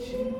Thank.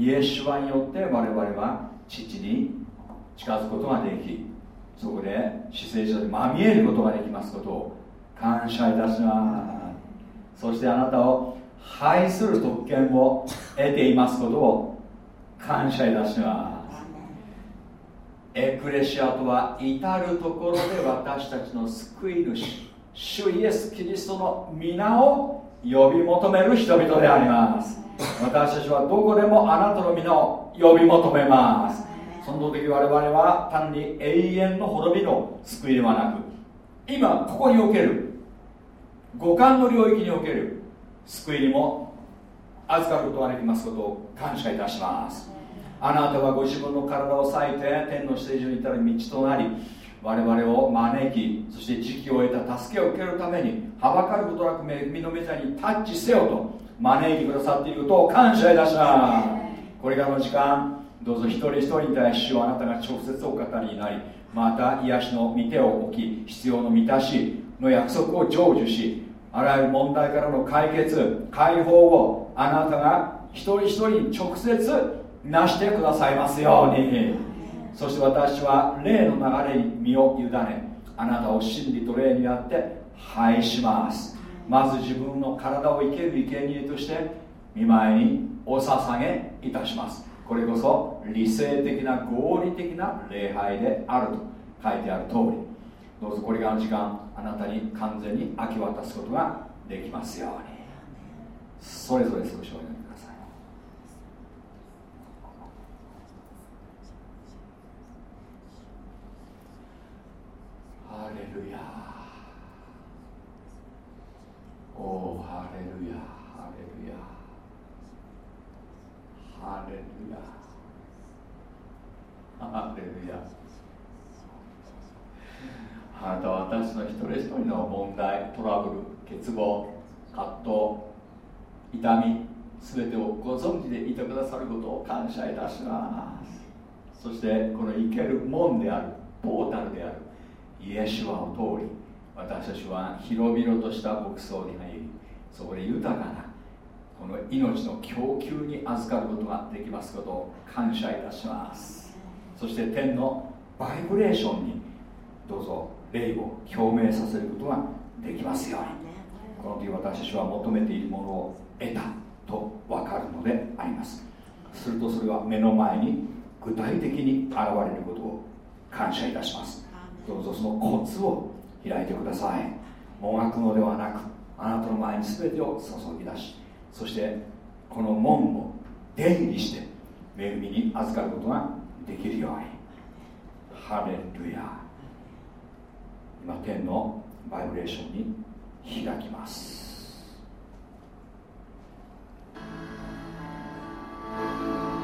イエスはによって我々は父に近づくことができ、そこで市政所でまみえることができますことを感謝いたします。そしてあなたを拝する特権を得ていますことを感謝いたします。エクレシアとは至るところで私たちの救い主主イエス・キリストの皆を呼び求める人々であります。私たちはどこでもあなたの皆を呼び求めます。その時我々は単に永遠の滅びの救いではなく今ここにおける五感の領域における救いにも預かることができますことを感謝いたします。あなたはご自分の体を裂いて天のステージに至る道となり我々を招きそして時期を得た助けを受けるためにはばかることなく恵みの御座にタッチせよと招いてくださっていることを感謝いたします。これからの時間どうぞ一人一人に対しあなたが直接お語りになりまた癒しの御手を置き必要の満たしの約束を成就しあらゆる問題からの解決解放をあなたが一人一人に直接なしてくださいますようにそして私は霊の流れに身を委ねあなたを真理と霊にあって拝します。まず自分の体を生ける生贄として見舞いにお捧げいたします。これこそ理性的な合理的な礼拝であると書いてある通り。どうぞこれからの時間あなたに完全に明け渡すことができますように。それぞれ少しお祈り。くださいハレルヤおおハレルヤハレルヤハレルヤハレルヤあなたは私の一人一人の問題トラブル欠乏葛藤痛み全てをご存知でいてくださることを感謝いたします。そしてこの生ける門であるポータルである。イエシュアを通り私たちは広々とした牧草に入りそこで豊かなこの命の供給に預かることができますことを感謝いたします。そして天のバイブレーションにどうぞ霊を共鳴させることができますように。この時私たちは求めているものを得たと分かるのであります。するとそれは目の前に具体的に現れることを感謝いたします。どうぞそのコツを開いてください。もがくのではなくあなたの前に全てを注ぎ出しそしてこの門を出入りして恵みに預かることができるように。ハレルヤ。今天のバイブレーションに開きます。うん。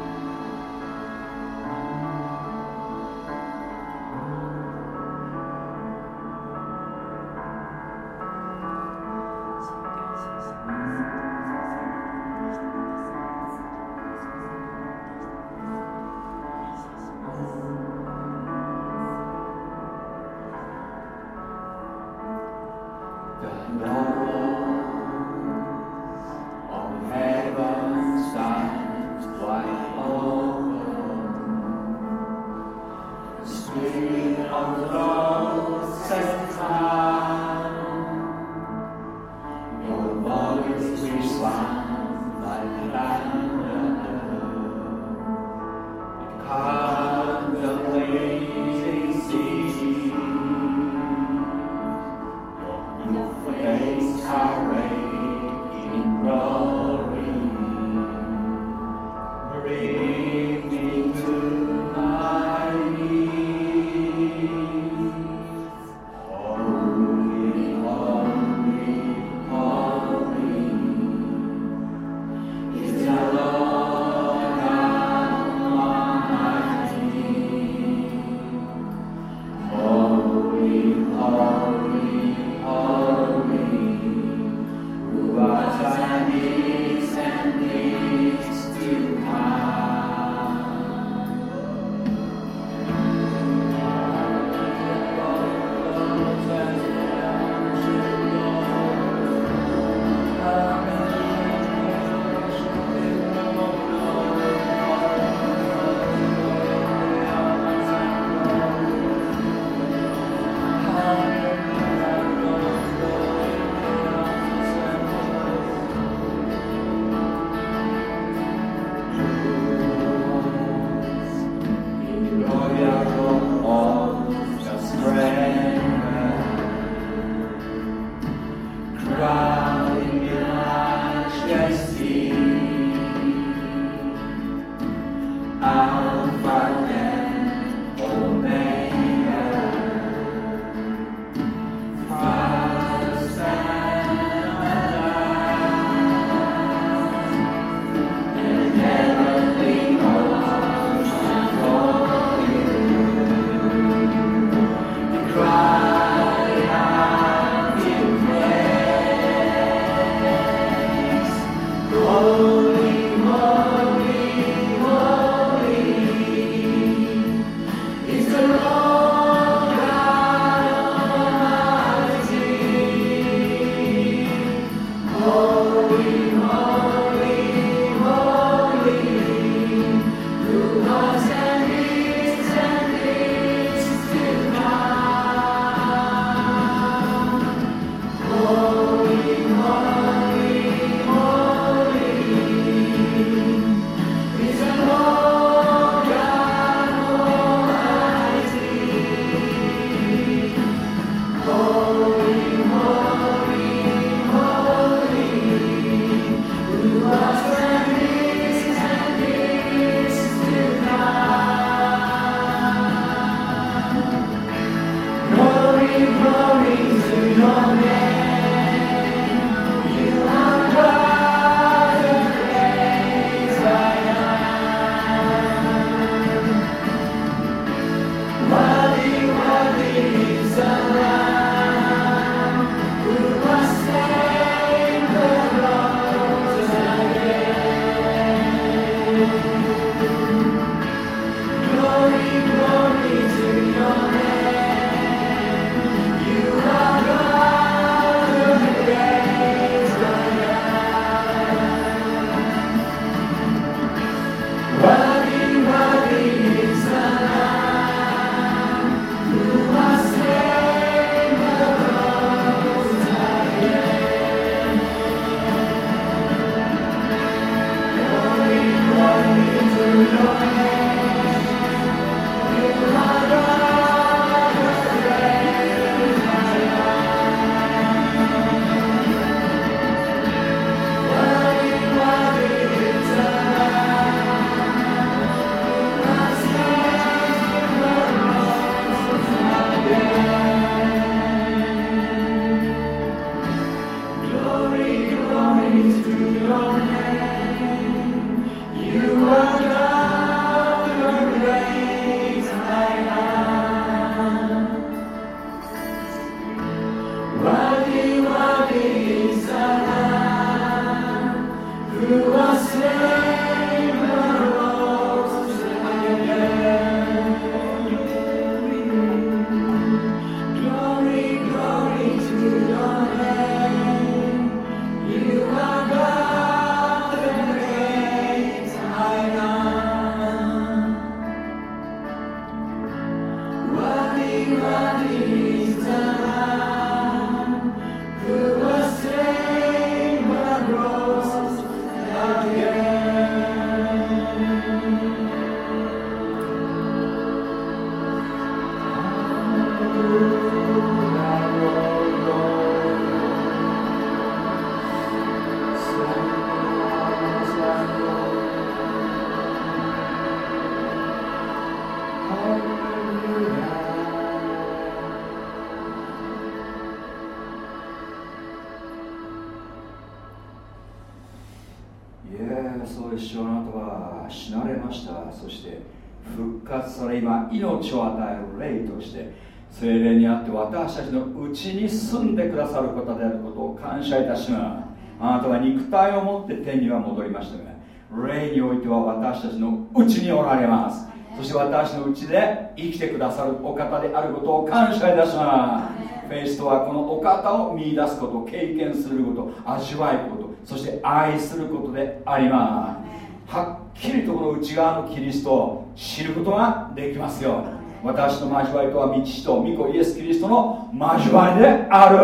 たちのうちに住んでくださる方であることを感謝いたします。あなたは肉体を持って天には戻りましたが霊においては私たちのうちにおられます。そして私のうちで生きてくださるお方であることを感謝いたします。フェイスとはこのお方を見出すこと経験すること味わうことそして愛することであります。はっきりとこの内側のキリストを知ることができますよ私の交わりとは道と御子イエス・キリストの交わりである。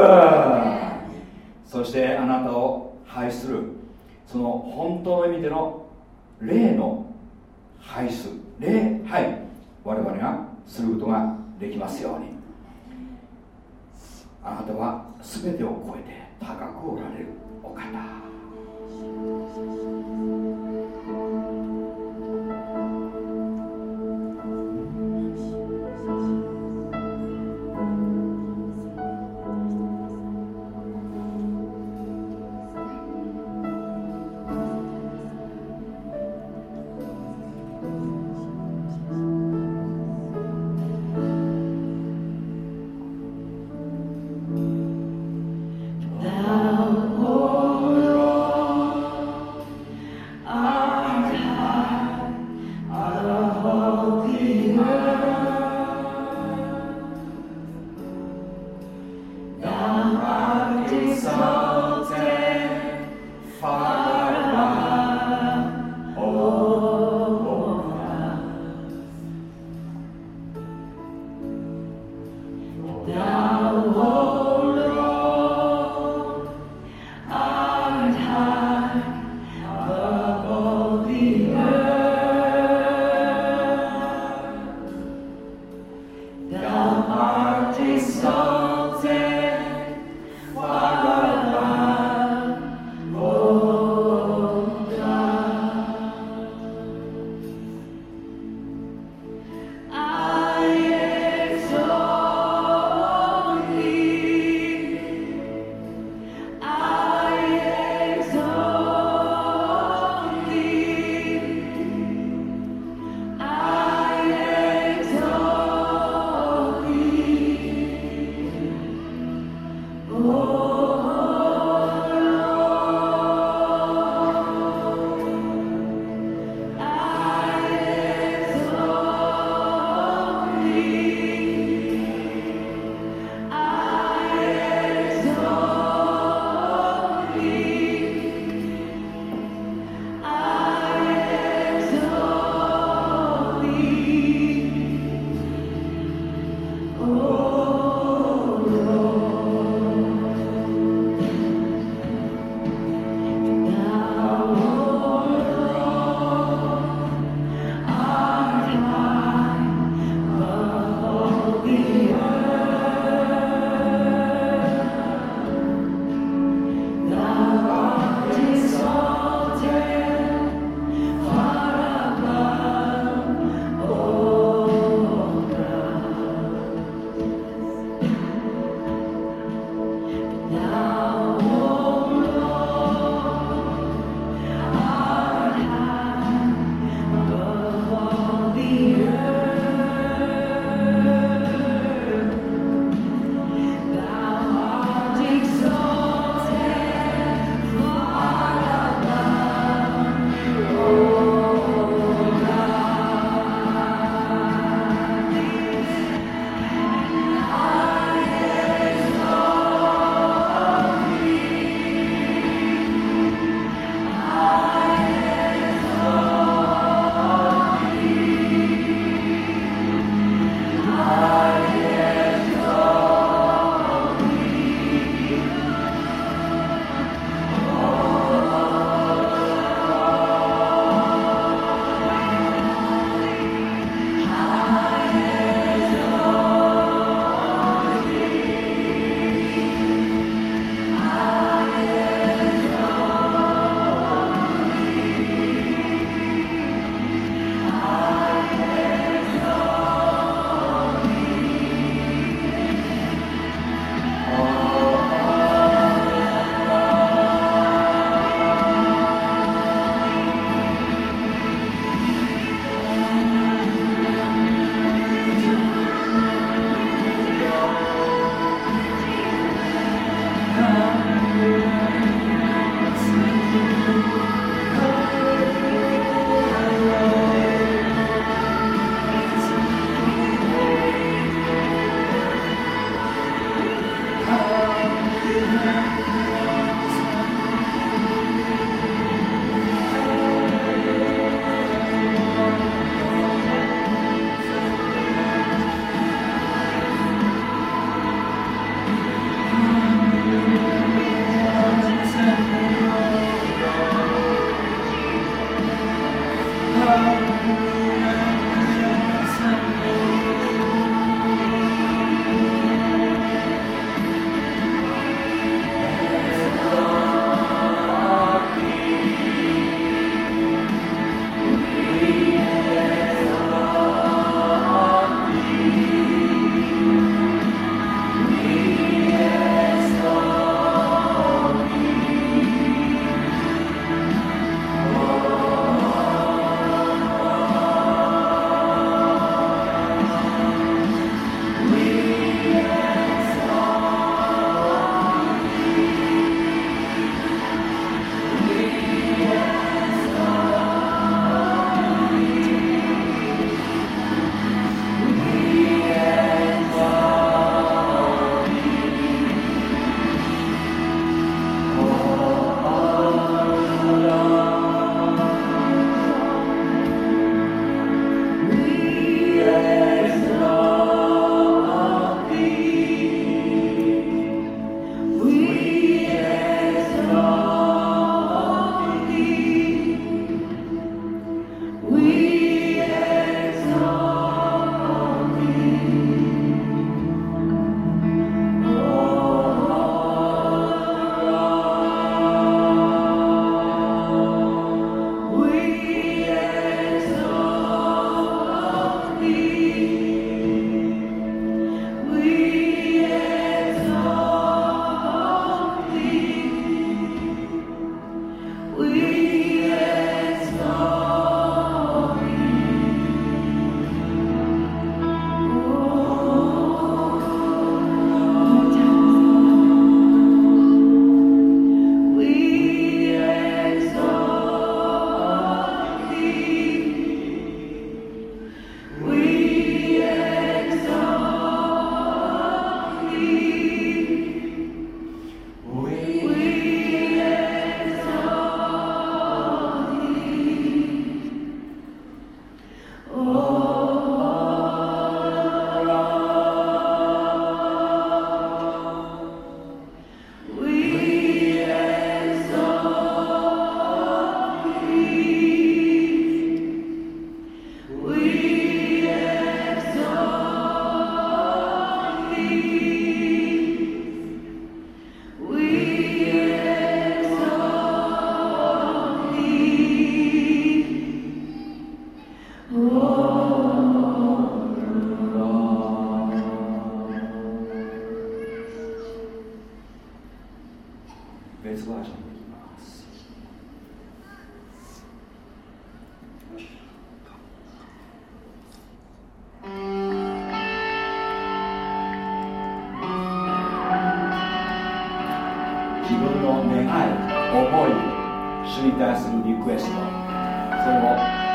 そしてあなたを拝するその本当の意味での霊の拝す礼拝我々がすることができますように。あなたは全てを超えて高くおられるお方。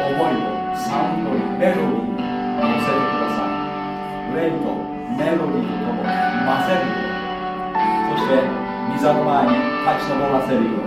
思いをサウンドにメロディーに乗せてください。レイとメロディーとも混ぜる。よそして御座の前に立ち上らせるように。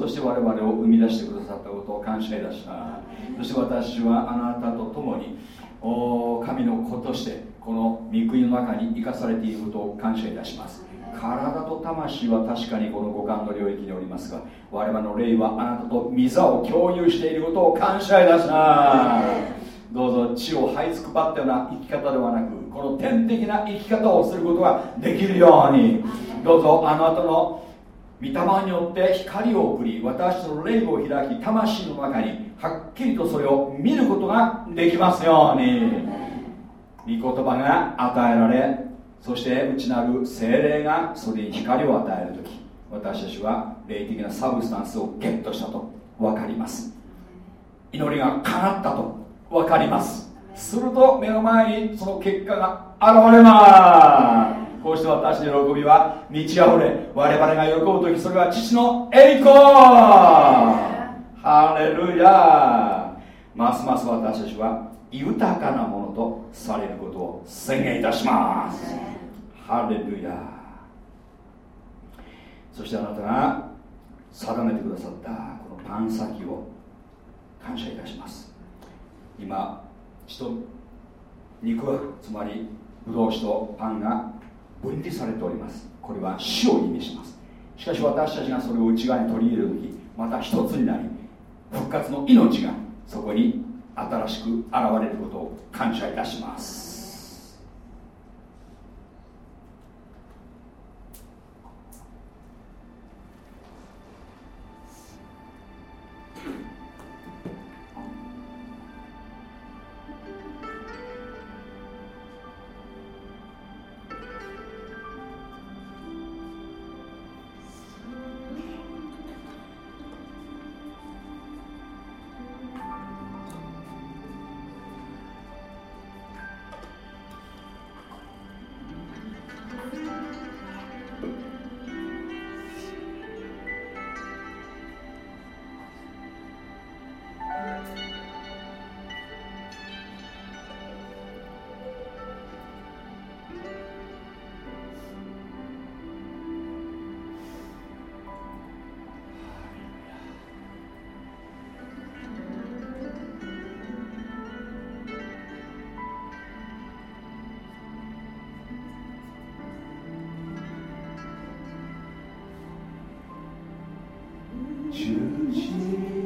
いゲノスとして我々を生み出してくださったことを感謝いたします。そして私はあなたと共にお神の子としてこの御国の中に生かされていることを感謝いたします。体と魂は確かにこの五感の領域におりますが我々の霊はあなたと御座を共有していることを感謝いたします。どうぞ地を這いつくばったような生き方ではなくこの天的な生き方をすることができるようにどうぞあなたの御霊によって光を送り私の霊を開き魂の中にはっきりとそれを見ることができますように。御言葉が与えられそして内なる精霊がそれに光を与える時私たちは霊的なサブスタンスをゲットしたと分かります。祈りが叶ったと分かります。すると目の前にその結果が現れます。こうして私の喜びは満ち溢れ我々が喜ぶ時それは父の栄光。ハレルヤますます私たちは豊かなものとされることを宣言いたします。ハレルヤそしてあなたが定めてくださったこのパン先を感謝いたします。今血と肉つまりブドウ酒とパンが分離されております。これは死を意味します。しかし私たちがそれを内側に取り入れる時また一つになり復活の命がそこに新しく現れることを感謝いたしますす。这些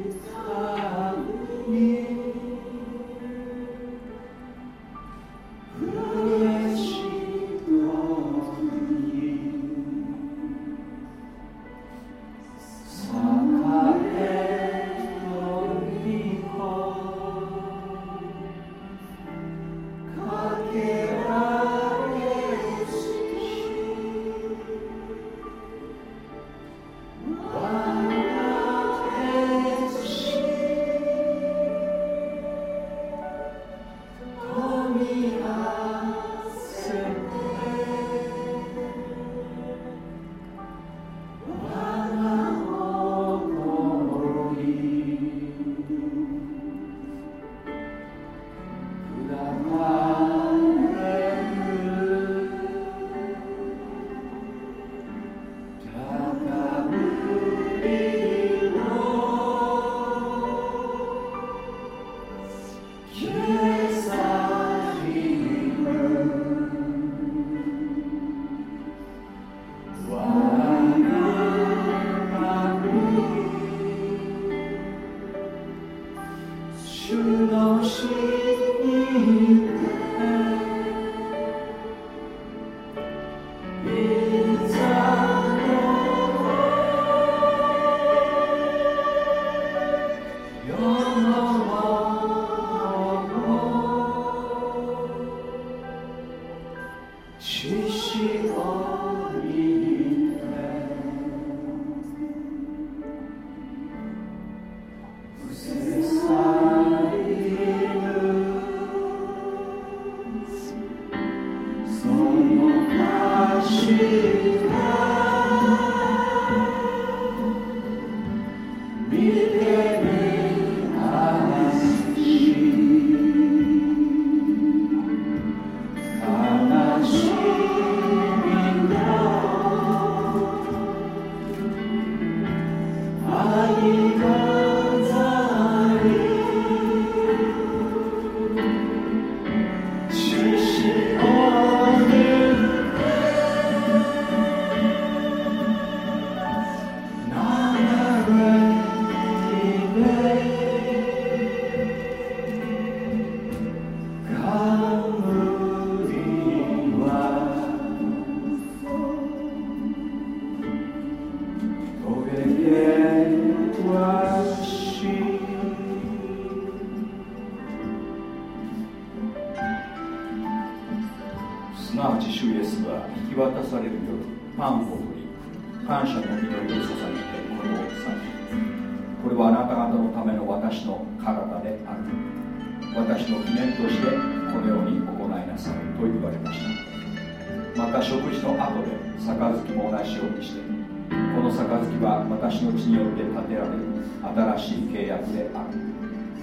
新しい契約である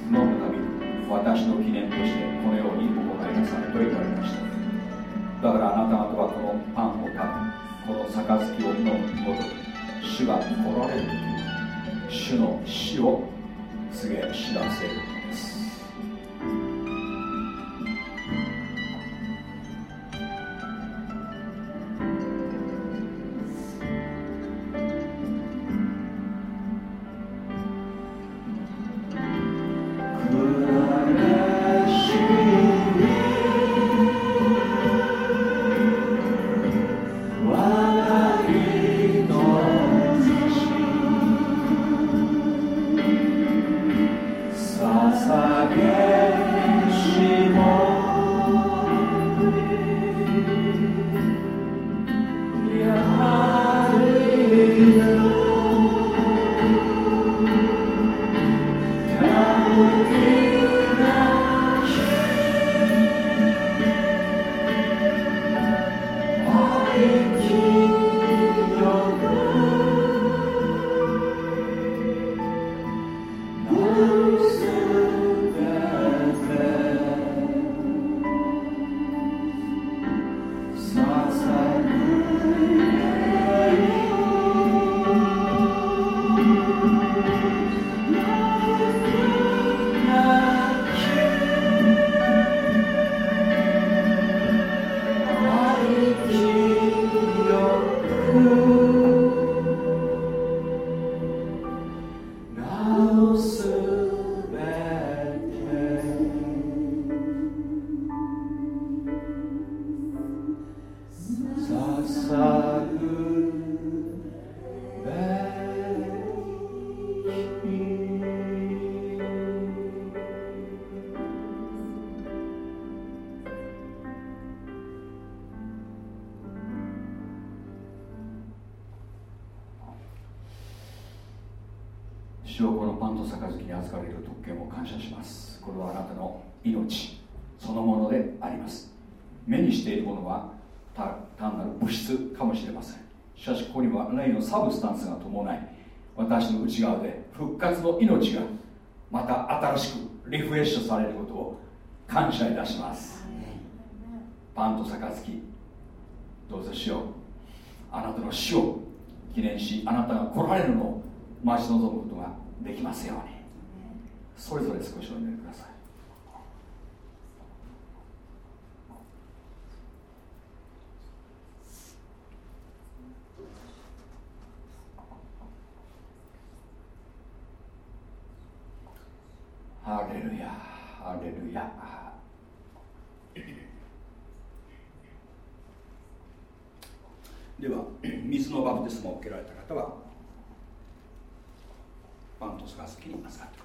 飲むたび私の記念としてこのように行いなさいと言われました。だからあなた方はこのパンを食べこの杯を飲むごと主が来られる時主の死を告げ知らせる。はあなたの命そのものであります目にしているものは単なる物質かもしれません。しかしここには霊のサブスタンスが伴い私の内側で復活の命がまた新しくリフレッシュされることを感謝いたします。パンと杯どうぞしようあなたの死を記念しあなたが来られるのを待ち望むことができますように。それぞれ少しお祈りくださいハレルヤハレルヤでは水のバプテスマを受けられた方はパンとスカスキに預かって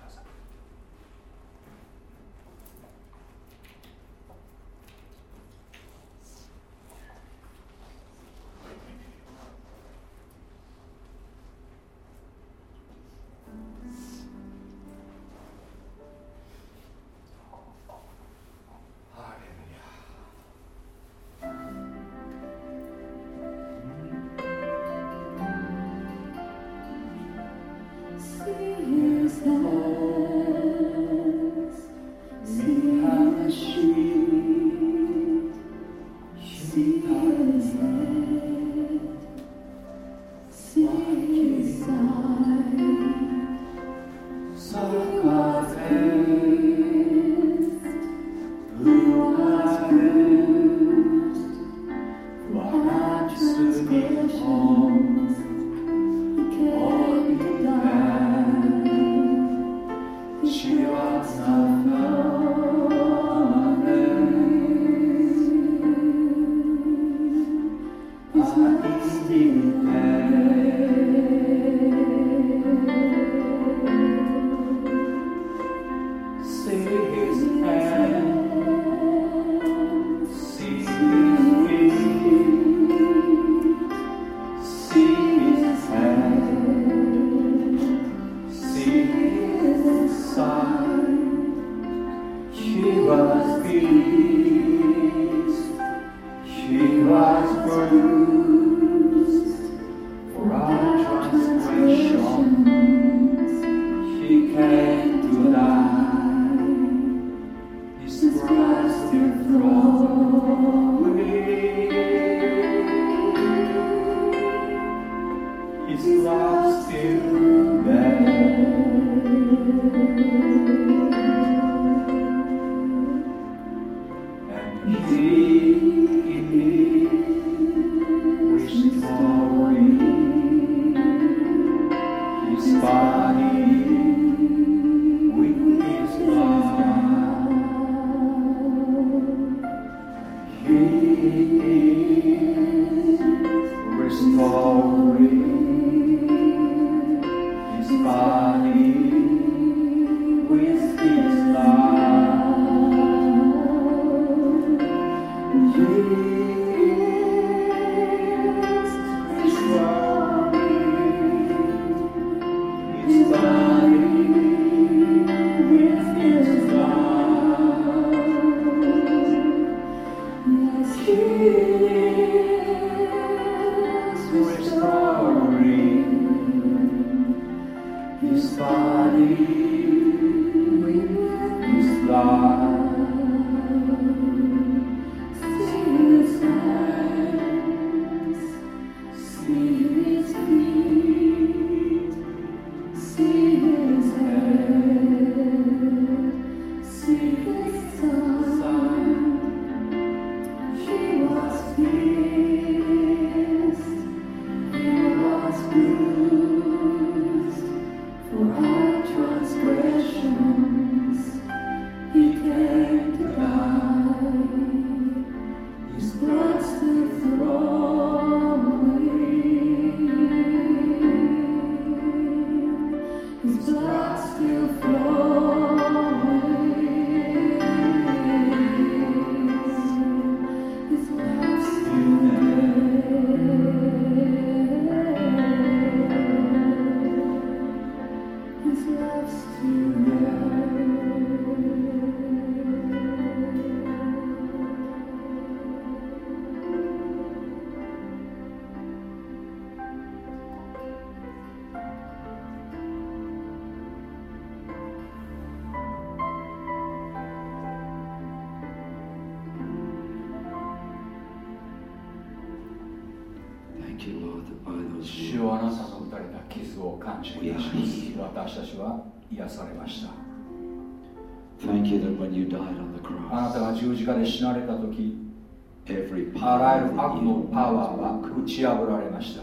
ち破られました。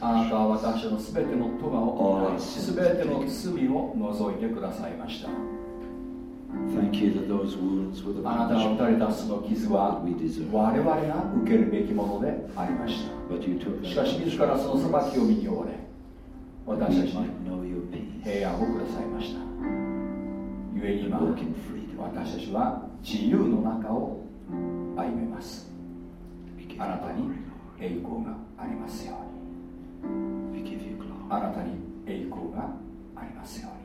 あなたは私のすべてのトガをすべての罪を除いてくださいました。あなたが打たれたその傷は我々が受けるべきものでありました。しかし自らその裁きを身に負われ私たちに平安をくださいました。ゆえに今私たちは自由の中を歩めます。あなたに栄光がありますように.あなたに栄光がありますように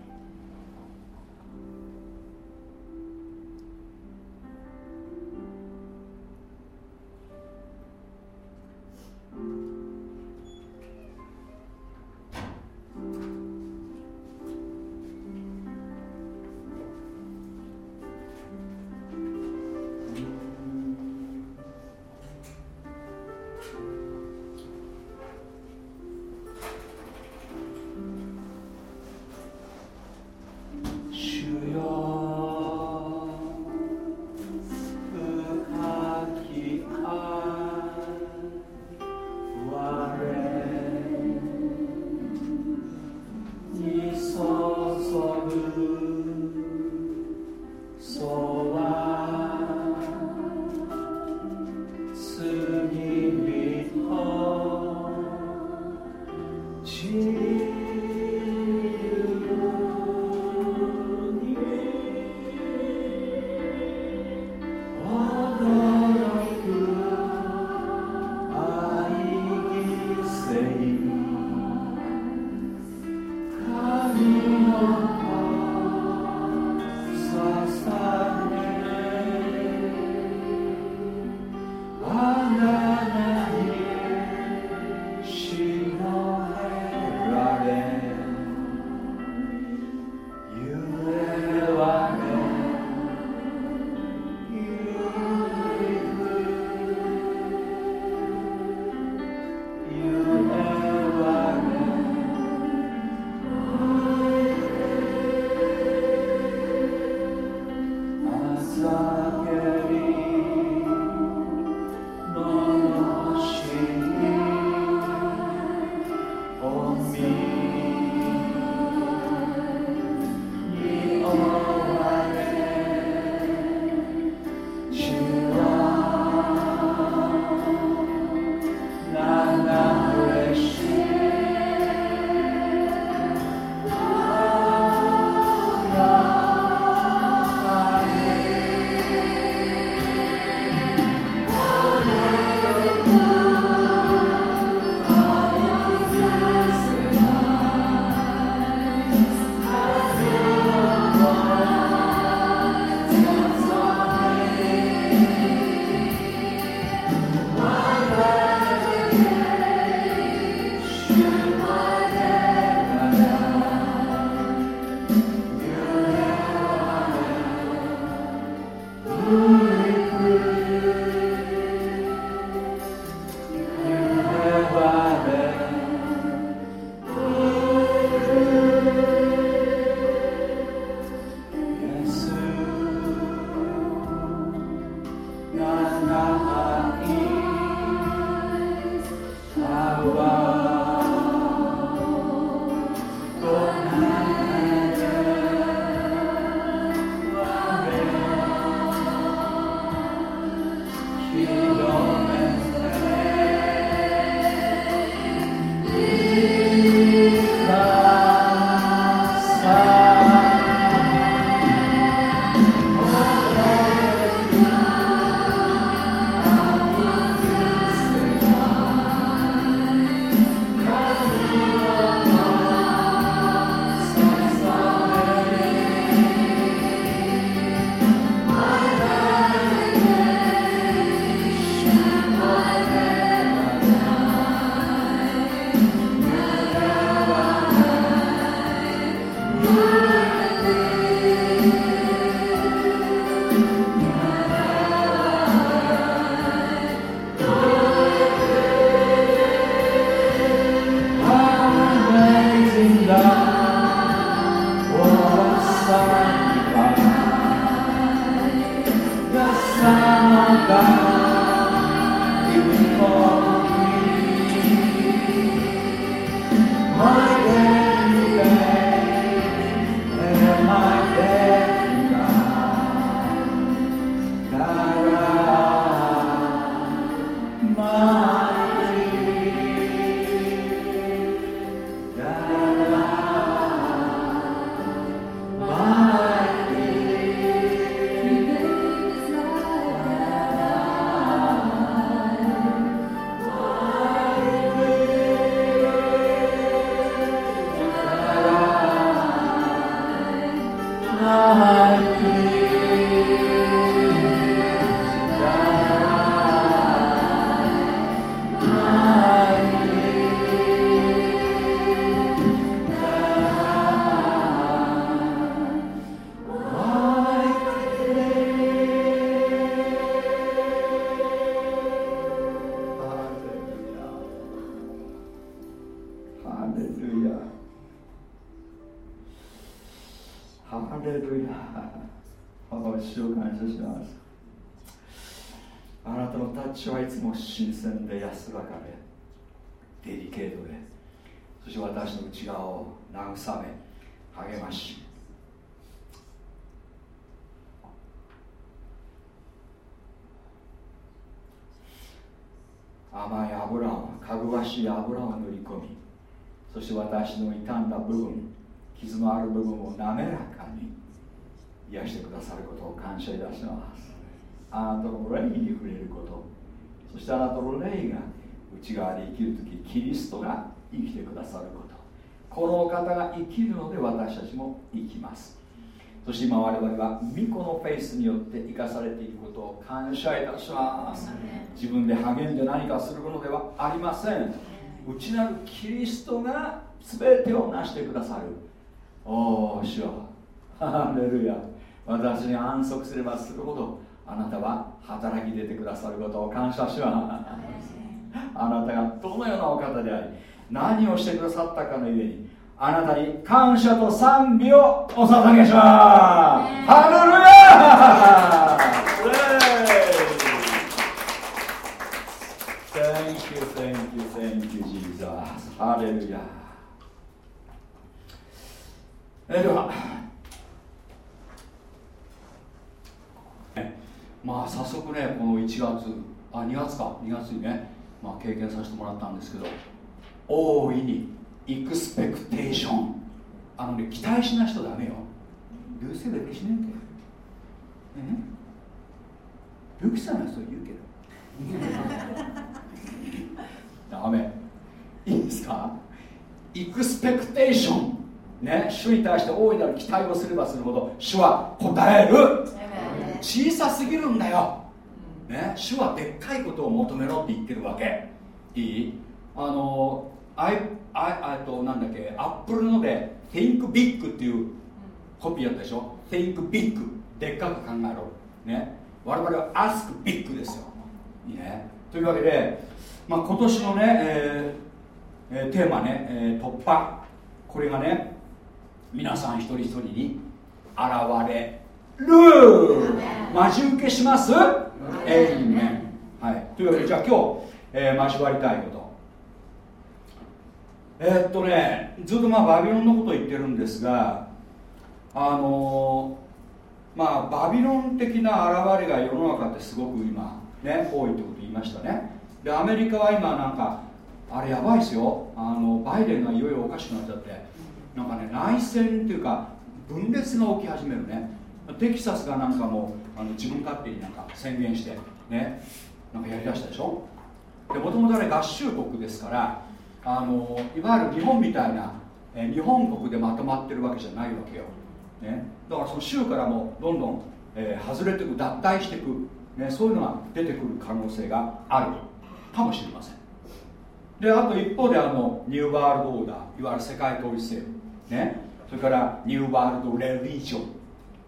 そして私の内側を慰め励まし。甘い油をかぐわしい油を塗り込みそして私の傷んだ部分傷のある部分を滑らかに癒してくださることを感謝いたします。あなたの霊に触れることそしてあなたの霊が内側で生きる時キリストが生きてくださること。このお方が生きるので私たちも生きます。そして今我々は巫女のフェイスによって生かされていることを感謝いたします。自分で励んで何かするものではありません。内なるキリストが全てを成してくださる。おお主よ。ハレルヤ。私に安息すればするほどあなたは働き出てくださることを感謝します。あなたがどのようなお方であり何をしてくださったかのゆえにあなたに感謝と賛美をお捧げします。ハレルヤ Thank you, thank you, thank you, Jesus. ハレルヤ。えでは。まあ早速ねこの1月あ2月か。2月にね、まあ、経験させてもらったんですけど大いにエクスペクテーション。あのね期待しない人ダメよ。ルーセベルしねんけえ？ルクサの人言うけど。ダメ。いいですか？エクスペクテーション。ね主に対して大いなる期待をすればするほど主は答える。小さすぎるんだよ、ね、主はでっかいことを求めろって言ってるわけ。いい？あのあいあいとなんだっけアップルので Think Big っていうコピーやったでしょ？Think Big でっかく考えろ。ね。我々は Ask Big ですよ。いいね。というわけで、まあ、今年のね、えーえー、テーマね、えー、突破。これがね皆さん一人一人に現れる。待ち受けします。エイメンはい。というわけでじゃあ今日、えー、交わりたいことえー、っとねずっとまあバビロンのことを言ってるんですがあのー、まあバビロン的な現れが世の中ってすごく今ね多いってこと言いましたね。でアメリカは今なんかあれやばいですよ。あのバイデンがいよいよおかしくなっちゃってなんかね内戦っていうか分裂が起き始めるね。テキサスがなんかもうあの自分勝手になんか宣言してねなんかやりだしたでしょ。でもともとあれ合衆国ですからあのいわゆる日本みたいな、え日本国でまとまってるわけじゃないわけよ、ね、だからその州からもどんどん、えー、外れていく脱退していく、ね、そういうのが出てくる可能性があるかもしれません。であと一方であのニューワールドオーダーいわゆる世界統一政府ね。それからニューワールドレリジョン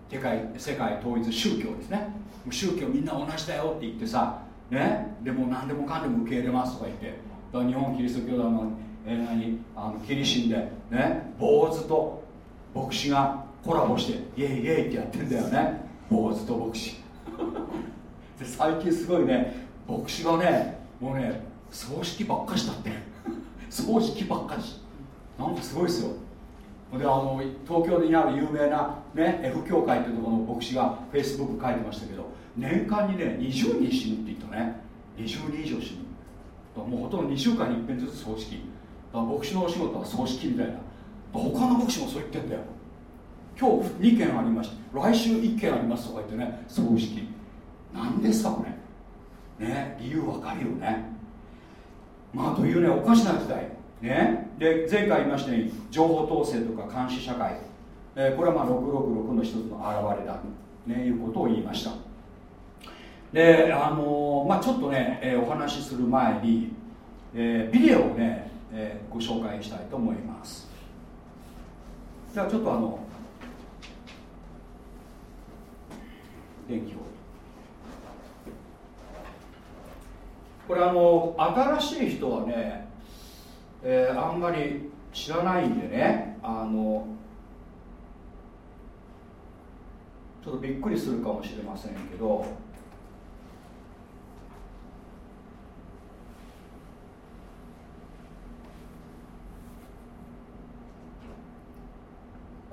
世界世界統一宗教ですね。宗教みんな同じだよって言ってさね。でも何でもかんでも受け入れますとか言ってだ日本キリスト教団の,、えー、何あのキリシンでね坊主と牧師がコラボしてイエイイエイってやってんだよね。坊主と牧師。で最近すごいね牧師がねもうね葬式ばっかしだって。葬式ばっかし。なんかすごいですよ。であの東京にある有名な、ね、F 教会っていうところの牧師がフェイスブック書いてましたけど年間にね20人死ぬって言ったね。20人以上死ぬ。もうほとんど2週間に一遍ずつ葬式。牧師のお仕事は葬式みたいな。他の牧師もそう言ってんだよ。今日2件ありました来週1件ありますとか言ってね葬式。なんですかこれ。ね理由わかるよね。まあというねおかしな時代。ね。で前回言いましたように情報統制とか監視社会、えーこれはまあ666の一つの表れだ。と、ね、いうことを言いました。であのまあちょっとね、えーお話しする前に、えービデオをね、えーご紹介したいと思います。じゃあちょっとあの電気を。これあの新しい人はね、えーあんまり知らないんでねあのちょっとびっくりするかもしれませんけど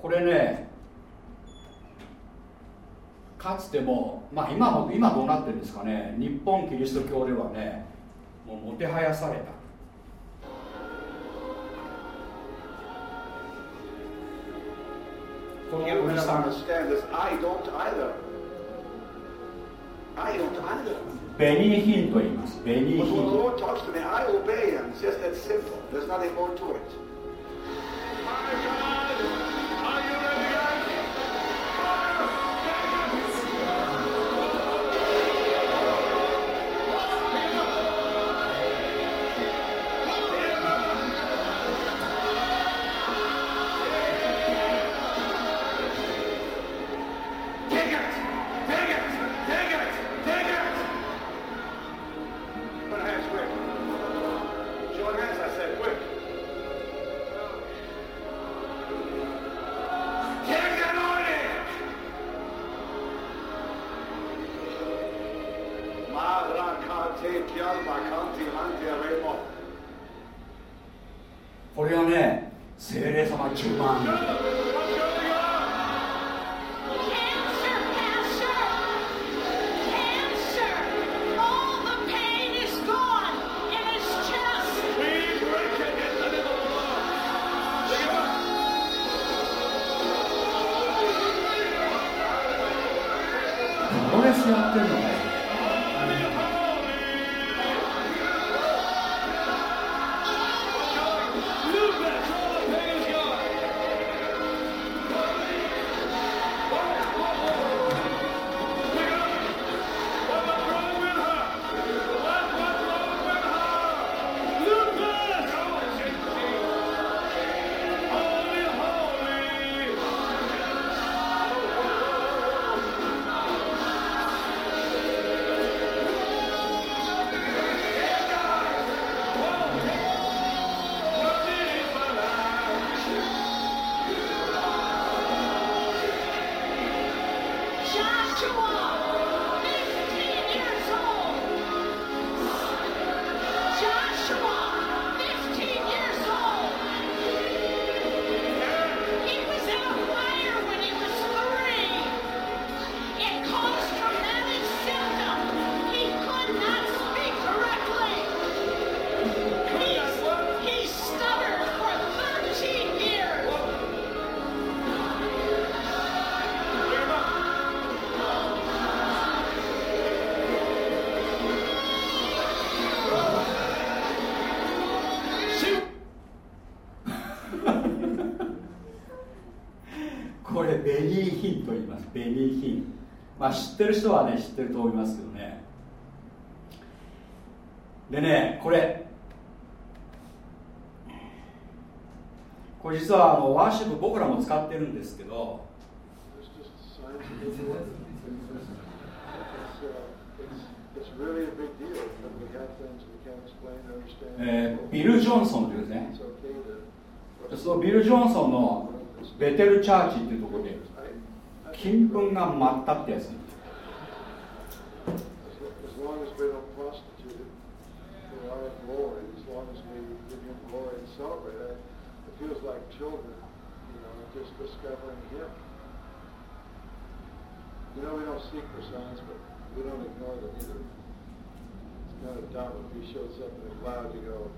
これねかつても、まあ、今,も今どうなってるんですかね日本キリスト教ではねも,うもてはやされた。ベニーヒンと言います。ベニーヒン。まあ知ってる人はね知ってると思いますけどね。でねこれ。これ実はあのワーシップ僕らも使ってるんですけど。えービル・ジョンソンというですね。そのビル・ジョンソンのベテルチャーチっていうところで。As long as we don't prostitute our Lord, as long as we give Him glory and celebrate, it feels like children, you know, just discovering Him. You know, we don't seek for signs, but we don't ignore them either. It's kind of dumb if He shows up in a cloud and goes,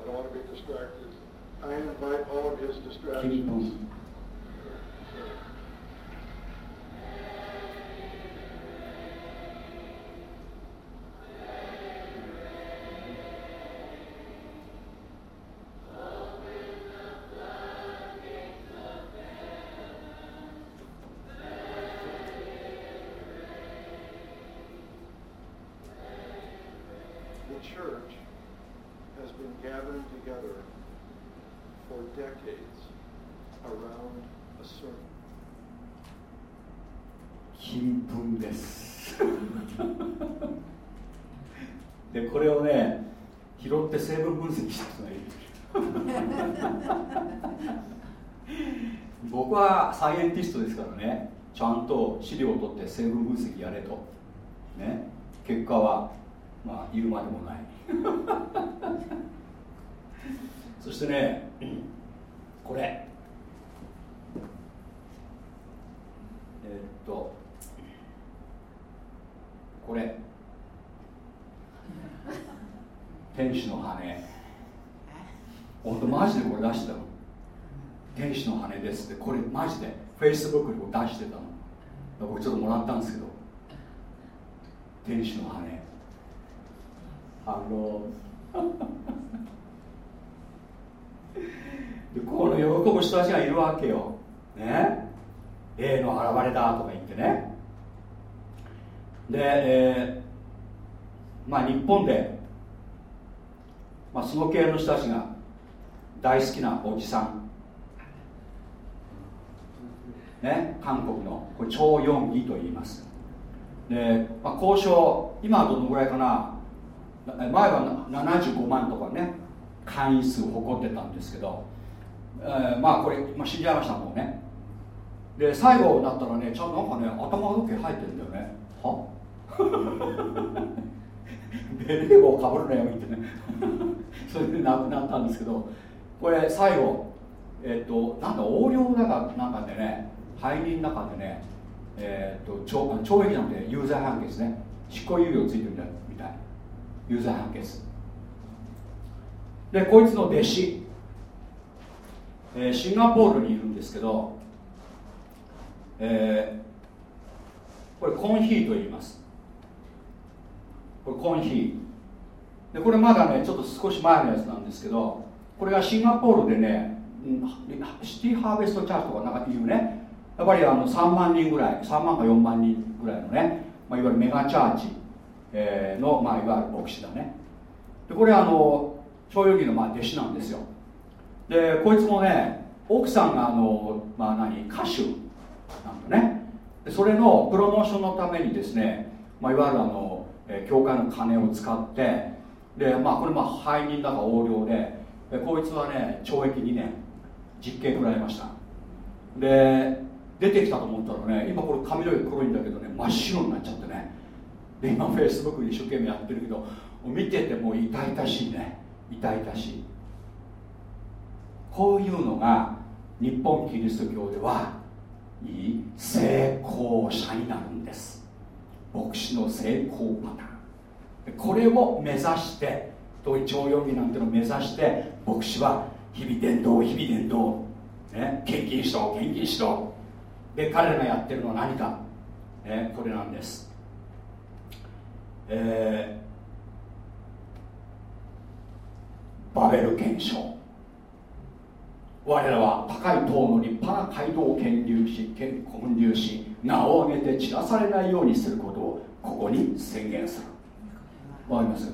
"I don't want to be distracted. I invite all of his distractions. サイエンティストですからね。ちゃんと資料を取って成分分析やれと。ね。結果はまあ言うまでもない。そしてねこれ。えーっとこれ。天使の羽。本当マジでこれ出してたの？天使の羽です。ってこれマジでフェイスブックでこれ出してたの。僕ちょっともらったんですけど。天使の羽ハローでこの喜ぶ人たちがいるわけよ。ね。霊の現れだとか言ってね。で、えーまあ日本で、まあ、その系の人たちが大好きなおじさん。ね韓国のこれ超四義と言います。で、まあ、交渉今はどのぐらいかな？前は75万とかね会員数を誇ってたんですけど、えーまあこれ、まあ、死んじゃいましたもんね。で最後になったらねちゃんとなんかね頭の毛生えてるんだよね。は？ベレー帽かぶるなよってねそれで亡くなったんですけどこれ最後えっ、となんだ横領だかなんかでね背任の中でねえっ、と懲懲役じゃなくて有罪判決ね。執行猶予ついてるみたい。みたい有罪判決でこいつの弟子、えーシンガポールにいるんですけど、えーこれコンヒーと言います。これコンヒー。でこれまだねちょっと少し前のやつなんですけどこれがシンガポールでねシティハーベストチャーチとかなんかいうね。やっぱりあの3万人ぐらい3万か4万人ぐらいのね、まあ、いわゆるメガチャーチ、えーの、まあ、いわゆる牧師だね。でこれあの徴用儀のまあ弟子なんですよ。でこいつもね奥さんがあの、まあ何、歌手なんだね。でそれのプロモーションのためにですね、まあ、いわゆるあの、えー教会の金を使ってで、まあ、これまあ背任だか横領ででこいつはね懲役2年実刑食らいました。で出てきたと思ったらね今これ髪の毛黒いんだけどね真っ白になっちゃってね。で今フェイスブック一生懸命やってるけど見ててもう痛々しいね。痛々しい。こういうのが日本キリスト教ではいい成功者になるんです。牧師の成功パターン。これを目指して統一教義なんてのを目指して牧師は日々伝道日々伝道、ね、献金しろ献金しろ。で彼らがやってるのは何か、ね、これなんです。えーバベル憲章我らは高い塔の立派な街道を建立し建建立し名を挙げて散らされないようにすることをここに宣言する。わかります？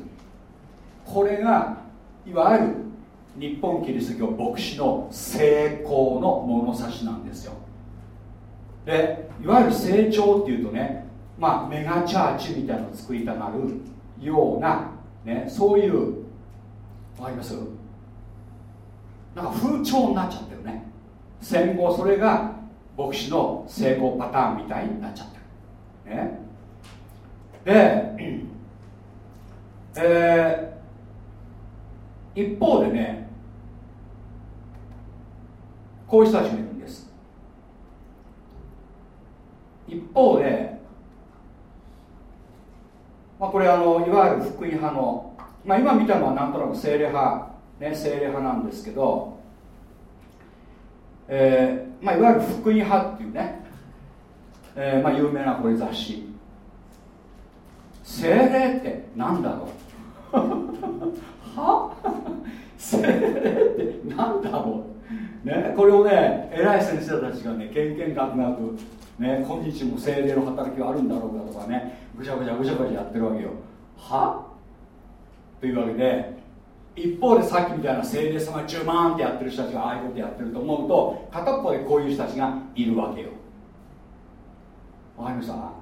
これがいわゆる日本キリスト教牧師の成功の物差しなんですよ。でいわゆる成長っていうとねまあメガチャーチみたいなのを作りたがるような、ね、そういうわかります？なんか風潮になっちゃってるね。戦後それが牧師の成功パターンみたいになっちゃってる。ね。で、えー一方でねこういう人たちがいるんです一方で、まあ、これあのいわゆる福音派の、まあ、今見たのはなんとなく精霊派、ね、精霊派なんですけど、えーまあ、いわゆる福音派っていうね、えーまあ、有名なこれ雑誌。精霊って何だろう？は？精霊って何だろう？ねこれをね偉い先生たちがねけんけんがくがくね今日も精霊の働きはあるんだろうかとかねぐちゃぐちゃぐちゃぐちゃやってるわけよ。は？というわけで一方でさっきみたいな精霊様10万ってやってる人たちがああいうことやってると思うと片っぽでこういう人たちがいるわけよ。わかりました？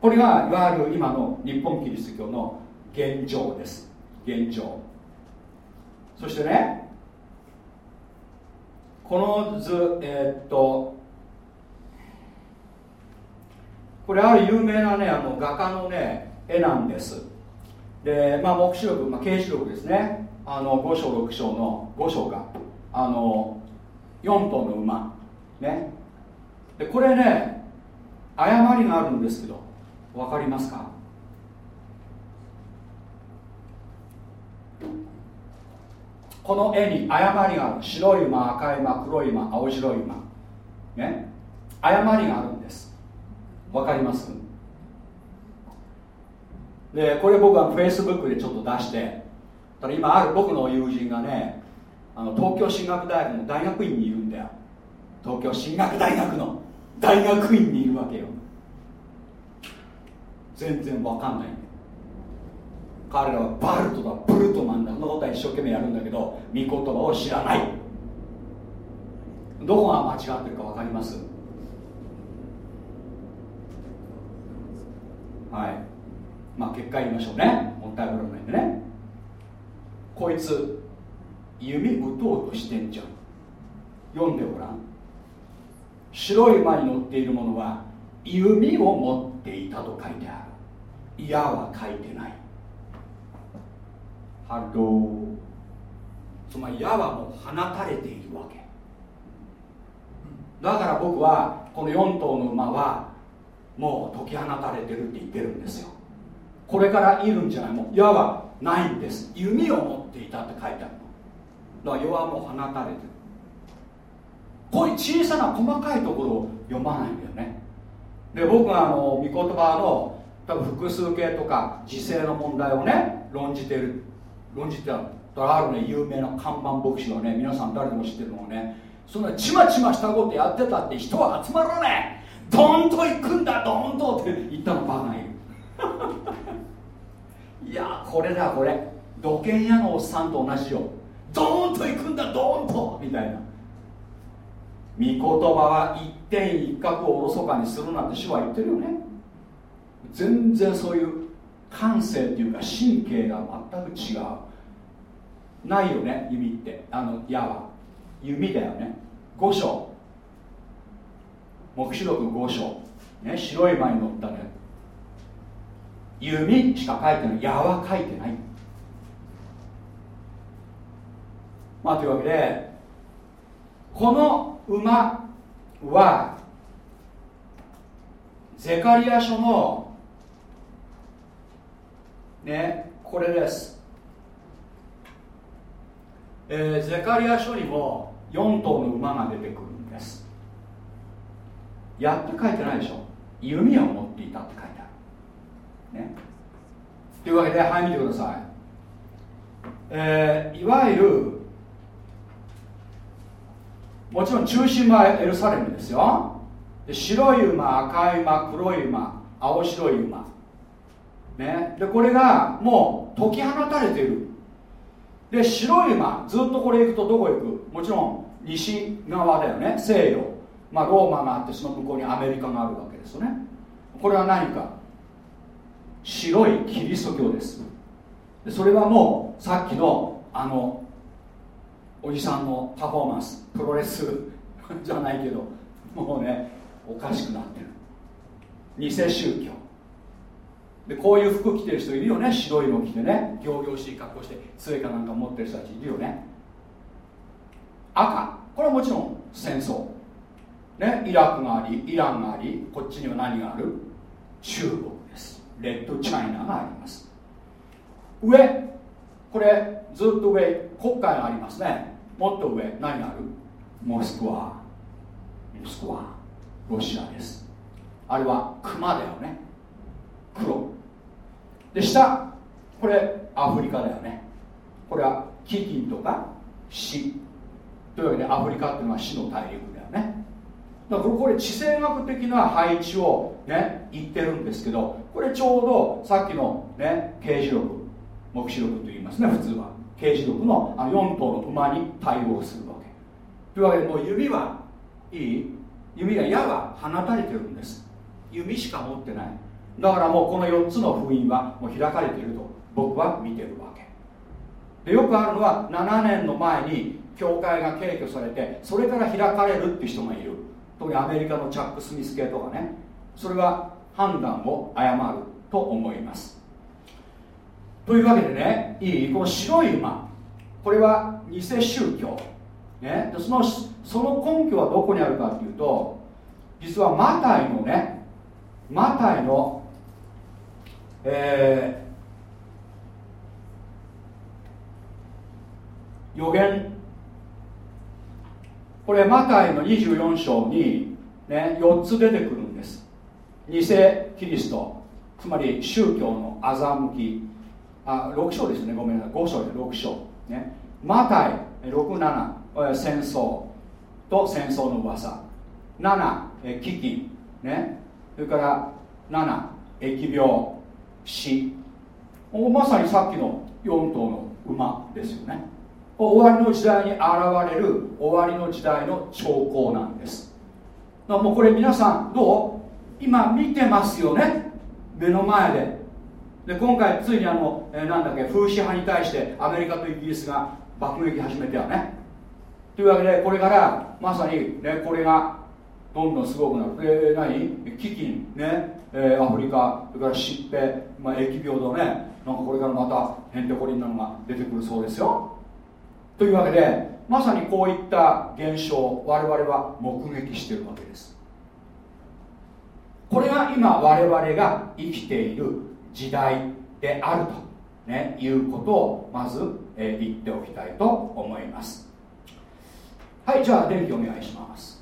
これがいわゆる今の日本キリスト教の現状です。現状。そしてねこの図えーっとこれある有名なねあの画家のね絵なんです。でまあ黙示録、まあ、啓示録ですね。あの5章6章の5章か。あの4頭の馬。ね。でこれね誤りがあるんですけど分かりますか？この絵に誤りがある。白い馬赤い馬黒い馬青白い馬。ね。誤りがあるんです。分かります？でこれ僕はフェイスブックでちょっと出してただ今ある僕の友人がねあの東京進学大学の大学院にいるんだよ。東京進学大学の大学院にいるわけよ。全然わかんない。彼らはバルトだブルトマンだ。そんなことは一生懸命やるんだけど御言葉を知らない。どこが間違ってるか分かります？はい。まあ結果言いましょうね。もったいぶらないんでね。こいつ弓打とうとしてんじゃん。読んでごらん。白い馬に乗っている者は弓を持っていたと書いてある。矢は書いてない。 Hello。つまり矢はもう放たれているわけ。だから僕はこの4頭の馬はもう解き放たれてるって言ってるんですよ。これからいるんじゃないもう矢はないんです。弓を持っていたって書いてあるの。だから矢はもう放たれてる。こういう小さな細かいところを読まないんだよね。で僕はあの御言葉の多分複数形とか時勢の問題をね論じてる論じてあるあるね有名な看板牧師がね皆さん誰でも知ってるのねそんなちまちましたことやってたって人は集まらねえ。ドンと行くんだドンとって言ったのバカがいる。いやこれだこれ。土建屋のおっさんと同じよ。ドーンと行くんだドーンとみたいな。御言葉は一点一角をおろそかにするなんて主は言ってるよね。全然そういう感性っていうか神経が全く違う。ないよね弓って。あの矢は。弓だよね。5章。黙示録5章、ね、白い馬に乗ったね。弓しか書いてない。矢は書いてない。まあというわけでこの馬はゼカリア書のねこれです、えーゼカリア書にも4頭の馬が出てくるんです。やって書いてないでしょ。弓を持っていたって書いてある。ね。というわけではい見てください。えーいわゆるもちろん中心はエルサレムですよ。で白い馬赤い馬黒い馬青白い馬。ね。でこれがもう解き放たれている。で白い馬ずっとこれ行くとどこ行く？もちろん西側だよね。西洋。まあローマがあってその向こうにアメリカがあるわけですよね。これは何か。白いキリスト教です。それはもうさっきのあのおじさんのパフォーマンスプロレス じゃないけどもうねおかしくなってる。偽宗教。でこういう服着てる人いるよね。白いの着てね。仰々しい格好して杖かなんか持ってる人たちいるよね。赤。これはもちろん戦争。ねイラクがありイランがありこっちには何がある？中国です。レッドチャイナがあります。上これずっと上国会がありますね。もっと上何がある？モスクワ。モスクワ。ロシアです。あれは熊だよね。黒。で下これアフリカだよね。これは飢饉とか死。というわけでアフリカっていうのは死の大陸だよね。だからこれ地政学的な配置をね言ってるんですけどこれちょうどさっきのね刑事録黙示録と言いますね普通は。刑事録のあの4頭の馬に対応するわけ。というわけでもう指はいい。指が矢が放たれてるんです。弓しか持ってない。だからもうこの4つの封印はもう開かれていると僕は見てるわけ。でよくあるのは7年の前に教会が敬挙されてそれから開かれるっていう人がいる。特にアメリカのチャック・スミス系とかねそれは判断を誤ると思います。というわけでねいい？この白い馬。これは偽宗教、ね、そのその根拠はどこにあるかっていうと実はマタイのねマタイのえー予言これマタイの24章に、ね、4つ出てくるんです。偽キリストつまり宗教の欺。きあ6章ですね。ごめんなさい。5章で6章、ね、マタイ67戦争と戦争の噂。7危機、ね、それから7疫病死。まさにさっきの4頭の馬ですよね。終わりの時代に現れる終わりの時代の兆候なんです。だからもうこれ皆さんどう？今見てますよね。目の前で。で今回ついにあの、えー、なんだっけ風刺派に対してアメリカとイギリスが爆撃始めてはね。というわけでこれからまさに、ね、これがどんどんすごくなる。で何？飢饉ね、えー、アフリカそれから疾病、まあ、疫病とね。なんかこれからまたへんてこりんなのが出てくるそうですよ。というわけでまさにこういった現象を我々は目撃しているわけです。これが今我々が生きている時代であると、ね、いうことをまず、え、言っておきたいと思います。はいじゃあ電気お願いします。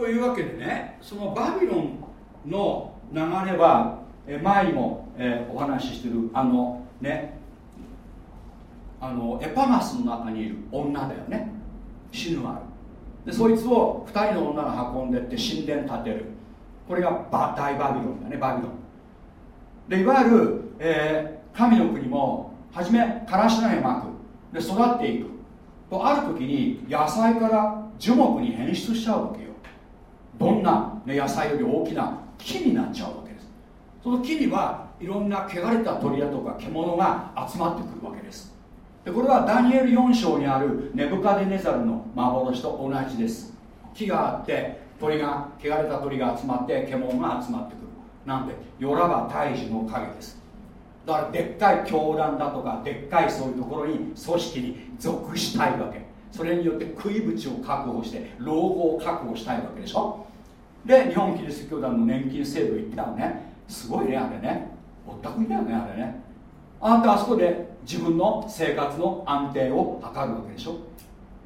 というわけでねそのバビロンの流れは前にも、え、お話ししてるあのねあのエパマスの中にいる女だよね。死ぬある。でそいつを2人の女が運んでって神殿建てる。これがバ大バビロンだねバビロン。でいわゆる、えー、神の国も初めからし種まくで育っていく。とある時に野菜から樹木に変質しちゃうわけよ。どんな、ね、野菜より大きな木になっちゃうわけです。その木にはいろんな汚れた鳥だとか獣が集まってくるわけです。でこれはダニエル4章にあるネブカデネザルの幻と同じです。木があって鳥が汚れた鳥が集まって獣が集まってくる。なんでよらば大樹の影です。だからでっかい教団だとかでっかいそういうところに組織に属したいわけ。それによって食い口を確保して老後を確保したいわけでしょ。で日本キリスト教団の年金制度言ったらね。すごいねあれね。ぼったくりだよねあれね。あなたあそこで自分の生活の安定を図るわけでしょ。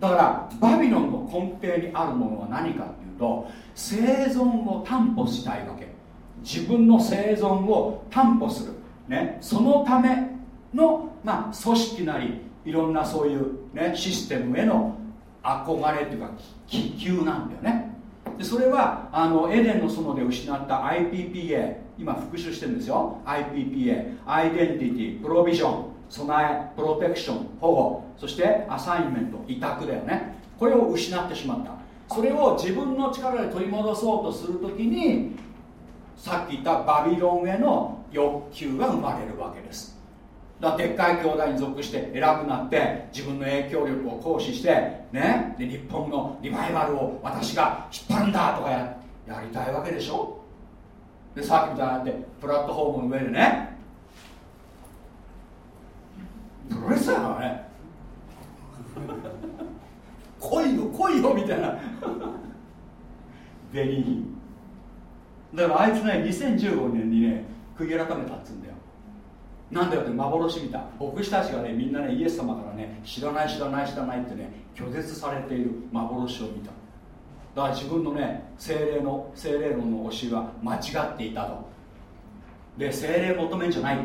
だからバビロンの根底にあるものは何かっていうと生存を担保したいわけ。自分の生存を担保する、ね、そのための、まあ、組織なりいろんなそういう、ね、システムへの憧れというか気球なんだよね。でそれはあのエデンの園で失った IPPA 今復習してるんですよ。IPPA アイデンティティプロビジョン備えプロテクション保護そしてアサインメント委託だよね。これを失ってしまった。それを自分の力で取り戻そうとするときにさっき言ったバビロンへの欲求が生まれるわけです。だでっかい兄弟に属して偉くなって自分の影響力を行使してねで日本のリバイバルを私が引っ張るんだとかややりたいわけでしょ？でさっきみたいになってプラットフォームの上でねプロレスラーだからね。来いよ来いよみたいな。ベリー。だからあいつね2015年にね悔い改めたっつうんだよ。なんだよって幻見た牧師たちがねみんなねイエス様からね知らない知らない知らないってね拒絶されている幻を見た。だから自分のね精霊の精霊論の教えは間違っていたと。で精霊求めんじゃない。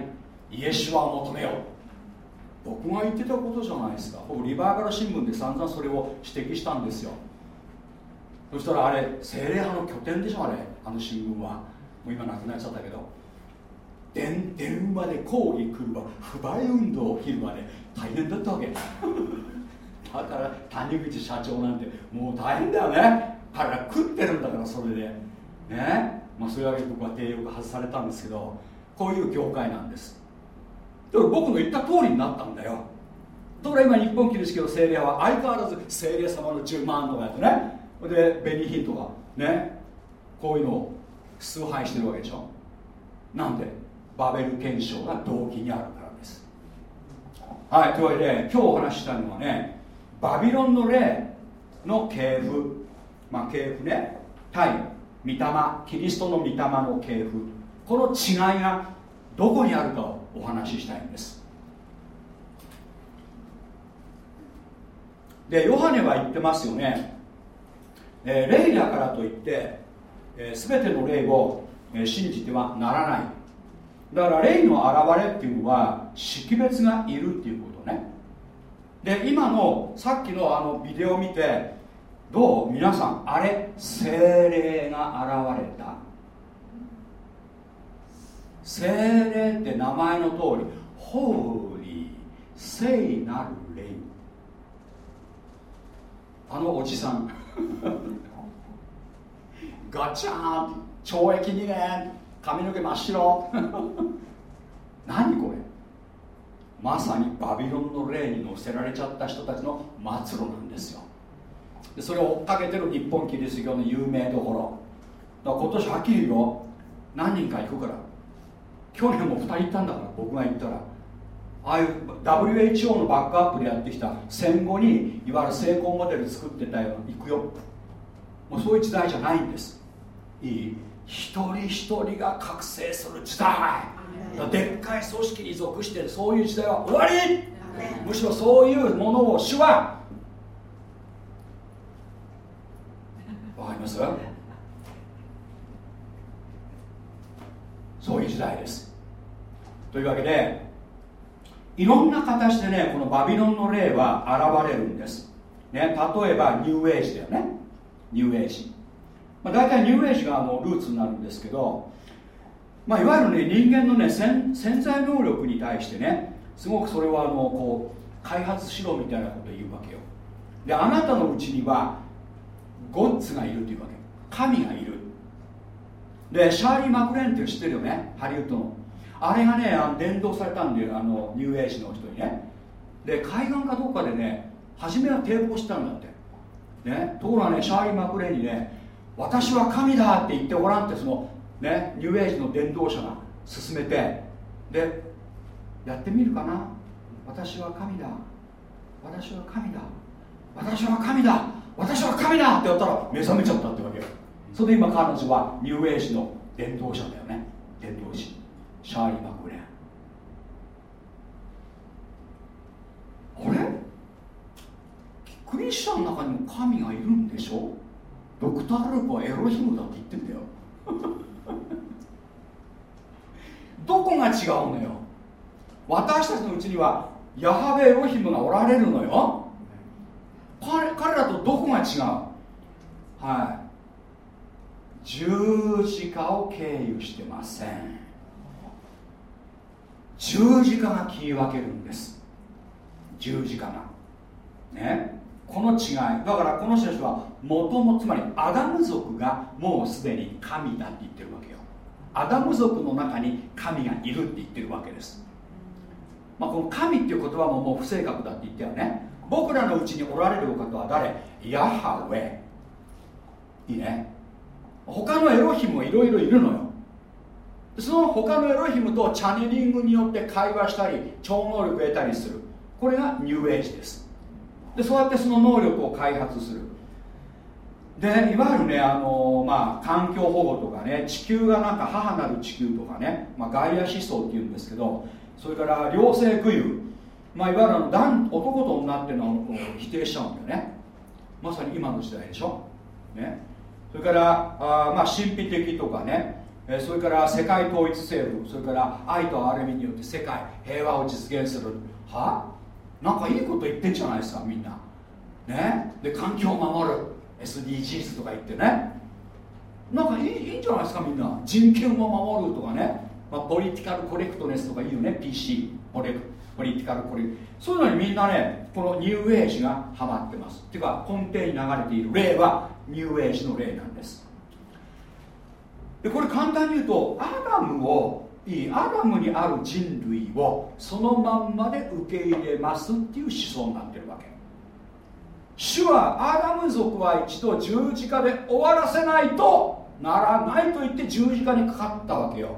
イエシュアを求めよう。僕が言ってたことじゃないですか。僕リバーバル新聞で散々それを指摘したんですよ。そしたらあれ精霊派の拠点でしょあれ。あの新聞は。もう今なくなっちゃったけど。電電話で抗議来るわ不買運動を切るまで大変だったわけ。だから谷口社長なんてもう大変だよね。彼ら食ってるんだからそれで。ね。まあそういうわけで僕は定欲外されたんですけどこういう業界なんです。だから僕の言った通りになったんだよ。ところが今日本キリスト教聖霊は相変わらず聖霊様の10万とかやってね。でベニーヒンとかね。こういうのを崇拝してるわけでしょ。なんで？バベル憲章が動機にあるからです。はいというわけで今日お話ししたのはねバビロンの霊の系譜。まあ系譜ね。対御霊キリストの御霊の系譜。この違いがどこにあるかをお話ししたいんです。でヨハネは言ってますよね、えー霊だからといって、えー全ての霊を、信じてはならない。だから霊の現れっていうのは識別がいるっていうことね。で今のさっきのあのビデオ見てどう？皆さんあれ？精霊が現れた。精霊って名前の通りホーリー聖なる霊あのおじさん。ガチャーン懲役2年。髪の毛真っ白。何これ。まさにバビロンの霊に乗せられちゃった人たちの末路なんですよ。でそれを追っかけてる日本キリスト教の有名どころ。だから今年はっきり言うよ。何人か行くから。去年も2人行ったんだから僕が行ったら。ああいう WHO のバックアップでやってきた戦後にいわゆる成功モデル作ってたよ行くよ。もうそういう時代じゃないんです。いい？一人一人が覚醒する時代。でっかい組織に属してるそういう時代は終わり。むしろそういうものを主は。わかります？そういう時代です。というわけでいろんな形でねこのバビロンの霊は現れるんです、ね、例えばニューエイジだよね。ニューエイジ、まあ、大体ニューエイジがもうルーツになるんですけど、まあ、いわゆるね人間のね潜潜在能力に対してねすごくそれはあのこう開発しろみたいなことを言うわけよ。であなたのうちにはゴッツがいるというわけ。神がいる。でシャーリー・マクレーンって知ってるよね？ハリウッドの。あれがねあの伝道されたんであのニューエイジの人にね。で海岸かどっかでね初めは抵抗したんだって。ね？ところがねシャーリー・マクレーンにね私は神だって言ってごらんってそのねニューエイジの伝道者が進めてでやってみるかな。私は神だ。私は神だ。私は神だ。私は神だってやったら目覚めちゃったってわけよ。それで今彼女はニューエイジの伝道者だよね。伝道師。シャーリー・マクレンあれ？クリスチャンの中にも神がいるんでしょ？ドクター・ルークはエロヒムだって言ってんだよ。どこが違うのよ。私たちのうちにはヤハベエロヒムがおられるのよ。彼彼らとどこが違う？はい。十字架を経由してません。十字架が切り分けるんです。十字架が。ね。この違い。だからこの人たちはもともつまりアダム族がもうすでに神だって言ってるわけよ。アダム族の中に神がいるって言ってるわけです。まあ、この神っていう言葉ももう不正確だって言ったよね。僕らのうちにおられるお方は誰？ヤハウェ。いいね。他のエロヒムはいろいろいるのよ。その他のエロヒムとチャネリングによって会話したり超能力を得たりする。これがニューエイジです。でそうやってその能力を開発する。でいわゆるねあの、まあ、環境保護とかね地球がなんか母なる地球とかね、まあ、ガイア思想っていうんですけどそれから両性具有、まあ、いわゆる男と女っていうのを否定しちゃうんだよね。まさに今の時代でしょ、ね、それからあまあ神秘的とかね。それから世界統一政府それから愛と憐れみによって世界平和を実現する。は？なんかいいこと言ってんじゃないですかみんな。ね？で環境を守る。SDGs とか言ってね。なんかいいいいんじゃないですかみんな。人権を守るとかね、まあ、ポリティカルコレクトネスとかいいよね PC ポレポリティカルコレクトそういうのにみんなねこのニューエイジがハマってます。っていうか根底に流れている霊はニューエイジの霊なんです。でこれ簡単に言うとアダムをいいアダムにある人類をそのまんまで受け入れますっていう思想になってるわけ。主はアダム族は一度十字架で終わらせないとならないと言って十字架にかかったわけよ。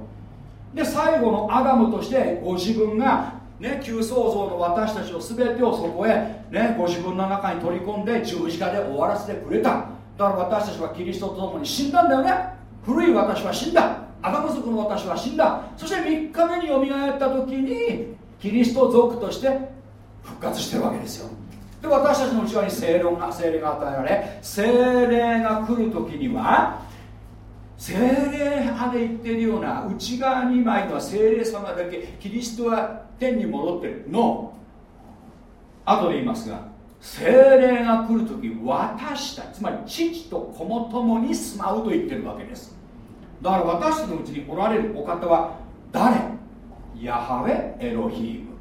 で最後のアダムとしてご自分がね、旧創造の私たちを全てをそこへ、ね、ご自分の中に取り込んで十字架で終わらせてくれた。だから私たちはキリストと共に死んだんだよね。古い私は死んだ。アダム族の私は死んだ。そして3日目によみがえった時にキリスト族として復活してるわけですよ。で私たちの内側に精霊が精霊が与えられ精霊が来る時には精霊派で言ってるような内側に巻いのは精霊様だけキリストは天に戻ってる。の後で言いますが精霊が来る時私たちつまり父と子も共に住まうと言ってるわけです。だから私たちのうちにおられるお方は誰？ヤハウェエロヒーム。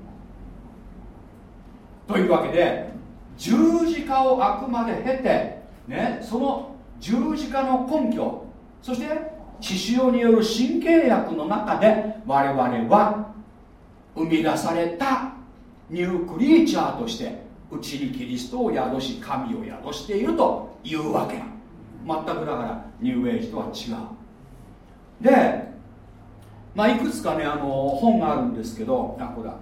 というわけで十字架をあくまで経て、ね、その十字架の根拠そして血潮による新契約の中で我々は生み出されたニュークリーチャーとしてうちにキリストを宿し神を宿しているというわけ。全くだからニューエイジとは違う。でまあいくつかねあの本があるんですけどあこれだ。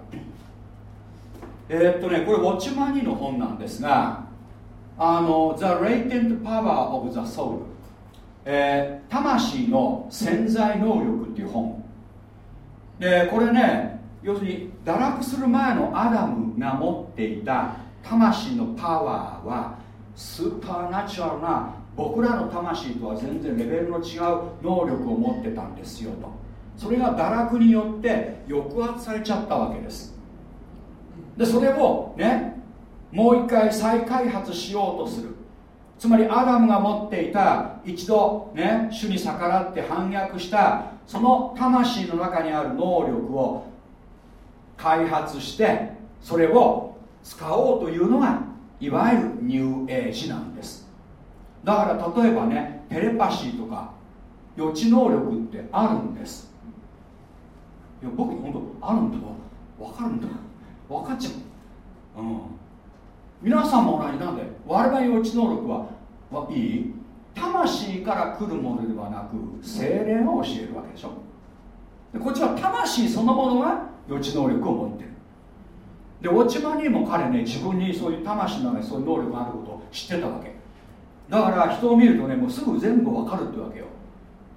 えー、っとねこれウォッチマニーの本なんですがあの The Latent Power of the Soul えー、魂の潜在能力っていう本。でこれね要するに堕落する前のアダムが持っていた魂のパワーはスーパーナチュラルな僕らの魂とは全然レベルの違う能力を持ってたんですよと。それが堕落によって抑圧されちゃったわけです。でそれをねもう一回再開発しようとする。つまりアダムが持っていた一度ね主に逆らって反逆したその魂の中にある能力を開発してそれを使おうというのがいわゆるニューエイジなんです。だから例えばねテレパシーとか予知能力ってあるんです。いや僕本当あるんだわ。分かるんだ分かっちゃう。うん。皆さんも同じなんで我々予知能力ははいい？魂から来るものではなく精霊が教えるわけでしょ。でこっちは魂そのものが予知能力を持ってる。でウォッチマンにも彼ね自分にそういう魂の中にそういう能力があることを知ってたわけ。だから人を見るとねもうすぐ全部わかるってわけよ、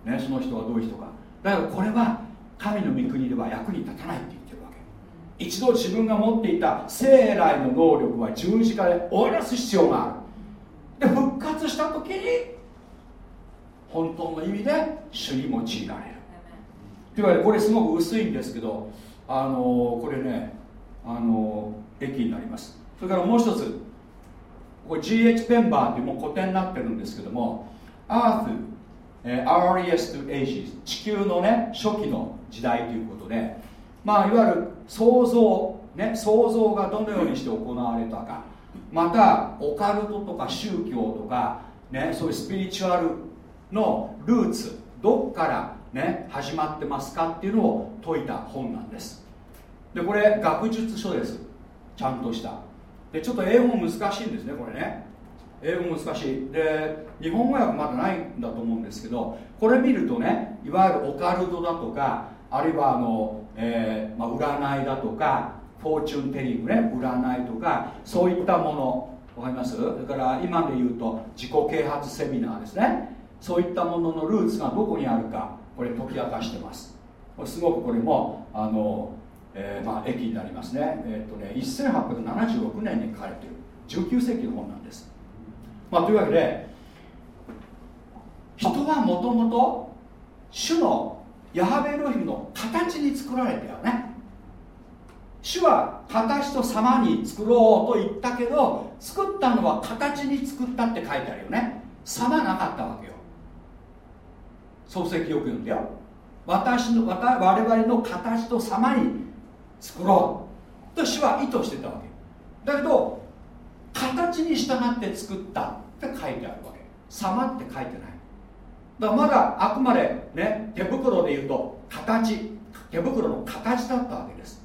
ね、その人はどういう人か。だからこれは神の御国では役に立たないって言ってるわけ。一度自分が持っていた生来の能力は十字架で終わらす必要がある。で復活した時に本当の意味で主に用いられる。というわけでこれすごく薄いんですけどあのこれねあの駅になります。それからもう一つこれ GH ペンバーっていうもう古典になってるんですけども Earth、え、ares to Ages 地球のね初期の時代ということでまあいわゆる創造ね創造がどのようにして行われたかまたオカルトとか宗教とかねそういうスピリチュアルのルーツどっからね始まってますかっていうのを説いた本なんです。でこれ学術書です。ちゃんとした。でちょっと英語も難しいんですねこれね。英語難しい。で日本語訳まだないんだと思うんですけどこれ見るとねいわゆるオカルトだとかあるいはあの、えーまあ、占いだとかフォーチュンテリングね占いとかそういったもの。わかります？だから今で言うと自己啓発セミナーですね。そういったもののルーツがどこにあるかこれ解き明かしてます。すごくこれもあの、えーまあ、駅になりますね,、えー、っとね1876年に書かれている19世紀の本なんです。まあ、というわけで人はもともと主のヤハベロヒムの形に作られたよね。主は形と様に作ろうと言ったけど作ったのは形に作ったって書いてあるよね。様なかったわけよ。創世記よく言うんだよ。私の我々の形と様に作ろう。と主は意図してたわけ。だけど形に従って作ったって書いてあるわけ。様って書いてない。だからまだあくまでね手袋で言うと形。手袋の形だったわけです。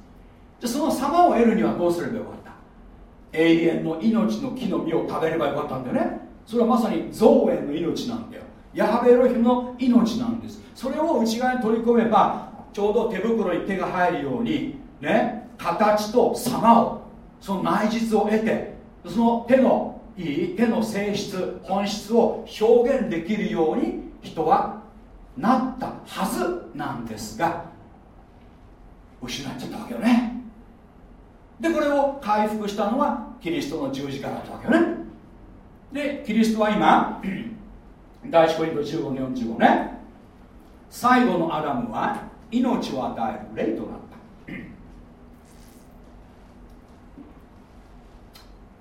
でその様を得るにはどうすればよかった？永遠の命の木の実を食べればよかったんだよね。それはまさに造園の命なんだよ。ヤハベロヒムの命なんです。それを内側に取り込めばちょうど手袋に手が入るようにね形と様をその内実を得てその手のいい手の性質本質を表現できるように人はなったはずなんですが失っちゃったわけよね。でこれを回復したのはキリストの十字架だったわけよね。でキリストは今 第一コリント15の45ね最後のアダムは命を与える霊となった。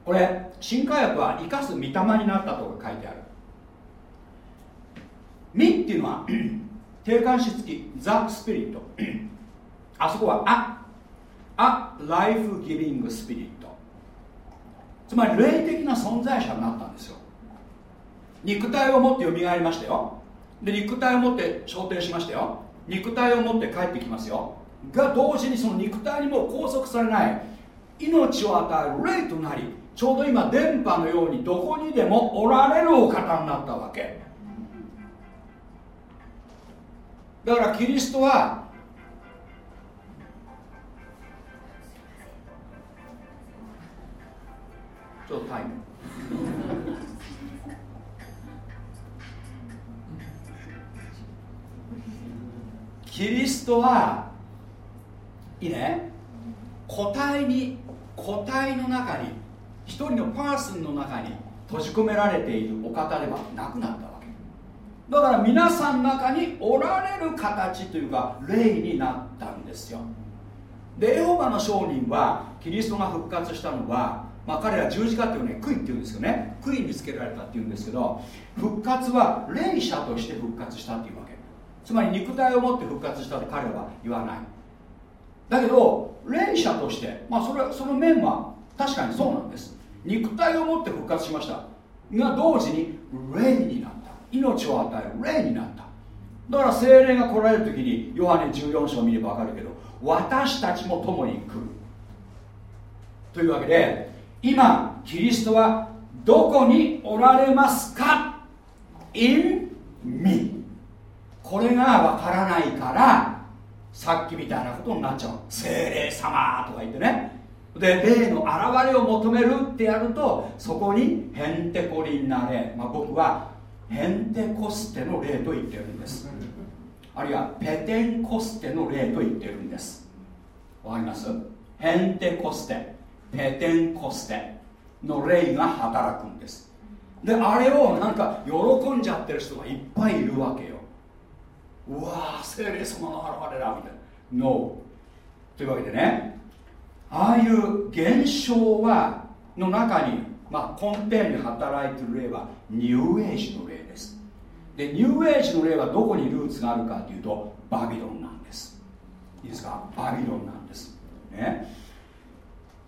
これ新科学は生かす御霊になったと書いてある「身」っていうのは 定冠詞付きザ・スピリット。あそこは「あ」あライフギビングスピリット。つまり霊的な存在者になったんですよ。肉体を持って蘇りましたよ。で肉体を持って昇天しましたよ。肉体を持って帰ってきますよ。が同時にその肉体にも拘束されない命を与える霊となりちょうど今電波のようにどこにでもおられるお方になったわけ。だからキリストはちょっとタイム。キリストはいいね。個体に個体の中に一人のパーソンの中に閉じ込められているお方ではなくなったわけ。だから皆さんの中におられる形というか霊になったんですよ。でエホバの商人はキリストが復活したのは、まあ、彼ら十字架っていうね杭っていうんですよね。杭につけられたっていうんですけど復活は霊者として復活したっていうわけ。つまり肉体を持って復活したと彼は言わない。だけど霊者としてまあそれその面は確かにそうなんです。肉体を持って復活しました。が同時に霊になった。命を与える霊になった。だから精霊が来られる時にヨハネ14章を見れば分かるけど私たちも共に来る。というわけで今キリストはどこにおられますか？in me これが分からないからさっきみたいなことになっちゃう。精霊様とか言ってね。で霊の現れを求めるってやるとそこにヘンテコリンな霊、まあ、僕はヘンテコステの霊と言ってるんです。あるいはペテンコステの霊と言ってるんです。わかります？ヘンテコステペテンコステの霊が働くんです。であれをなんか喜んじゃってる人がいっぱいいるわけよ。うわー聖霊様の現れだみたいな。No というわけでねああいう現象はの中に、まあ、根底に働いてる霊はニューエイジの霊です。でニューエイジの霊はどこにルーツがあるかというとバビロンなんです。いいですか？バビロンなんです。ね。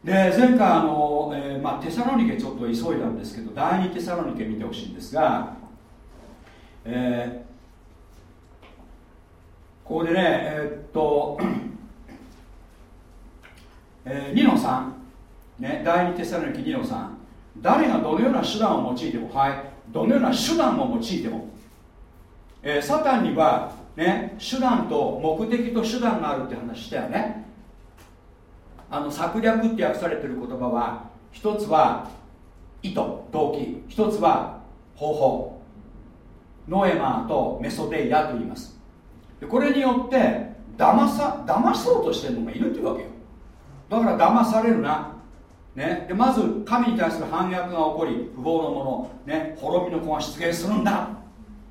で前回あの、えーまあ、テサロニケちょっと急いだんですけど第2テサロニケ見てほしいんですが、えーここでねえーっとえー、2の3、ね、第2テサロニキ2の3誰がどのような手段を用いてもはい。どのような手段を用いても、えー、サタンにはね手段と目的と手段があるって話したよね。あの策略って訳されてる言葉は一つは意図動機。一つは方法。ノエマーとメソデイヤと言います。でこれによって騙さ騙そうとしてるのがいるっていうわけよ。だから騙されるな、ね、でまず神に対する反逆が起こり不法のもの、ね、滅びの子が出現するんだ、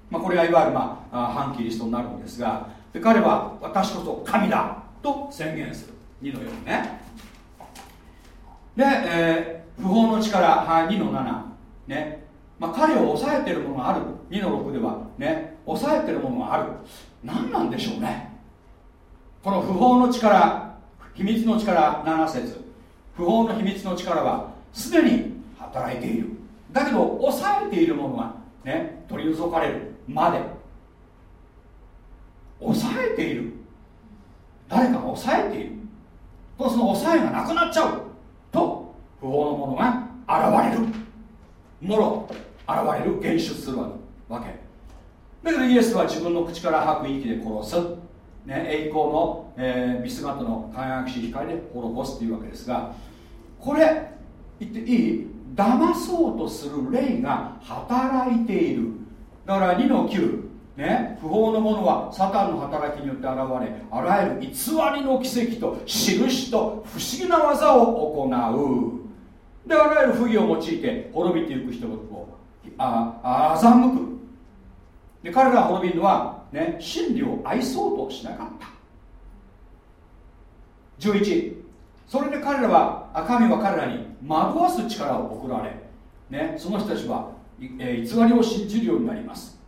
まあ、これがいわゆる、まあ、反キリストになるんですがで彼は私こそ神だと宣言する。2の4ね。で、えー、不法の力、はい、2の7ね。まあ、彼を抑えてるものがある。2の6ではね。抑えてるものがある。何なんでしょうね。この不法の力秘密の力7節。不法の秘密の力はすでに働いている。だけど抑えているものがね取り除かれるまで。抑えている。誰かが抑えている。とその抑えがなくなっちゃう。と不法のものが現れる。もろ現れる現出するわけ。だけどイエスは自分の口から吐く息で殺す、ね、栄光の、えー、見姿の輝きし光で滅ぼすというわけですがこれ言っていい？騙そうとする霊が働いている。だから2の9ね、不法のものはサタンの働きによって現れあらゆる偽りの奇跡と印と不思議な技を行う。であらゆる不義を用いて滅びていく人々をあ欺く。で彼らが滅びるのは、ね、真理を愛そうとしなかった。11それで彼らは神は彼らに惑わす力を送られ、ね、その人たちは、え、偽りを信じるようになります。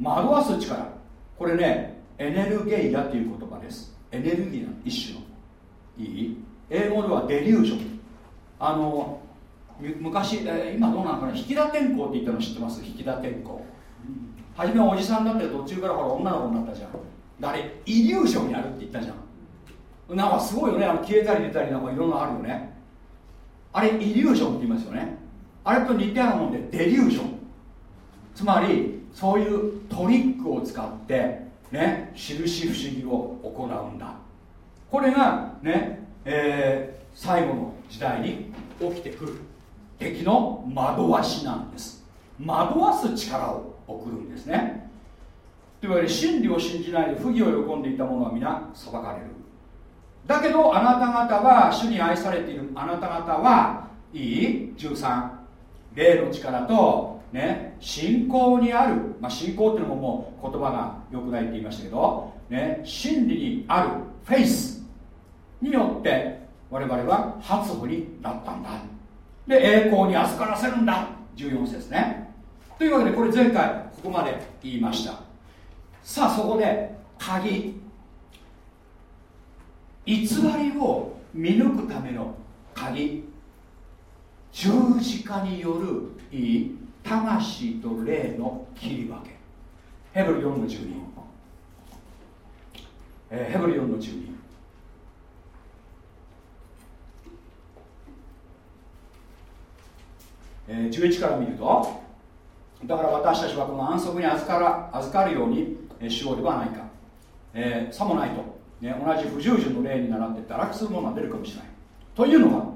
惑わす力。これねエネルゲイアという言葉です。エネルギーの一種の。いい？英語ではデリュージョン。あの昔、え、今どうなのかな？引田天候って言ったの知ってます？引田天候初めはおじさんだって途中からほら女の子になったじゃん。あれイリュージョンやるって言ったじゃん。なんかすごいよね。あの消えたり出たりなんかいろんなあるよね。あれイリュージョンって言いますよね。あれと似たようなもんでデリュージョン。つまりそういうトリックを使ってね印不思議を行うんだ。これがね、えー、最後の時代に起きてくる。敵の惑わしなんです。惑わす力を。送るんですね。というわけで真理を信じないで不義を喜んでいた者は皆裁かれる。だけどあなた方は主に愛されている。あなた方はいい13霊の力とね信仰にある、まあ、信仰っていうのももう言葉が良くないって言いましたけど、ね、真理にある。フェイス。によって我々は発歩になったんだ。で栄光に預からせるんだ。14節ね。というわけでこれ前回ここまで言いました。さあそこで鍵。偽りを見抜くための鍵。十字架によるいい魂と霊の切り分け。ヘブル4の12、えー、ヘブル4の12えー、11から見るとだから私たちはこの安息に預から預かるようにしようではないか、えー、さもないと、ね、同じ不従順の例に倣って堕落するものが出るかもしれない。というのは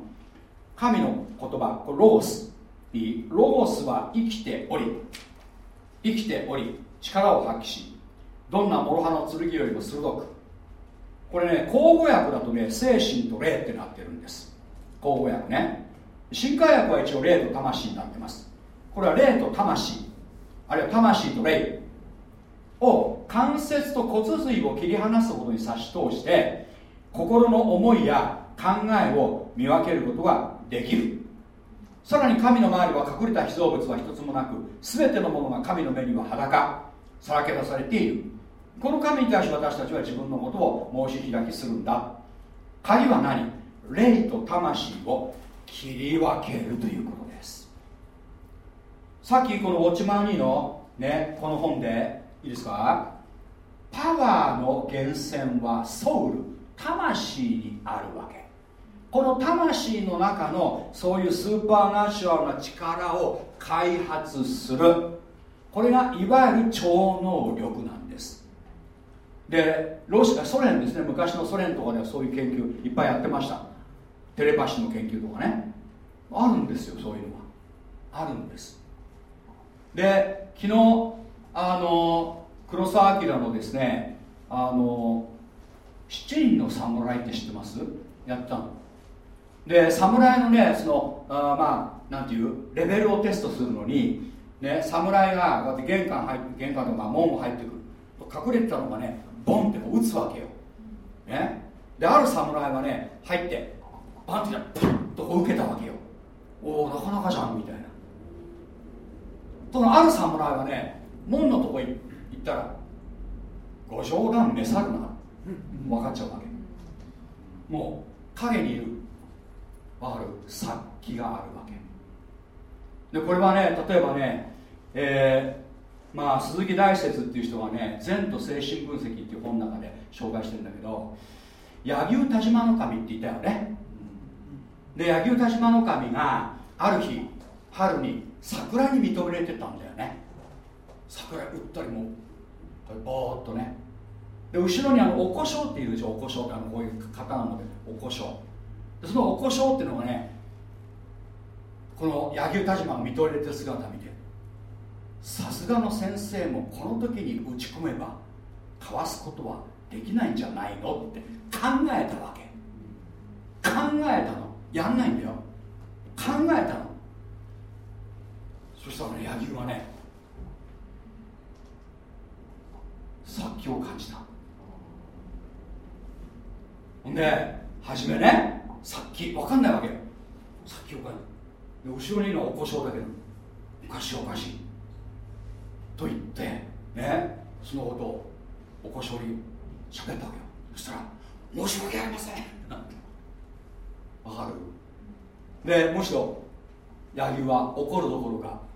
神の言葉これロース。ロースは生きており生きており力を発揮しどんな諸刃の剣よりも鋭く。これね口語訳だとね精神と霊ってなってるんです。口語訳ね。新海訳は一応霊と魂になってます。これは霊と魂。あるいは魂と霊。を関節と骨髄を切り離すことに差し通して心の思いや考えを見分けることができる。さらに神の周りは隠れた被造物は一つもなく全てのものが神の目には裸。さらけ出されている。この神に対して私たちは自分のことを申し開きするんだ。鍵は何？霊と魂を切り分けるということ。さっきこのウォッチマン2のねこの本でいいですか？パワーの源泉はソウル魂にあるわけ。この魂の中のそういうスーパーナチュラルな力を開発する。これがいわゆる超能力なんです。でロシアソ連ですね。昔のソ連とかではそういう研究いっぱいやってました。テレパシーの研究とかね。あるんですよそういうのは。あるんです。で昨日あの黒澤明のですねあの7人の侍って知ってます？やったの。で侍のねそのあまあなんていうレベルをテストするのにね侍がこうやって玄関入って玄関とか門を入ってくる。隠れてたのがねボンってこう撃つわけよ。ね。である侍はね入ってバンってパンとこう受けたわけよ。おおなかなかじゃんみたいな。とのある侍はね門のとこ行ったらご冗談召さるな。分かっちゃうわけ。もう影にいる分かる殺気があるわけ。でこれはね例えばねえーまあ鈴木大拙っていう人がね「善と精神分析」っていう本の中で紹介してるんだけど柳生田島の神って言ったよね。で柳生田島の神がある日春に桜に認められてたんだよね。桜打ったりもぼーっとね。で後ろにあのおこしょうっていうでしょおこしょうってあのこういう刀のでおこしょう。でそのおこしょうっていうのがねこの柳生田島が見とれてる姿見てさすがの先生もこの時に打ち込めばかわすことはできないんじゃないのって考えたわけ。考えたの。やんないんだよ。考えたの。そしたらね柳生はね殺気を感じた。ほんで初めね殺気分かんないわけよ。殺気を感じで後ろにいるのはおこしょうだけどおかしいおかしい。と言ってねそのことをおこしょうに喋ったわけよ。そしたら「申し訳ありません」わかる？でむしろ柳生は怒るどころか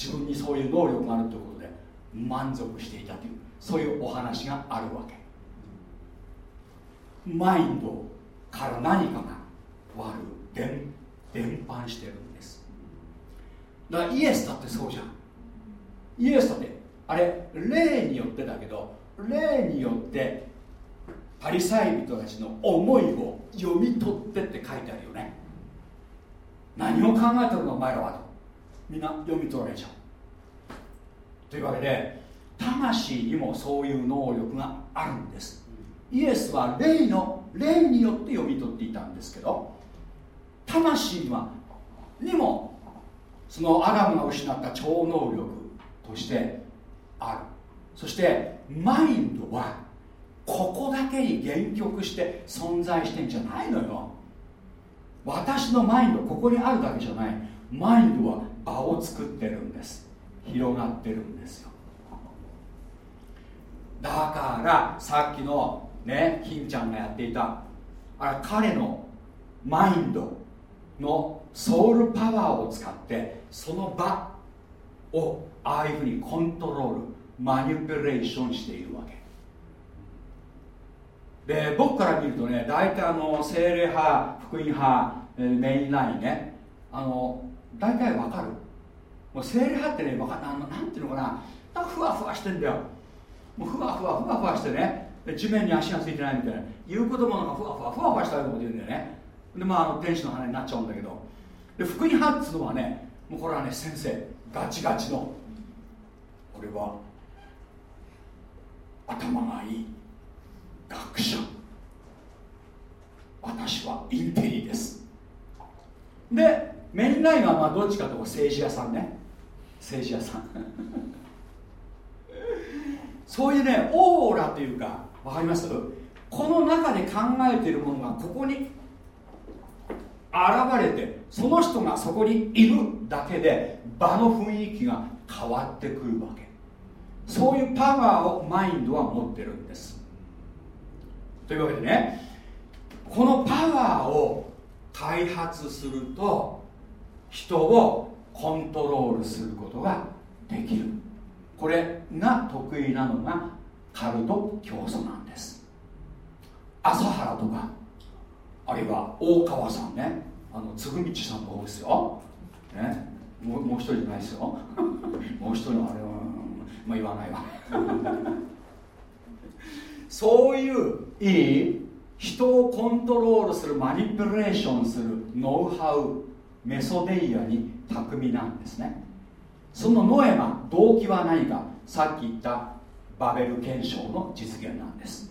自分にそういう能力があるということで満足していたというそういうお話があるわけ。マインドから何かが悪伝伝播してるんです。だからイエスだってそうじゃん。イエスだってあれ霊によってだけど霊によってパリサイ人たちの思いを読み取ってって書いてあるよね。何を考えてるのお前らはと。みんな読み取られちゃう。というわけで魂にもそういう能力があるんです。イエスは霊の霊によって読み取っていたんですけど魂にはにもそのアダムが失った超能力としてある。そしてマインドはここだけに限局して存在してんじゃないのよ。私のマインドここにあるだけじゃない。マインドは場を作ってるんです。広がってるんですよ。だからさっきのね金ちゃんがやっていたあれ彼のマインドのソウルパワーを使ってその場をああいうふうにコントロールマニュピレーションしているわけ。で僕から見るとね大体あの精霊派福音派メインラインねあの大体わかる。もう精霊派ってねわかんなんなんていうのかな。なんかふわふわしてんだよ。もうふわふわふわふわしてね。地面に足がついてないみたいな。言うこともなんかふわふわふわふわしたようなこと言うんだよね。でまああの天使の羽になっちゃうんだけど。で福音派っつうのはねもうこれはね先生ガチガチの。これは頭がいい学者。私はインテリです。でメインラインはまあどっちかというと政治家さんね。政治家さん。そういうねオーラというかわかります？この中で考えているものがここに現れてその人がそこにいるだけで場の雰囲気が変わってくるわけ。そういうパワーをマインドは持ってるんです。というわけでねこのパワーを開発すると人をコントロールすることができる。これが得意なのがカルト教祖なんです。朝原とかあるいは大川さんね。あの嗣道さんの方ですよ、ね、もうもう一人じゃないですよ。もう一人のあれはまあ言わないわ。そういういい人をコントロールするマニピュレーションするノウハウメソデイヤに巧みなんですね。そのノエマ動機は何かさっき言ったバベル憲章の実現なんです。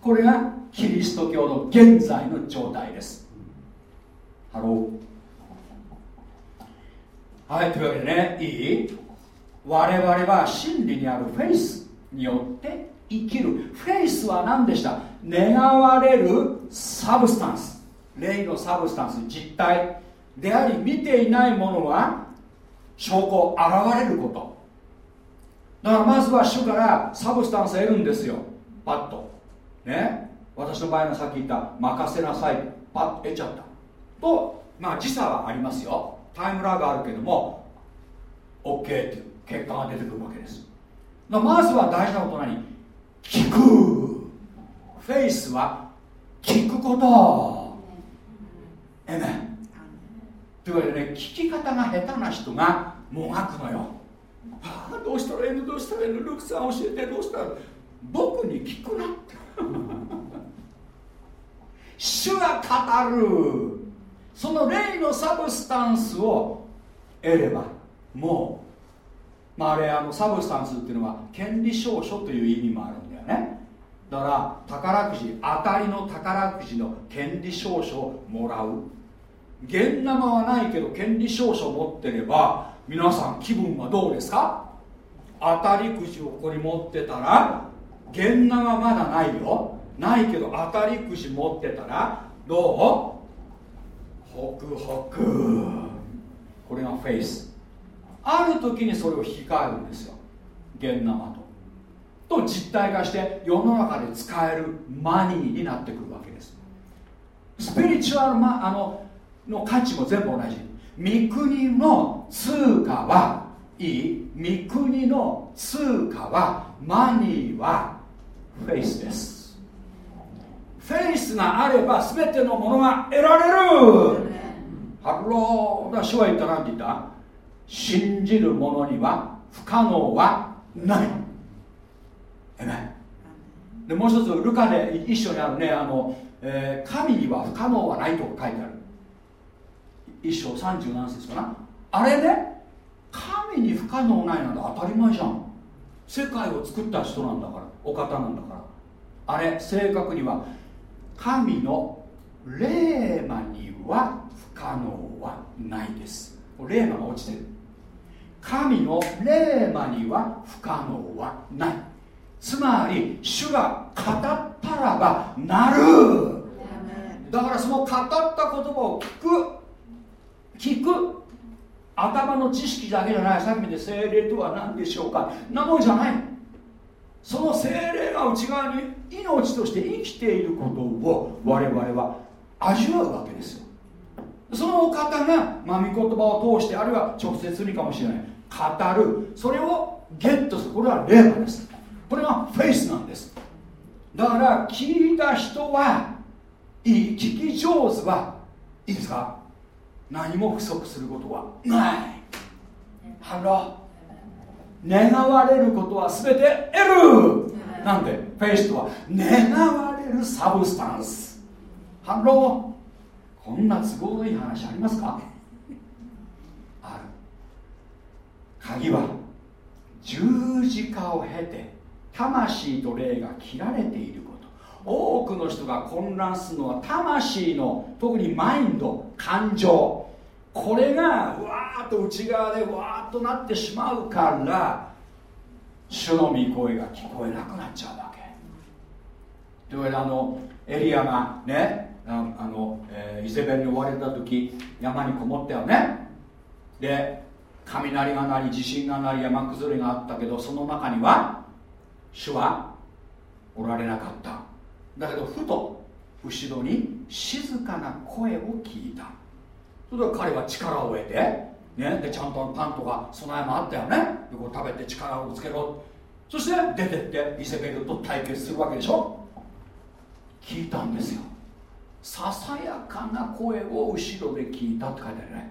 これがキリスト教の現在の状態です。ハロー。はいというわけでねいい？我々は真理にあるフェイスによって生きる。フェイスは何でした？願われる substance。霊の substance 実体。であり見ていないものは証拠現れること。だからまずは主から substance を得るんですよ。パッと。ね。私の場合のさっき言った任せなさい。パッと得ちゃった。とまあ時差はありますよ。タイムラグあるけども OK っていう結果が出てくるわけです。まずは大事なことは何？聞く。フェイスは聞くこと。えめというわけでね聞き方が下手な人がもがくのよ、はあ、どうしたらいいの？どうしたらいいの？ルクさん教えてどうしたら僕に聞くなって。主が語るその霊の substance を得ればもう、まあ、あれあの substance っていうのは権利証書という意味もあるんだよね。だから宝くじ当たりの宝くじの権利証書をもらう。現生はないけど権利証書持ってれば皆さん気分はどうですか？当たりくじをここに持ってたら現生まだないよ。ないけど当たりくじ持ってたらどう？ホクホク。これがフェイス。ある時にそれを引き換えるんですよ。現生と。と実体化して世の中で使えるマニーになってくるわけです。スピリチュアルマあのの価値も全部同じ。御国の通貨はいい。御国の通貨は money は faith です。フェイスがあれば全てのものが得られる。ハローだ主は言ったなんて言った？信じる者には不可能はない。えめでもう一つルカで一緒にあるねあの、えー神には不可能はないと書いてある。一章37節かな。あれね神に不可能ないなんて当たり前じゃん。世界を作った人なんだからお方なんだから。あれ正確には神の霊魔には不可能はないです。霊魔が落ちてる。神の霊魔には不可能はない。つまり主が語ったらばなる。だからその語った言葉を聞く聞く。頭の知識だけじゃない。さっき見て精霊とは何でしょうか。なもんじゃない。その精霊が内側に命として生きていることを我々は味わうわけですよ。そのお方が、まあ、御言葉を通してあるいは直接にかもしれない。語る。それをゲットするこれはレーマです。これがフェイスなんです。だから聞いた人はいい聞き上手はいいですか？何も不足することはない。 Hello。願われることは全て得る。なんで？ faith とは願われる substance。Hello。こんな都合のいい話ありますか？ある。鍵は十字架を経て魂と霊が切られていること。多くの人が混乱するのは魂の特にマインド感情。これがわーっと内側でわーっとなってしまうから主の御声が聞こえなくなっちゃうわけ。というわけであのエリアがねああの、えーイゼベルに追われた時山にこもったよね。で雷が鳴り地震が鳴り山崩れがあったけどその中には主はおられなかった。だけどふと後ろに静かな声を聞いた。それで彼は力を得て、ね、でちゃんとパンとか備えもあったよね。でこう食べて力をつけろ。そして出てってイセベルと対決するわけでしょ。聞いたんですよ。ささやかな声を後ろで聞いたって書いてあるね。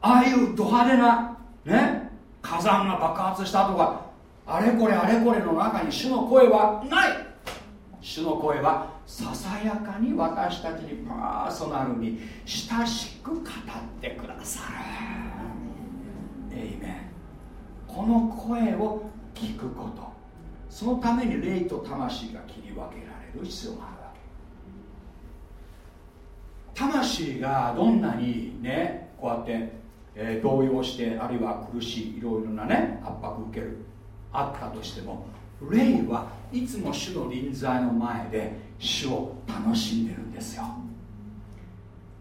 ああいうド派手なね火山が爆発したとかあれこれあれこれの中に主の声はない。主の声はささやかに私たちにパーソナルに親しく語ってくださる。エイメンこの声を聞くこと。そのために霊と魂が切り分けられる必要があるわけ。魂がどんなにねこうやって、えー動揺してあるいは苦しいいろいろなね圧迫受けるあったとしても霊はいつも主の臨在の前で主を楽しんでるんですよ。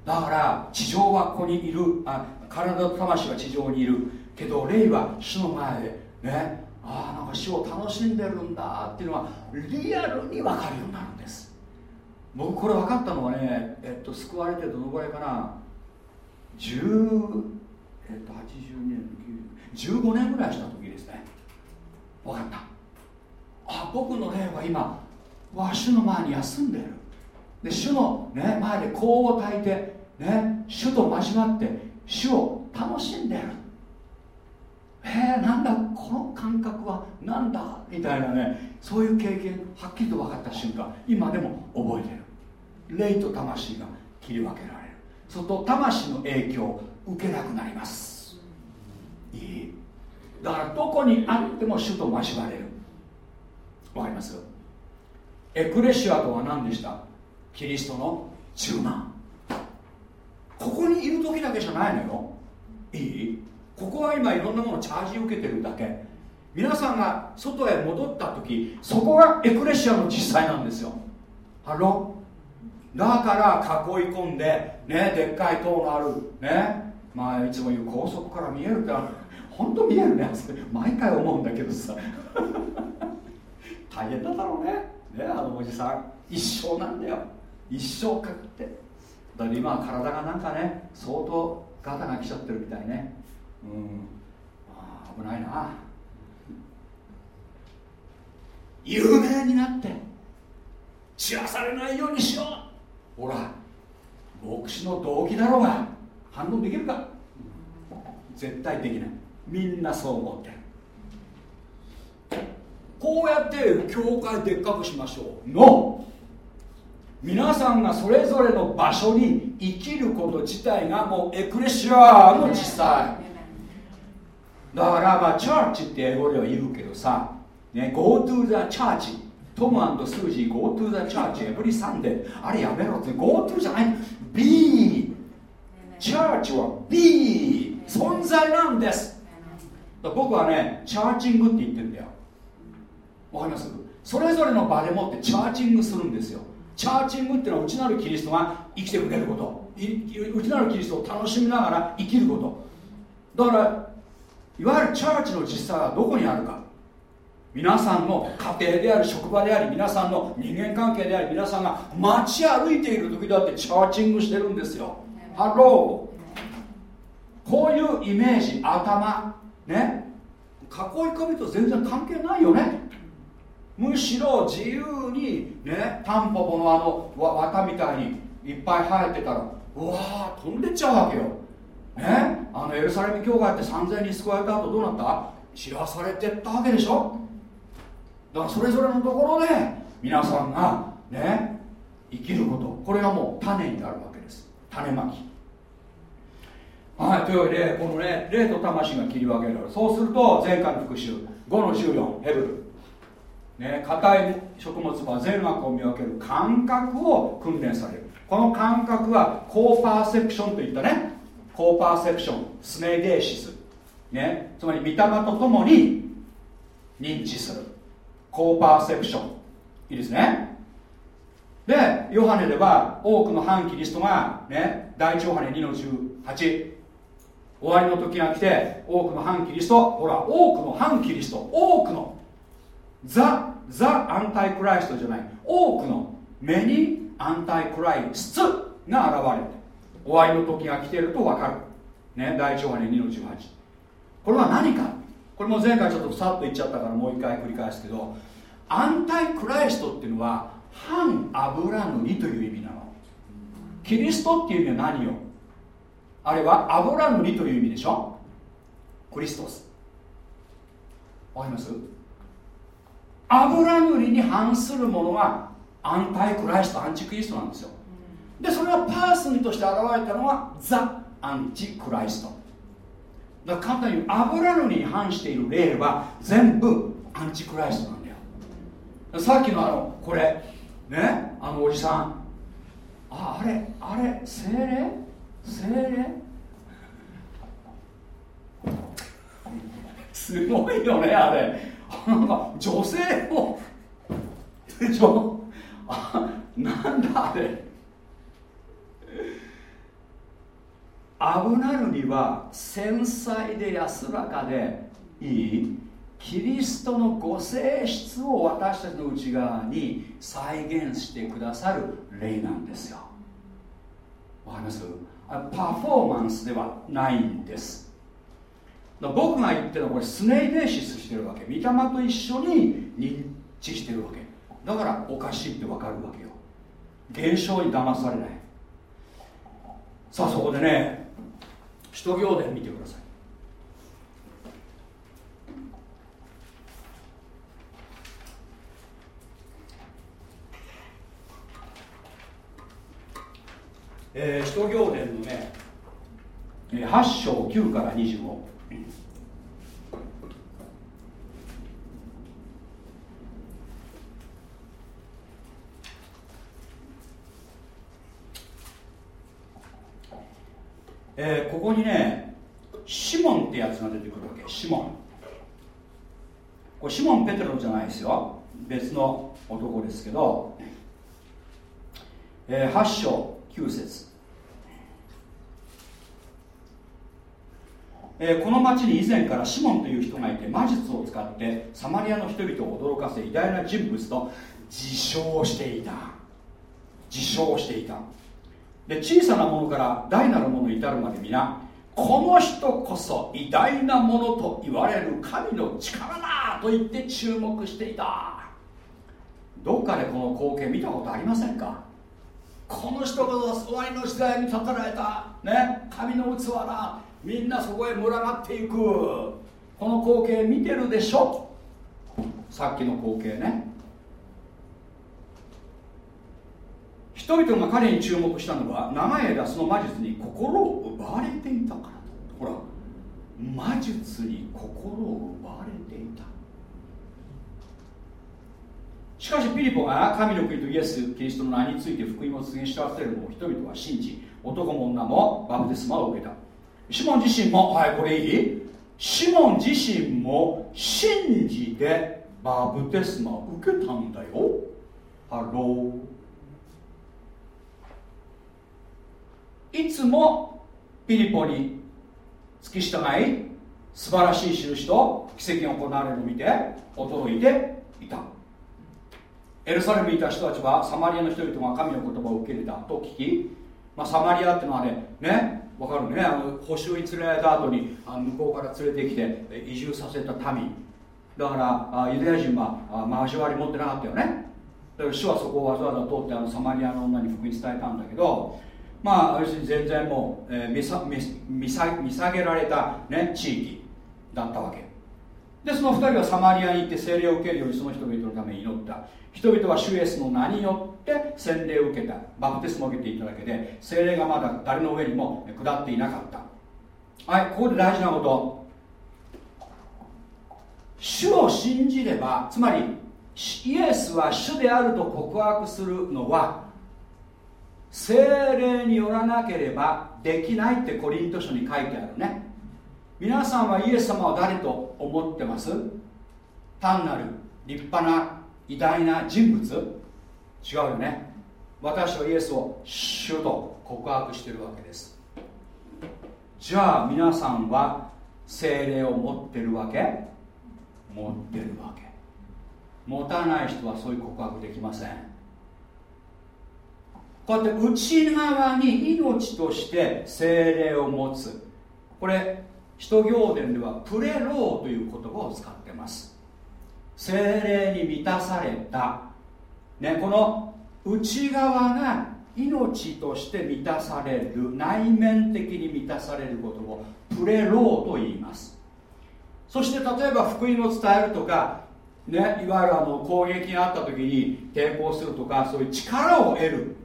だから地上はここにいるあ体と魂は地上にいるけど霊は主の前でねああなんか主を楽しんでるんだっていうのはリアルに分かるようになるんです。僕これ分かったのはね、えっと、救われてどのぐらいかな。10えっと82年15年ぐらいした時ですね。分かった。あ僕の霊は今わ主の前に休んでる。で主の、ね、前で香を焚いて、ね、主と交わって主を楽しんでる。えー、なんだこの感覚はなんだみたいなねそういう経験はっきりと分かった瞬間今でも覚えてる。霊と魂が切り分けられる。それと魂の影響を受けなくなります。いい。だからどこにあっても主と交われる。わかります？エクレシアとは何でした？キリストの充満ここにいる時だけじゃないのよ。いい？ここは今いろんなものチャージ受けてるだけ。皆さんが外へ戻った時そこがエクレシアの実際なんですよ。ハロだから囲い込んでねでっかい塔のあるね。まあいつも言う高速から見えるって本当見えるね。毎回思うんだけどさ。大変だだろうね。ねあのおじさん。一生なんだよ。一生かかって。だって今は体がなんかね相当ガタが来ちゃってるみたいね。うん。あ危ないな。有名になって知らされないようにしよう。ほら牧師の動機だろうが反応できるか。絶対できない。みんなそう思ってる。こうやって教会でっかくしましょう。の皆さんがそれぞれの場所に生きること自体がもうエクレシアの実際。だからまあチャーチって英語では言うけどさ、ね、Go to the church トムスージー Go to the church every Sunday あれやめろって。Go to じゃない。Be チャーチは Be 存在なんです。僕はねチャーチングって言ってるんだよ。わかります？それぞれの場でもってチャーチングするんですよ。チャーチングっていうのは内なるキリストが生きてくれること。内なるキリストを楽しみながら生きること。だからいわゆるチャーチの実際はどこにあるか。皆さんの家庭であり職場であり皆さんの人間関係であり皆さんが街歩いている時だってチャーチングしてるんですよ。ハローこういうイメージ頭。ね？囲い込みと全然関係ないよね。むしろ自由にねタンポポのあの綿みたいにいっぱい生えてたらうわー飛んでっちゃうわけよ。ね？あのエルサレム教会って3000人救われた後どうなった？散らされてったわけでしょ？だからそれぞれのところで皆さんがね生きることこれがもう種になるわけです。種まき。はいというわけでこのね霊と魂が切り分けられる。そうすると前回の復習5の14ヘブル。ね硬い食物は善悪を見分ける感覚を訓練される。この感覚はコーパーセプションといったねコーパーセプションスネイデーシス。ねつまり御霊とともに認知する。コーパーセプション。いいですね。でヨハネでは多くの反キリストがね第一ヨハネ2の18終わりの時が来て多くの反キリストほら多くの反キリスト多くのザ・ザ・アンタイクライストじゃない。多くの目にアンタイクライストが現れて終わりの時が来ていると分かる、ね、第一ヨハネ2の18これは何か。これも前回ちょっとさっと言っちゃったからもう一回繰り返すけどアンタイクライストっていうのは反油塗りという意味なの。キリストっていう意味は何よ？あれは油塗りという意味でしょ？クリストス。わかります？油塗りに反するものがアンタイクライストアンチクリストなんですよ。でそれがパーソンとして現れたのはザ・アンチクライスト。だから簡単に油塗りに反している霊は全部アンチクライストなんだよ。さっきのあのこれねあのおじさん。ああれあれ精霊？精霊？すごいよねあれなんか女性をでしょ？あなんだあれ。油塗りは繊細で安らかでいい。キリストのご性質を私たちの内側に再現してくださる霊なんですよ。わかります？パフォーマンスではないんです。僕が言ってるのはこれスネイデーシスしてるわけ。御霊と一緒に認知してるわけ。だからおかしいってわかるわけよ。現象に騙されない。さあそこでね使徒行伝見てください。えー、使徒行伝のねえー8章9から25えーここにねシモンってやつが出てくるわけ。シモン。これシモン・ペテロじゃないですよ。別の男ですけど、えー8章9節。えーこの町に以前からシモンという人がいて魔術を使ってサマリアの人々を驚かせ偉大な人物と自称していた。自称していた。で小さなものから大なるものに至るまで皆この人こそ偉大なものと言われる神の力だと言って注目していた。どっかでこの光景見たことありませんか？この人こそ終わりの時代に立たられた、ね、神の器だ。みんなそこへ群がっていく。この光景見てるでしょ。さっきの光景ね。人々が彼に注目したのは長い間その魔術に心を奪われていたから。ほら魔術に心を奪われていた。しかしピリポが神の国とイエス・キリストの名について福音を告げ知らせるのを人々は信じ男も女もバプテスマを受けた。シモン自身もはいこれいい。シモン自身も信じてバプテスマを受けたんだよ。 Hello。いつもピリポに付き従い素晴らしい印と奇跡が行われるのを見て驚いていた。エルサレムにいた人たちはサマリアの人々が神の言葉を受け入れたと聞き、まあ、サマリアっていうのはねねわかるね。あの捕囚に連れられた後にあ向こうから連れてきて移住させた民。だからあユダヤ人はあ交わり持ってなかったよね。だから主はそこをわざわざ通ってあのサマリアの女に福音伝えたんだけどまあ要するに全然もう、えー見さ見見さ見下げられた、ね、地域だったわけ。でその2人はサマリアに行って聖霊を受けるようにその人々のために祈った。人々は主イエスの名によって洗礼を受けた。バプテスマを受けていただけで聖霊がまだ誰の上にも下っていなかった。はいここで大事なこと。主を信じればつまりイエスは主であると告白するのは精霊によらなければできないってコリント書に書いてあるね。皆さんはイエス様は誰と思ってます？単なる立派な偉大な人物？違うよね。私はイエスを主と告白してるわけです。じゃあ皆さんは精霊を持ってるわけ？持ってるわけ。持たない人はそういう告白できません。こうやって内側に命として精霊を持つ。これ使徒行伝ではプレローという言葉を使ってます。精霊に満たされた、ね、この内側が命として満たされる。内面的に満たされることをプレローと言います。そして例えば福音を伝えるとか、ね、いわゆるあの攻撃があった時に抵抗するとかそういう力を得る。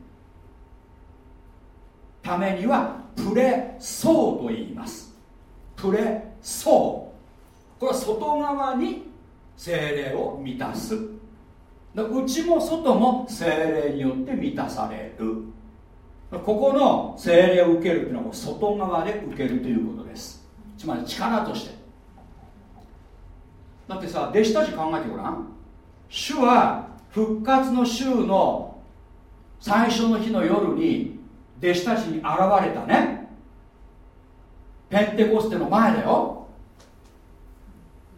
ためにはプレソーと言います。プレソーこれは外側に精霊を満たす。内も外も精霊によって満たされる。ここの精霊を受けるというのは外側で受けるということです。つまり力として。だってさ弟子たち考えてごらん。主は復活の週の最初の日の夜に弟子たちに現れたね。ペンテコステの前だよ。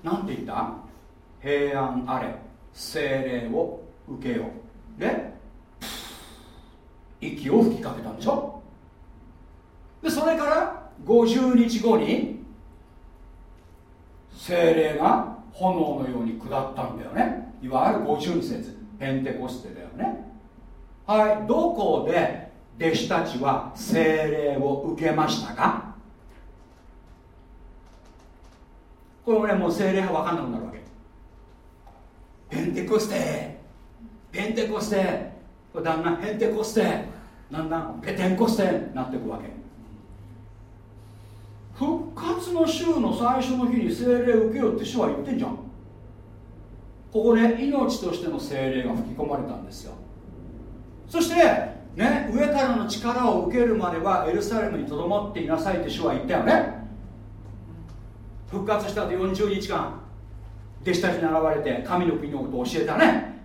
なんて言った？平安あれ精霊を受けよう。で 息を吹きかけたんでしょ？でそれから50日後に精霊が炎のように下ったんだよね。いわゆる五旬節ペンテコステだよね。はいどこで弟子たちは精霊を受けましたか？これねもう精霊が分かんなくなるわけ。ペンテコステペンテコステだんだんペンテコステだんだんペテンコステになっていくわけ。復活の週の最初の日に精霊を受けようって主は言ってんじゃん。ここで命としての精霊が吹き込まれたんですよ。そしてね上からの力を受けるまではエルサレムにとどまっていなさいって主は言ったよね。復活した後40日間弟子たちに現れて神の国のことを教えたね。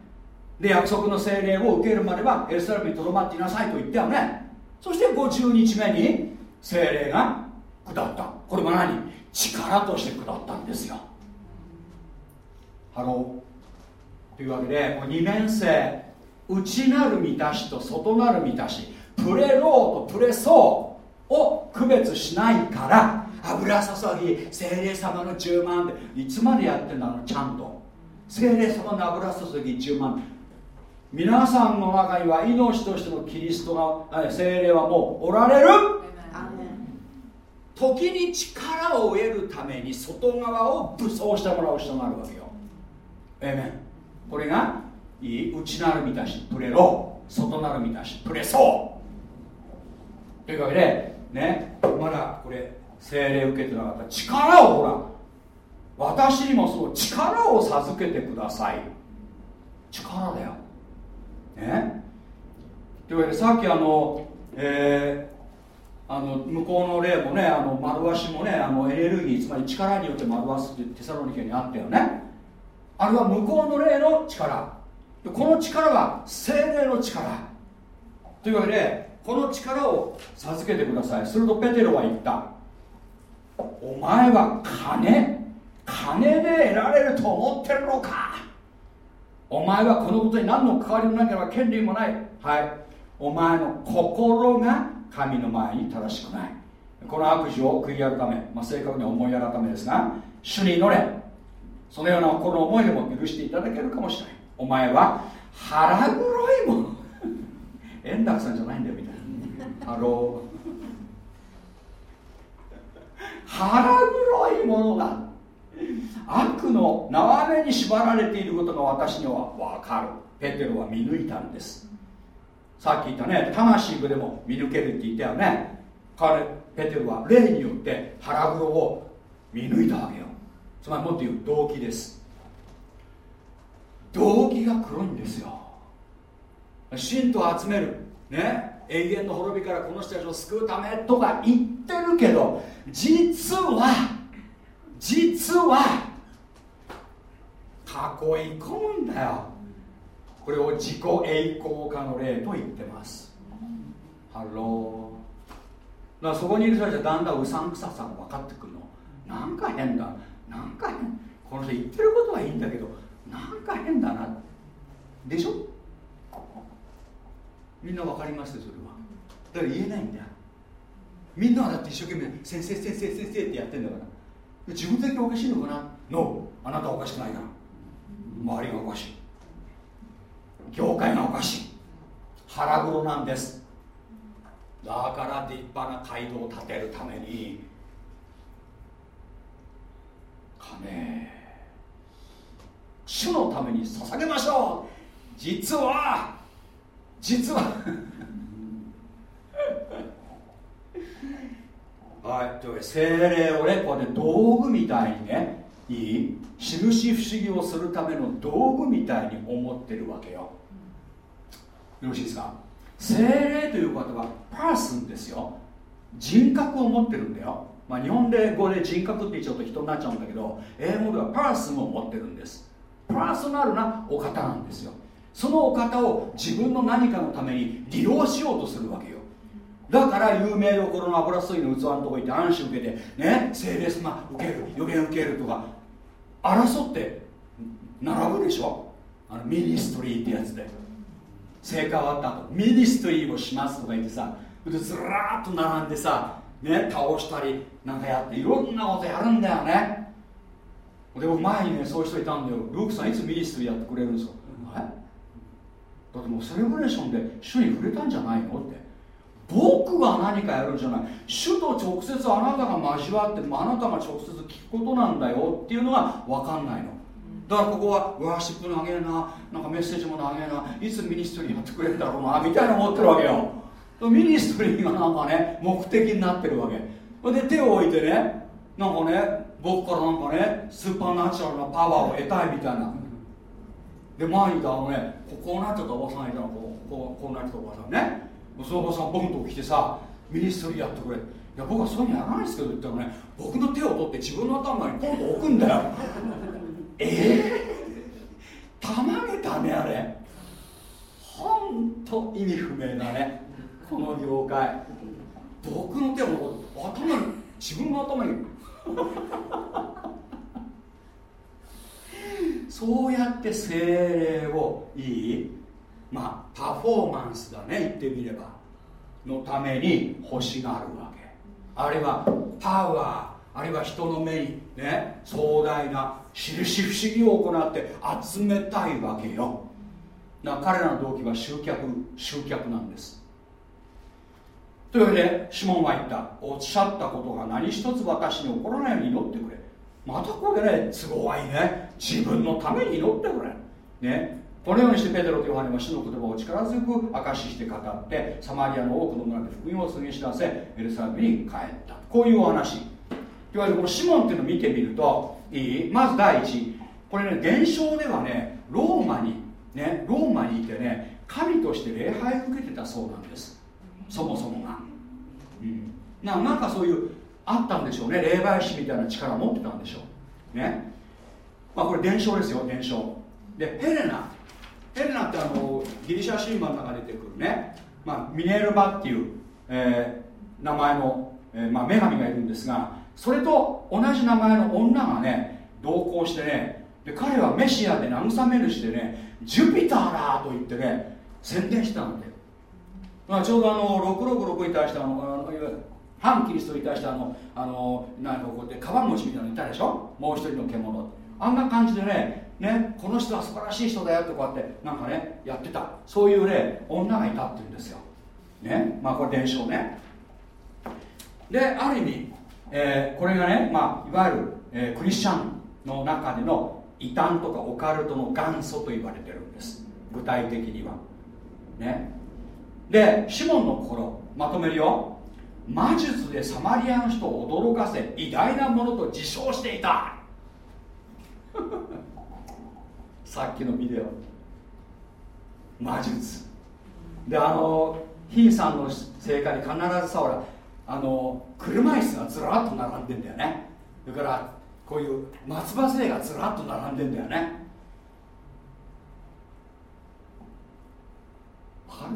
で約束の聖霊を受けるまではエルサレムにとどまっていなさいと言ったよね。そして50日目に聖霊が下った。これも何？力として下ったんですよ。 Hello。というわけで二面性。内なる満たしと外なる満たし。プレローとプレソーを区別しないから。油注ぎ精霊様の10万でいつまでやってんだろうちゃんと。精霊様の油注ぎ10万。皆さんの中には命としてのキリストが精霊はもうおられる。時に力を得るために外側を武装してもらう人があるわけよ。えめんこれがいい内なる満たしプレロ外なる満たしプレソーというわけでねまだこれ精霊受けてなかった。力をほら私にもその力を授けてください。力だよ。ね？というわけでさっきあの、えー、あの向こうの例もねあの惑わしもねあのエネルギーつまり力によって惑わすってテサロニケにあったよね。あれは向こうの霊の力。この力は精霊の力。というわけでこの力を授けてください。するとペテロは言った。お前は金金で得られると思ってるのか。お前はこのことに何の関わりもなければ権利もない。はい。お前の心が神の前に正しくない。この悪事を悔い改め、まあ、正確に思い改めですが主に祈れ。そのようなこの思いでも許していただけるかもしれない。お前は腹黒いもの。円楽さんじゃないんだよみたいな。ハロー腹黒いものだ。悪の縄目に縛られていることが私には分かる。ペテロは見抜いたんです。さっき言ったね魂でも見抜けるって言ったよね。彼ペテロは霊によって腹黒を見抜いたわけよ。つまりもっと言う動機です。動機が黒いんですよ。信徒を集めるね永遠の滅びからこの人たちを救うためとか言ってるけど実は実は囲い込むんだよ。これを自己栄光化の例と言ってます。ハロー。だからそこにいる人たちはだんだんうさんくささが分かってくるの。なんか変だ。なんか変。この人言ってることはいいんだけどなんか変だな。でしょ？みんな分かります？それは。だから言えないんだよ。みんなはだって一生懸命先生先生先生ってやってんだから。自分だけおかしいのかな？ノーあなたおかしくないから周りがおかしい。業界がおかしい。腹黒なんです。だから立派な街道を建てるために。金。主のために捧げましょう。実は実は。はいという精霊をねこうやって道具みたいにねいい印不思議をするための道具みたいに思ってるわけよ。よろしいですか？精霊という方はパーソンですよ。人格を持ってるんだよ、まあ、日本で語で人格って言っちゃうと人になっちゃうんだけど英語ではパーソンを持ってるんです。パーソナルなお方なんですよ。そのお方を自分の何かのために利用しようとするわけよ。だから有名どころの油注ぎの器のとこ行って安心受けてね聖霊様受ける予言受けるとか争って並ぶでしょ？あの ministry ってやつで。聖会終わった後 ministry をしますとか言ってさでずらーっと並んでさね倒したりなんかやっていろんなことやるんだよね。でも前にねそういう人いたんだよ。ルークさんいつ ministry やってくれるんですか、だってもうセレブレーションで主に触れたんじゃないの？って。僕が何かやるんじゃない。主と直接あなたが交わってあなたが直接聞くことなんだよっていうのが分かんないの。だからここは worship 長えななんかメッセージも長えないつ ministry やってくれるんだろうなみたいな思ってるわけよ。 ministry がなんかね目的になってるわけ。で手を置いてねなんかね僕からなんかね supernatural なパワーを得たいみたいな。で前にいたあのねここうなっちゃったおばさんいたのこうこうこうなっちゃったおばさんねそのおばさん僕のとこ来てさ ministry やってくれ。いや僕はそういうのやらないですけど言ったらね僕の手を取って自分の頭にポンと置くんだよ。え？えー、たまげたねあれ。ほんと意味不明だねこの業界。僕の手を頭に自分の頭に。そうやって精霊をいい？まあパフォーマンスだね言ってみればのために欲しがるわけ。あるいはパワーあるいは人の目にね壮大な印不思議を行って集めたいわけよ。だから彼らの動機は集客集客なんです。というわけでシモンは言った。おっしゃったことが何一つ私に起こらないように祈ってくれ。またこれね都合はいいね。自分のために祈ってくれ。ね。このようにしてペテロとヨハネは主の言葉を力強く明かしして語ってサマリアの多くの村で福音を告げ知らせエルサレムに帰った。こういうお話。いわゆるこのシモンっていうのを見てみるといい？まず第一。これね伝承ではねローマにねローマにいてね神として礼拝を受けてたそうなんです。そもそもが、うん、ななんかそういうあったんでしょうね。霊媒師みたいな力を持ってたんでしょう。ね。まあこれ伝承ですよ伝承。でヘレナ。ヘレナってあのギリシャ神話の中に出てくるね、まあ、ミネルバっていう、えー、名前の、えーまあ、女神がいるんですがそれと同じ名前の女がね同行してねで彼はメシアで慰めるしてねジュピターだと言ってね宣伝したんだよ。まあ、ちょうどあの666に対してあの反キリストに対してあのあのなんかこうやってカバン持ちみたいなのいたでしょ？もう一人の獣あんな感じでねねこの人は素晴らしい人だよってこうやってなんかねやってた。そういうね女がいたっていうんですよ。ねまあこれ伝承ね。である意味、えー、これがね、まあ、いわゆる、えー、クリスチャンの中での異端とかオカルトの元祖と言われてるんです。具体的には。ね。でシモンの心まとめるよ。魔術でサマリアの人を驚かせ偉大なものと自称していた。さっきのビデオ。魔術。であのヒーさんの聖火に必ずさほらあの車椅子がずらっと並んでんだよね。それからこういう松葉杖がずらっと並んでんだよね。わかる？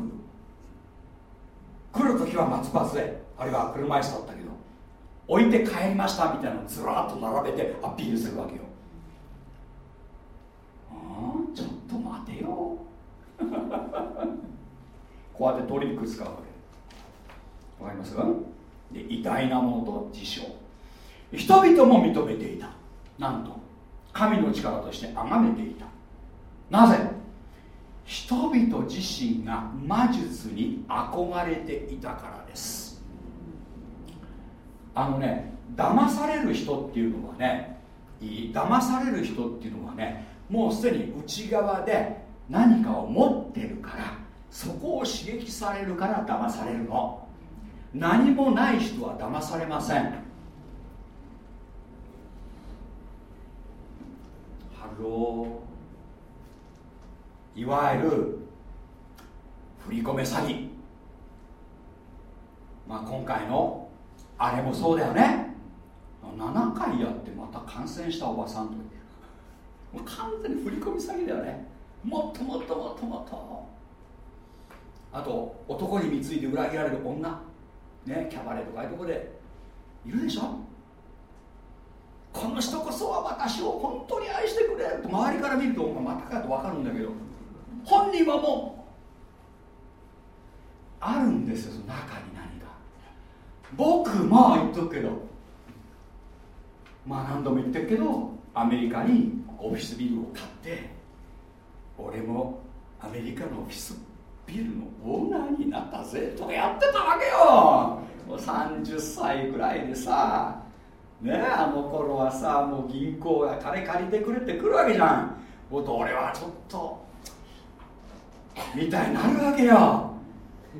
来る時は松葉杖。あるいは車椅子だったけど置いて帰りましたみたいなのずらっと並べてアピールするわけよ。あちょっと待てよ。こうやってトリック使うわけ。わかります？で偉大なものと自称。人々も認めていた。なんと神の力として崇めていた。なぜ？人々自身が魔術に憧れていたからです。あのね騙される人っていうのはねいい騙される人っていうのはねもうすでに内側で何かを持ってるからそこを刺激されるから騙されるの。何もない人は騙されません。 Hello。いわゆる振り込め詐欺。まあ今回のあれもそうだよね。7回やってまた感染したおばさんと完全に振り込み詐欺だよね。もっともっともっともっと。あと男に貢いで裏切られる女。ねキャバレーとかああいうとこで。いるでしょ？この人こそは私を本当に愛してくれ。ると周りから見るとまたかと分かるんだけど。本人はもうあるんですよその中に何か。僕まあ言っとくけど。まあ何度も言ってるけどアメリカにオフィスビルを買って俺もアメリカのオフィスビルのオーナーになったぜとかやってたわけよ。もう30歳ぐらいでさねあの頃はさもう銀行が金借りてくれてくるわけじゃん。もう俺はちょっとみたいになるわけよ。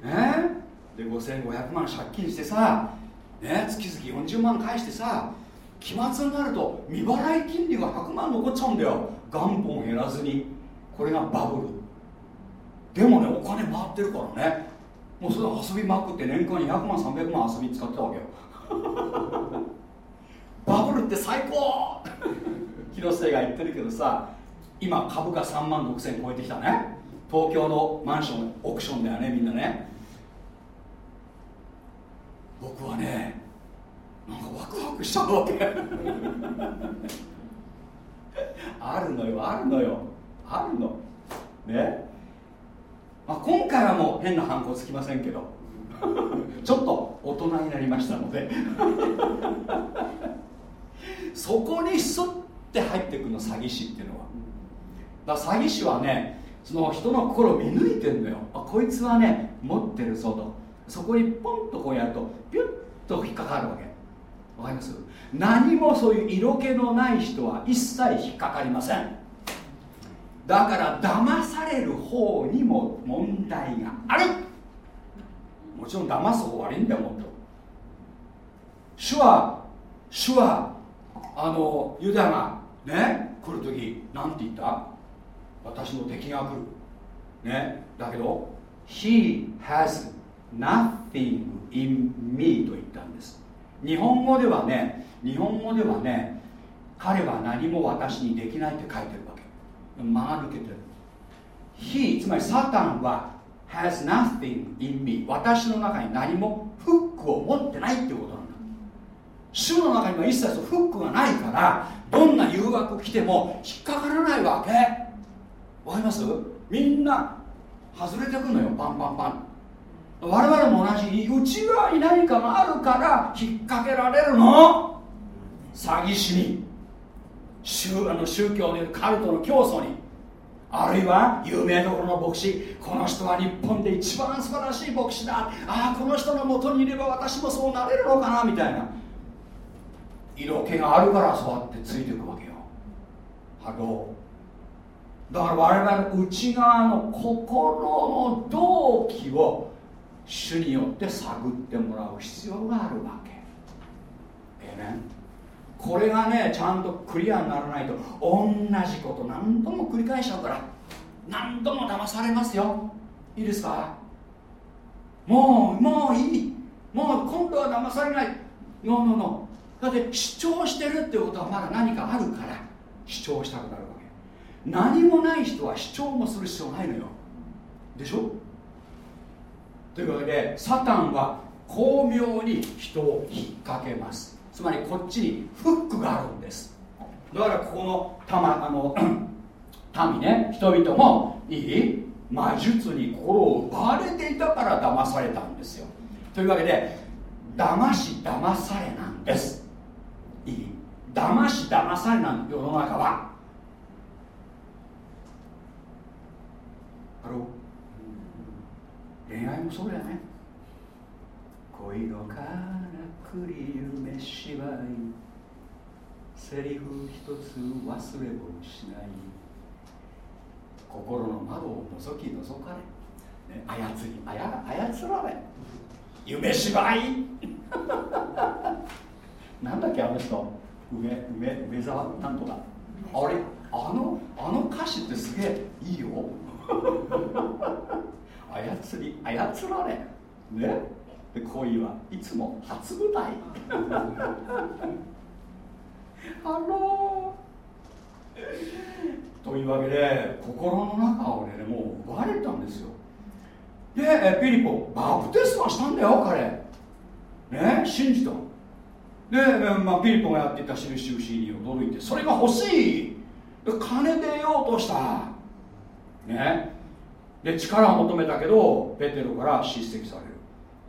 ねで5500万借金してさ、ね、月々40万返してさ期末になると未払い金利が100万残っちゃうんだよ。元本減らずに。これがバブル。でもねお金回ってるからね。もうそれ遊びまくって年間200万300万遊びに使ってたわけよ。バブルって最高！広瀬が言ってるけどさ今株価3万6000超えてきたね。東京のマンションオークションだよねみんなね。僕はねなんかワクワクしちゃうわけ。あるのよあるのよ。あるの。ね、まあ、今回はもう変な反抗つきませんけど。ちょっと大人になりましたので。そこにすって入ってくるの詐欺師っていうのは。だから詐欺師はねその人の心を見抜いてんのよ。あこいつはね持ってるぞと。そこにポンとこうやるとピュッと引っかかるわけ。わかります？何もそういう色気のない人は一切引っかかりません。だから騙される方にも問題がある。もちろん騙す方が悪いんだよもっと。主は主はあのユダがね来る時なんて言った？私の敵が来る。ねだけど He has nothing in me と言ったんです。日本語ではね日本語ではね彼は何も私にできないって書いてるわけ。間抜けてる。He つまりサタンは has nothing in me 私の中に何もフックを持ってないってことなんだ。主の中には一切フックがないからどんな誘惑来ても引っかからないわけ。わかります？みんな外れてくのよ。パンパンパン。我々も同じに内側に何かがあるから引っ掛けられるの。詐欺師に宗あの宗教のカルトの教祖にあるいは有名どころの牧師この人は日本で一番素晴らしい牧師だ。ああこの人のもとにいれば私もそうなれるのかなみたいな。色気があるからそうやってついていくわけよ。ハローだから我々の内側の心の動機を主によって探ってもらう必要があるわけ。ええねこれがねちゃんとクリアにならないと同じこと何度も繰り返しちゃうから何度も騙されますよ。いいですか？もうもういい。もう今度は騙されない。ノーノーノーだって主張してるってことはまだ何かあるから主張したくなるわけ。何もない人は主張もする必要ないのよ。でしょ？というわけでサタンは巧妙に人を引っ掛けます。つまりこっちにフックがあるんです。だからここの玉あの 民ね人々もいい魔術に心を奪われていたから騙されたんですよ。というわけで騙し騙されなんです。いい。騙し騙されなん世の中は。ハロー恋愛もそうだよね。恋のからくり夢芝居。セリフ一つ忘れもしない。心の窓を覗き覗かれ、ね、操りあや操られ。夢芝居。なんだっけあの人。梅梅梅沢なんとか。あれあのあの歌詞ってすげえいいよ。操り操られ。ね？で恋はいつも初舞台。あのー、というわけで心の中をねもう奪われたんですよ。でピリポバプテスマしたんだよ彼。ね？信じた。で、まあ、ピリポがやっていた印不思議に驚いてそれが欲しい。金でようとした。ね？で力を求めたけどペテロから叱責される。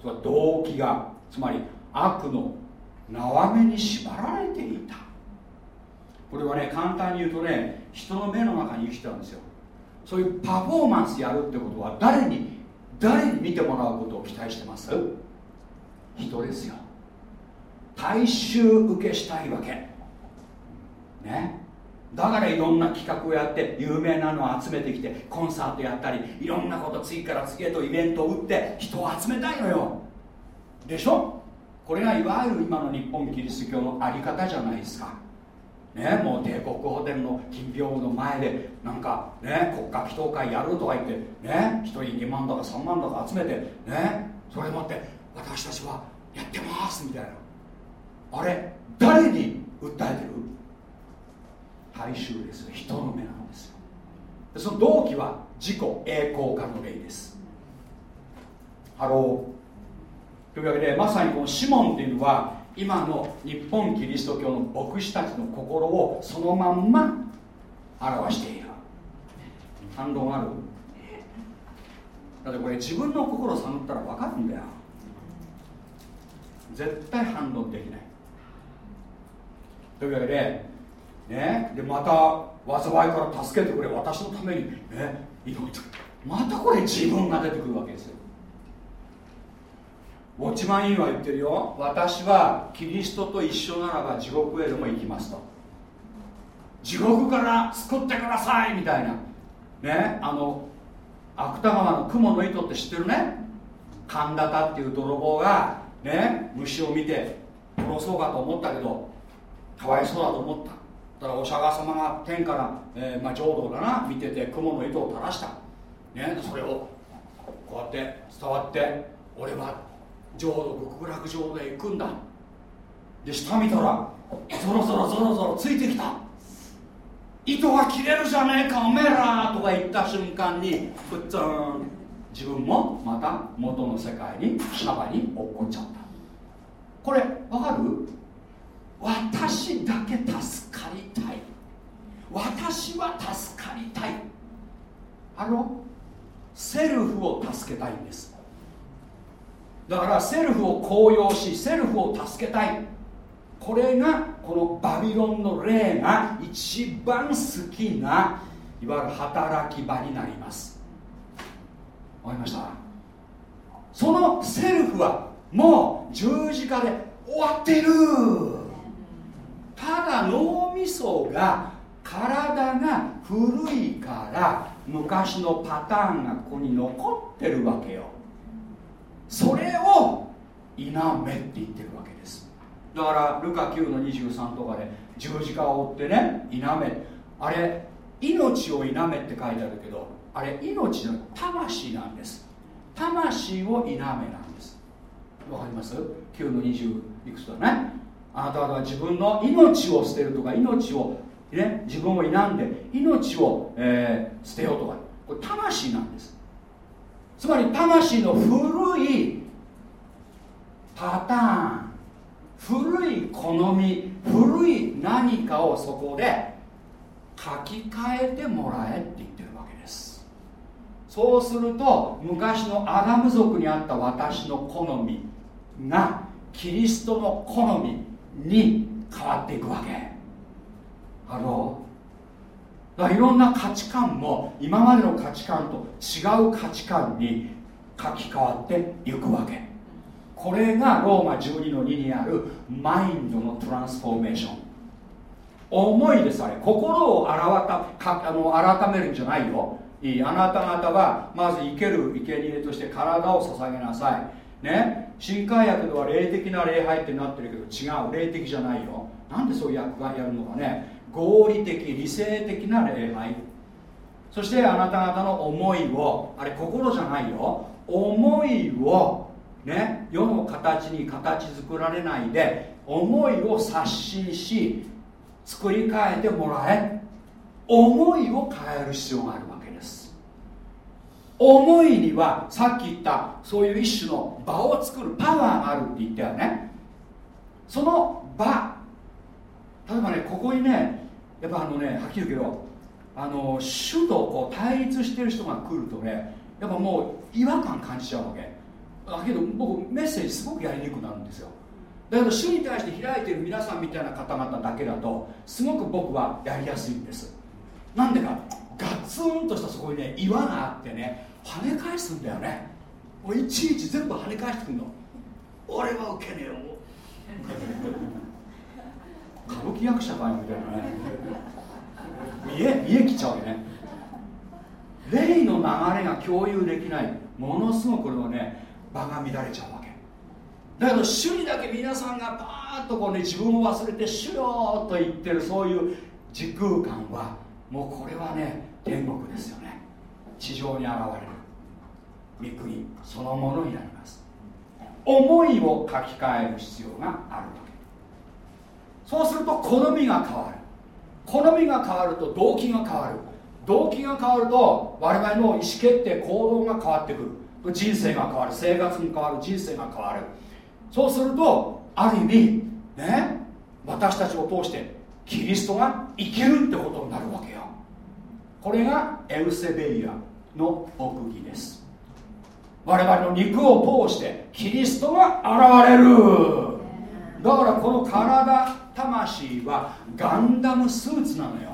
それは動機がつまり悪の縄目に縛られていた。これはね簡単に言うとね人の目の中に生きてたんですよ。そういうパフォーマンスやるってことは誰に誰に見てもらうことを期待してます？人ですよ。大衆受けしたいわけ。ね？だからいろんな企画をやって有名なのを集めてきてコンサートやったりいろんなこと次から次へとイベントを打って人を集めたいのよ。でしょ？これがいわゆる今の日本キリスト教のあり方じゃないですか。ね？もう帝国ホテルの金屏風の前でなんかね？国家祈祷会やるとか言ってね？1人2万だか3万だか集めてね？それ持って私たちはやってますみたいな。あれ？誰に訴えてる？大衆です人の目なんですよ。でその動機は自己栄光化の例です。 Hello。というわけでまさにこのシモンっていうのは今の日本キリスト教の牧師たちの心をそのまんま表している。反論ある？だってこれ自分の心を探ったら分かるんだよ。絶対反論できない。というわけでね。でまた災いから助けてくれ私のためにね祈ってまたこれ自分が出てくるわけですよ。ウォッチマン・インは言ってるよ。私はキリストと一緒ならば地獄へでも行きますと。地獄から救ってくださいみたいな。ねあの芥川の雲の糸って知ってるね。神田田っていう泥棒がね虫を見て殺そうかと思ったけどかわいそうだと思った。だからお釈迦様が天から、えーまあ、浄土だな見てて雲の糸を垂らした、ね、それをこうやって伝わって俺は浄土極楽浄土へ行くんだ。で下見たらぞろぞろぞろぞろついてきた。糸が切れるじゃねえかおめえらとか言った瞬間にふっつん自分もまた元の世界にシャバに落っこっちゃった。これわかる？私だけ助かりたい。私は助かりたい。あのセルフを助けたいんです。だからセルフを高揚しセルフを助けたい。これがこのバビロンの霊が一番好きないわゆる働き場になります。わかりました？そのセルフはもう十字架で終わっている。ただ脳みそが体が古いから昔のパターンがここに残ってるわけよ。それを否めって言ってるわけです。だからルカ9の23とかで十字架を追ってね否め。あれ命を否めって書いてあるけどあれ命の魂なんです。魂を否めなんです。わかります ?9 の20いくつだね。あなた方は自分の命を捨てるとか命を、ね、自分を否んで命を、えー捨てようとか。これ魂なんです。つまり魂の古いパターン。古い好み古い何かをそこで書き換えてもらえって言ってるわけです。そうすると昔のアダム族にあった私の好みがキリストの好みに変わっていくわけ。ハローだからいろんな価値観も今までの価値観と違う価値観に書き換わっていくわけ。これがローマ12の2にあるマインドの transformation。思いでさえ心を改かあの改めるんじゃないよ。いいあなた方はまず生ける生贄として体を捧げなさい。ね新改訳では霊的な礼拝ってなってるけど違う霊的じゃないよ。なんでそういう訳がやるのかね。合理的理性的な礼拝。そしてあなた方の思いをあれ心じゃないよ。思いをね世の形に形作られないで思いを刷新し作り変えてもらえ。思いを変える必要があるわ。思いにはさっき言ったそういう一種の場を作るパワーがあるって言ったよね。その場。例えばねここにねやっぱあのねはっきり言うけどあの主とこう対立してる人が来るとねやっぱもう違和感感じちゃうわけ。だけど僕メッセージすごくやりにくくなるんですよ。だけど主に対して開いてる皆さんみたいな方々だけだとすごく僕はやりやすいんです。なんでか。ガツンとしたそこにね岩があってね跳ね返すんだよね。もういちいち全部跳ね返してくるの。俺は受けねえよ。歌舞伎役者かよみたいなね。見え見えきちゃうよね。霊の流れが共有できない。ものすごくこれはね場が乱れちゃうわけ。だけど主にだけ皆さんがパーッとこうね自分を忘れて主よと言ってるそういう時空間はもうこれはね天国ですよね。地上に現れる。御国そのものになります。思いを書き換える必要があるわけ。そうすると好みが変わる。好みが変わると動機が変わる。動機が変わると我々の意思決定行動が変わってくる。人生が変わる。生活に変わる。人生が変わる。そうするとある意味ね私たちを通してキリストが生きるってことになるわけよ。これがエウセベイアの奥義です。我々の肉を通してキリストが現れる。だからこの体魂はガンダムスーツなのよ。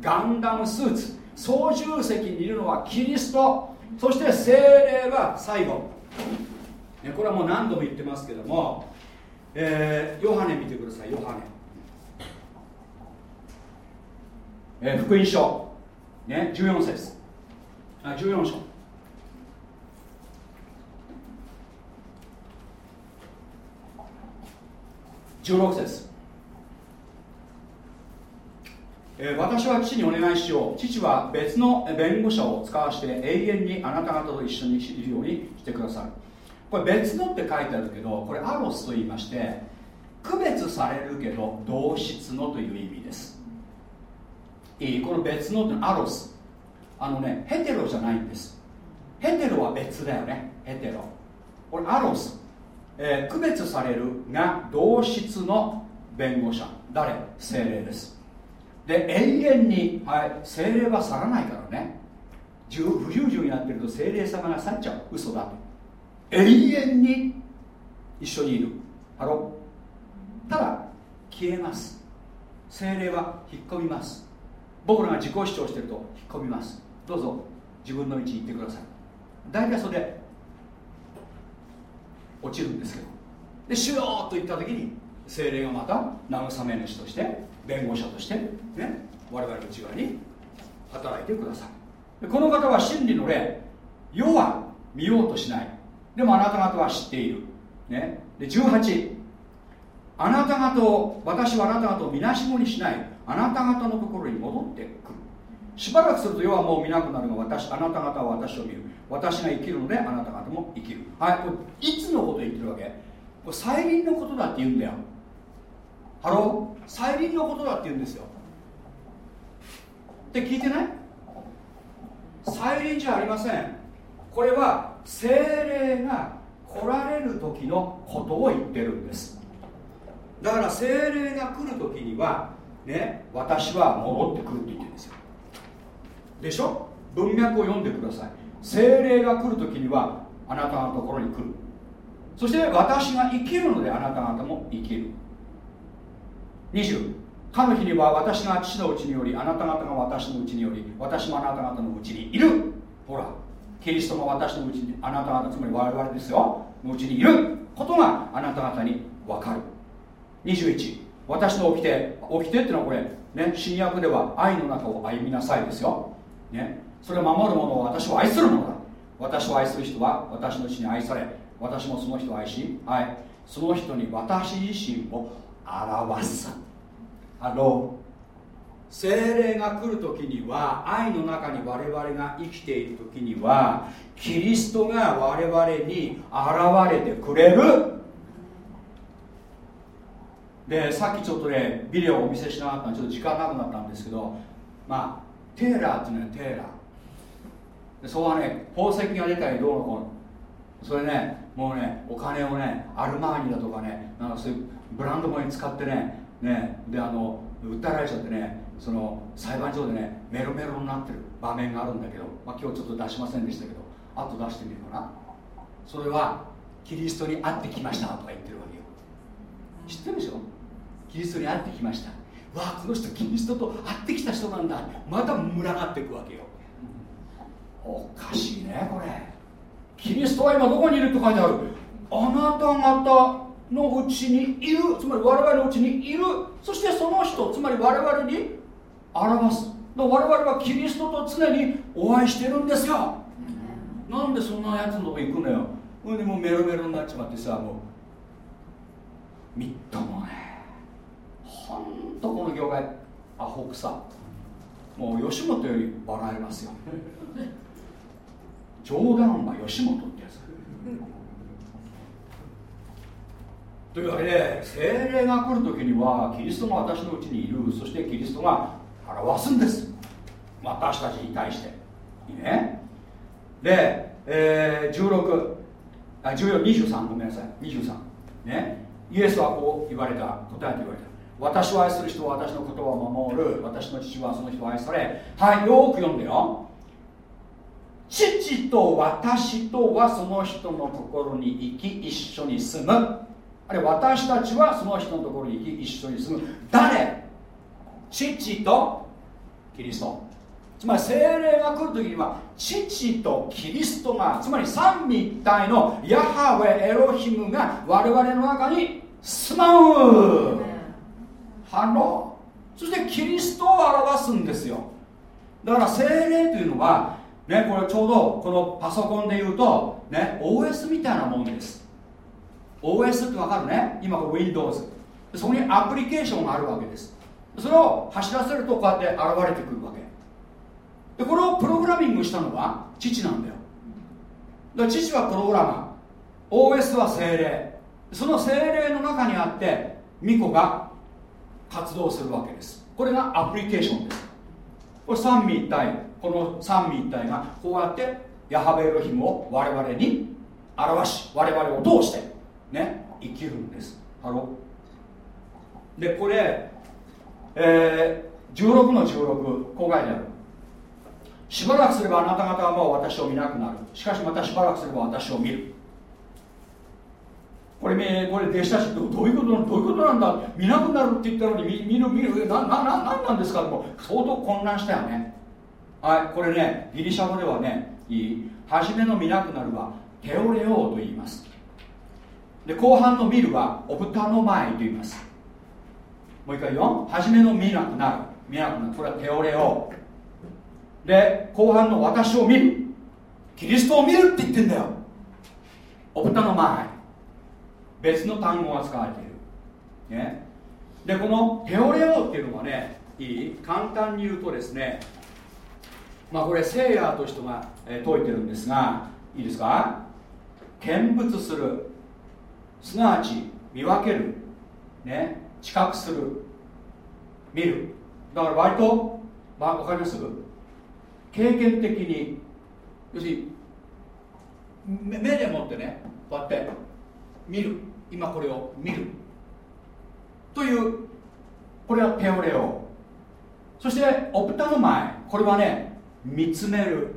ガンダムスーツ。操縦席にいるのはキリスト。そして精霊は最後。ねこれはもう何度も言ってますけども、えーヨハネ見てください。ヨハネ、えー福音書、ね、14節。あ14章。16節えー私は父にお願いしよう。父は別の弁護者を使わして永遠にあなた方と一緒にいるようにしてくださる。これ別のって書いてあるけどこれアロスと言いまして区別されるけど同質のという意味です。いいこの別のってアロス。あのねヘテロじゃないんです。ヘテロは別だよね。ヘテロ。これアロス、えー区別されるが同質の弁護者。誰？精霊です。で永遠に、はい、精霊は去らないからね。不従順になってると精霊様が去っちゃう。嘘だと。永遠に一緒にいる。ハロただ消えます。精霊は引っ込みます。僕らが自己主張してると引っ込みます。どうぞ。自分の道に行ってください。大体それで落ちるんですけど。で主よと言った時に精霊がまた慰め主として弁護者としてね我々の内側に働いてくださいでこの方は真理の霊。世は見ようとしない。でもあなた方は知っている、ね、で18あなた方を私はあなた方をみなしごにしない。あなた方のところに戻ってくる。しばらくすると世はもう見なくなるが私あなた方は私を見る。私が生きるのであなた方も生きる。はいこれいつのこと言ってるわけ？これ再臨のことだって言うんだよ。 Hello？再臨のことだって言うんですよ。って聞いてない？再臨じゃありません。これは精霊が来られる時のことを言ってるんです。だから精霊が来る時にはね私は戻ってくるって言ってるんですよ。でしょ？文脈を読んでください。精霊が来る時にはあなたのところに来る。そして私が生きるのであなた方も生きる。20かの日には私が父のうちによりあなた方が私のうちにより私もあなた方のうちにいる。ほらキリストが私のうちにあなた方つまり我々ですよ。のうちにいる。ことがあなた方に分かる。21私の掟掟っていうのはこれ、ね、新約では愛の中を歩みなさいですよ、ね、それを守る者を私を愛するのだ。私を愛する人は私のうちに愛され私もその人を愛し愛その人に私自身を現す。ハロー精霊が来る時には愛の中に我々が生きている時にはキリストが我々に現れてくれる。でさっきちょっとねビデオをお見せしなかったのでちょっと時間なくなったんですけどまあテーラーっていうのはテーラー。でそこはね宝石が出たりどうのこうの。それねもうねお金をねアルマーニだとかねなんかそういうブランド物に使ってねねであの訴えられちゃってねその裁判所でねメロメロになってる。場面があるんだけど、まあ、今日ちょっと出しませんでしたけどあと出してみるかな。それはキリストに会ってきましたとか言ってるわけよ。知ってるでしょ？キリストに会ってきました。わあこの人キリストと会ってきた人なんだ。また群がっていくわけよ。おかしいねこれ。キリストは今どこにいるって書いてある。あなた方のうちにいる。つまり我々のうちにいる。そしてその人つまり我々に表す。我々はキリストと常にお会いしてるんですよ。なんでそんなやつのとこ行くのよ。ほんでもうメロメロになっちまってさもうみっともねほんとこの業界アホくさもう吉本より笑えますよ。冗談は吉本ってやつ。というわけで精霊が来る時にはキリストが私のうちにいる。そしてキリストが表すんです。私たちに対して。いいね。で、えー、16あ1423ごめんなさい。23ね。イエスはこう言われた。答えて言われた。私を愛する人は私の言葉を守る。私の父はその人を愛され。はいよく読んでよ。父と私とはその人のところに行き一緒に住む。あるいは私たちはその人のところに行き一緒に住む。誰？父とキリスト。つまり聖霊が来る時には父とキリストがつまり三位一体のヤハウェエロヒムが我々の中に住まう。 Hello。そしてキリストを表すんですよ。だから精霊というのはねこれちょうどこのパソコンで言うとね OS みたいなもんです。OS ってわかるね？今こ Windows そこにアプリケーションがあるわけです。それを走らせるとこうやって現れてくるわけ。でこれをプログラミングしたのは父なんだよ。だから父はプログラマー。OS は精霊。その精霊の中にあって巫女が活動するわけです。これがアプリケーションです。これ三位一体。この三位一体がこうやってヤハベエロヒムを我々に表し我々を通してね生きるんです。ハロでこれ、えー、16の16こう書いてある。しばらくすればあなた方はもう私を見なくなる。しかしまたしばらくすれば私を見る。これこれ弟子たちどういうことどういうことなんだ？見なくなるって言ったのに見見る見るななななんなんですか？もう相当混乱したよね。はいこれねギリシャ語ではねいい初めの見なくなるはテオレオと言います。で後半の見るはオブタの前と言います。もう一回よ初めの見なくなる。見なくなる。これはテオレオで後半の私を見る。キリストを見るって言ってんだよ。オブタの前。別の単語が使われている、ね、でこのテオレオっていうのはねいい。簡単に言うとですねまあこれセイヤーという人が、え、説いてるんですがいいですか？見物する。すなわち見分ける。ね？知覚する。見る。だから割と、まあ、分かります？経験的に。要するに目でもってねこうやって見る。今これを見る。というこれはテオレオ。そしてオプタの前これはね見つめる。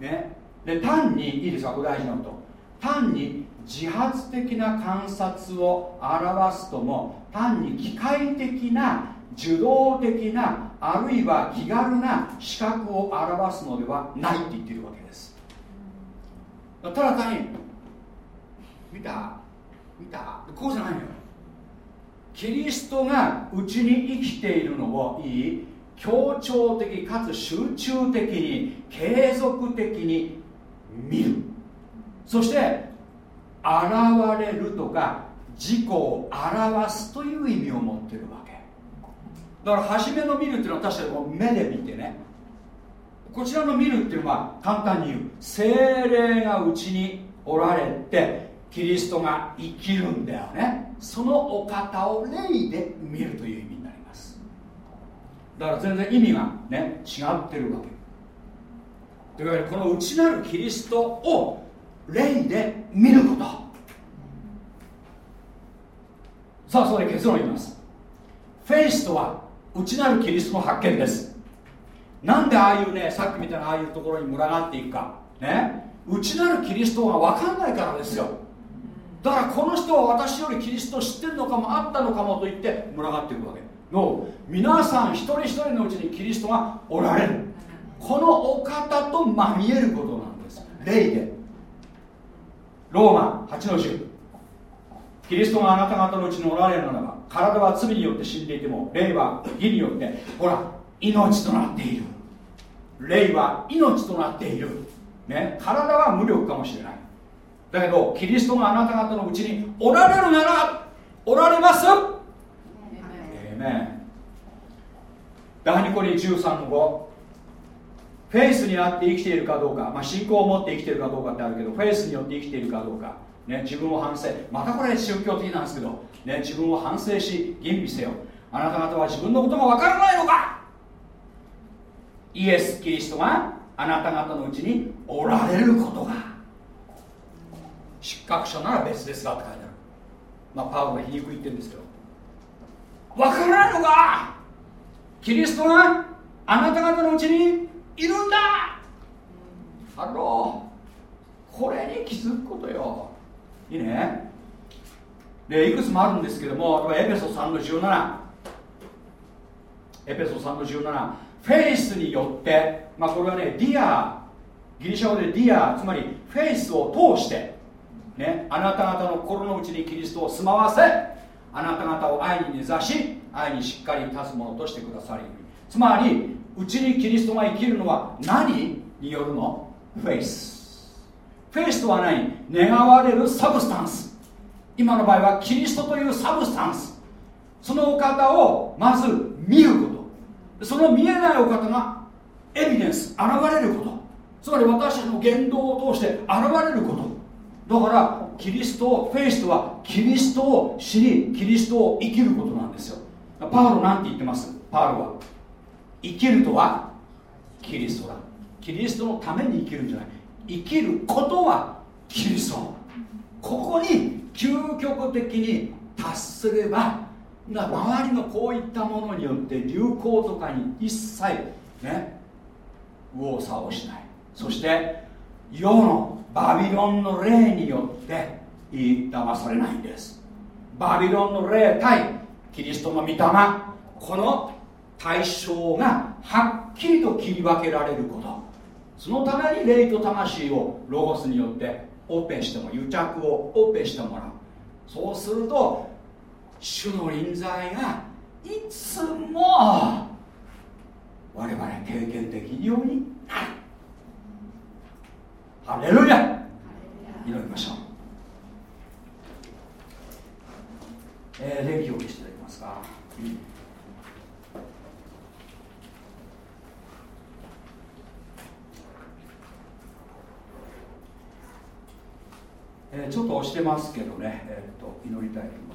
ね。で単にいいですか？これ大事なこと。単に自発的な観察を表すとも単に機械的な受動的なあるいは気軽な資格を表すのではないって言ってるわけです。ただ単に見た？見た？こうじゃないのよ。キリストがうちに生きているのをいい。協調的かつ集中的に継続的に見る。そして現れるとか自己を表すという意味を持ってるわけ。だから初めの見るっていうのは確かにこう目で見てね。こちらの見るっていうのは簡単に言う。精霊がうちにおられてキリストが生きるんだよね。そのお方を霊で見るという意味。だから全然意味がね違ってるわけ。というわけでこの内なるキリストを霊で見ること。さあそれ結論言います。フェイスとは内なるキリストの発見です。なんでああいうねさっきみたいなああいうところに群がっていくか。ね。内なるキリストが分かんないからですよ。だからこの人は私よりキリスト知ってるのかもあったのかもと言って群がっていくわけ。の皆さん一人一人のうちにキリストがおられる。このお方とまみえることなんです。霊で。ローマ8の10キリストがあなた方のうちにおられるならば体は罪によって死んでいても霊は義によってほら命となっている。霊は命となっている、ね、体は無力かもしれない。だけどキリストがあなた方のうちにおられるならおられます。えめん第2コリ13の5フェイスにあって生きているかどうか、まあ、信仰を持って生きているかどうかってあるけどフェイスによって生きているかどうか、ね、自分を反省。またこれ宗教的なんですけど、ね、自分を反省し吟味せよ。あなた方は自分のことがわからないのか。イエス・キリストがあなた方のうちにおられることが。失格者なら別ですがって書いてある。まあパウロが皮肉言ってるんですけど。わからないのか？キリストがあなた方のうちにいるんだ。ハローこれに気づくことよ。いいね？でいくつもあるんですけどもエペソ3の17エペソ3の17フェイスによって、まあ、これはねディアギリシャ語で διάつまりフェイスを通して、ね、あなた方の心の内にキリストを住まわせあなた方を愛に根ざし愛にしっかり立つものとしてくださりつまりうちにキリストが生きるのは何によるの？フェイス。フェイスとは何？願われる substance。今の場合はキリストという substance。そのお方をまず見ること。その見えないお方がエビデンス現れること。つまり私たちの言動を通して現れること。だからキリストをフェイスとはキリストを知りキリストを生きることなんですよ。パウロなんて言ってます。パウロは。生きるとはキリストだ。キリストのために生きるんじゃない。生きることはキリスト。ここに究極的に達すれば周りのこういったものによって流行とかに一切ね右往左往しない。そして世のバビロンの霊によって言い騙されないんです。バビロンの霊対キリストの御霊。この対象がはっきりと切り分けられること。そのために霊と魂をロゴスによってオペしても癒着をオペしてもらう。そうすると主の臨在がいつも我々経験できるようになる。ハレルヤ。祈りましょう。えー、電気を消していただけますか、えー、ちょっと押してますけどね、えー、っと祈りたいと思います。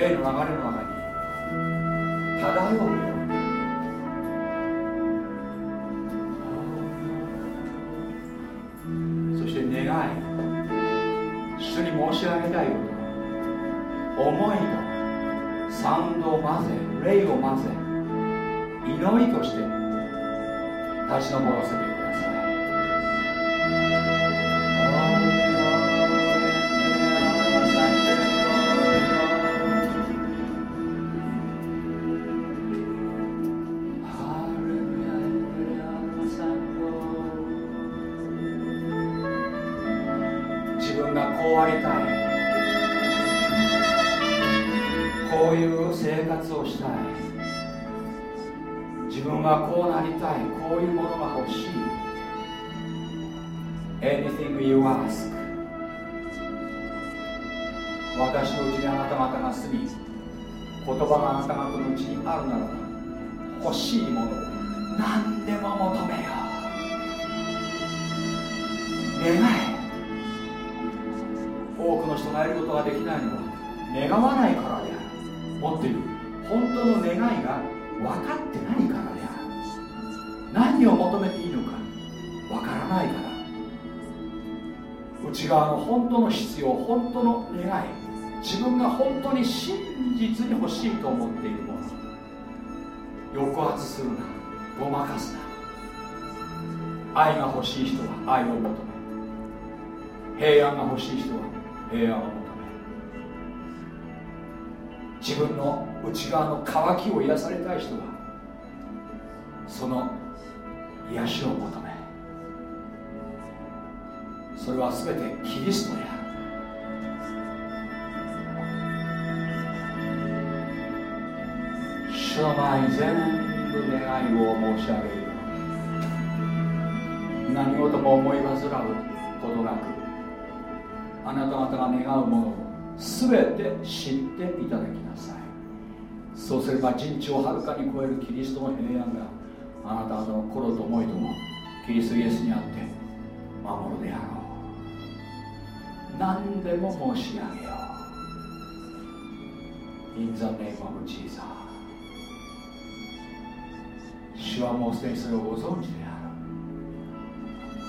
霊の流れの中に漂うよ。そして願い主に申し上げたいこと。思いとサウンドを混ぜ霊を混ぜ祈りとして立ち上らせて私のうちにあなた方が住み言葉があなた方のうちにあるならば欲しいものを何でも求めよう願え多くの人が得ることができないの。は願わないからであるもっと言う本当の願いが分かってないからである何を求めていいのか分からないから。内側の本当の必要本当の願い。自分が本当に真実に欲しいと思っているもの抑圧するなごまかすな。愛が欲しい人は愛を求め平安が欲しい人は平安を求め。自分の内側の渇きを癒されたい人はその癒しを求め。それは全てキリストであるの前に全部願いを申し上げる何事も思い煩うことなくあなた方が願うものを全て知っていただきなさい。そうすれば人知をはるかに超えるキリストの平安があなた方の心と思いともキリストイエスにあって守るであろう。何でも申し上げよう。In the name of Jesus. 主はもうすでにそれをご存知であ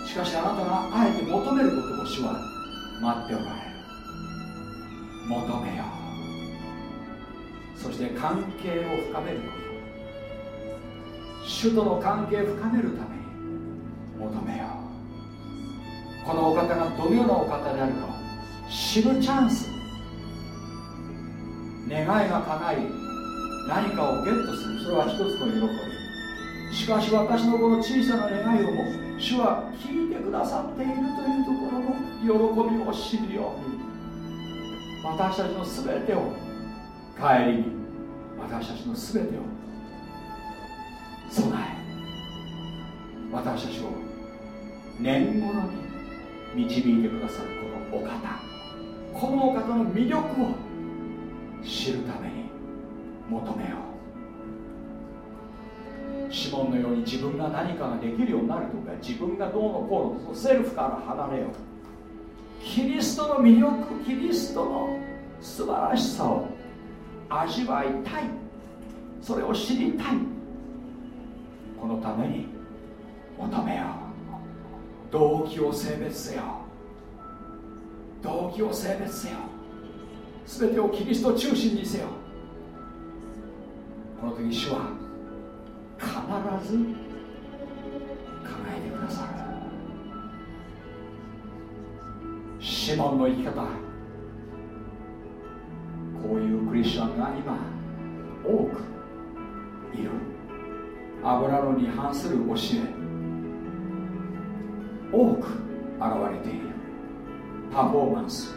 る。しかしあなたがあえて求めることを主は待っておられる。求めよう。そして関係を深めること。主との関係を深めるために求めよう。このお方がどのようなお方であるかを知るチャンス。願いが叶い何かをゲットする。それは一つの喜び。しかし私のこの小さな願いをも主は聞いてくださっているというところの喜びを知るように私たちの全てを帰りに私たちの全てを備え私たちを年頃に導いてくださるこのお方このお方の魅力を知るために求めよう。シモンのように自分が何かができるようになるとか自分がどうのこうのとセルフから離れよう。キリストの魅力キリストの素晴らしさを味わいたい。それを知りたい。このために求めよう。動機を性別せよ。動機を性別せよ。全てをキリスト中心にせよ。この時主は必ず叶えてくださるシモンの生き方。こういうクリスチャンが今多くいる。油のに反する教え。多く現れている。パフォーマンス。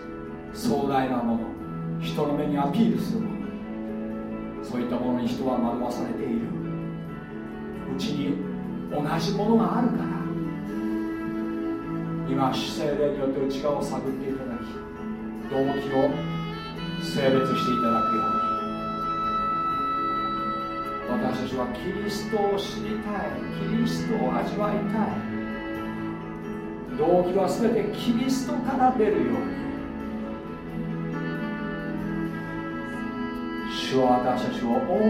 壮大なもの。人の目にアピールするもの。そういったものに人は惑わされている。うちに同じものがあるから今主聖霊によって内側を探っていただき動機を性別していただくように私たちはキリストを知りたいキリストを味わいたい動機は全てキリストから出るように主は私たちを大い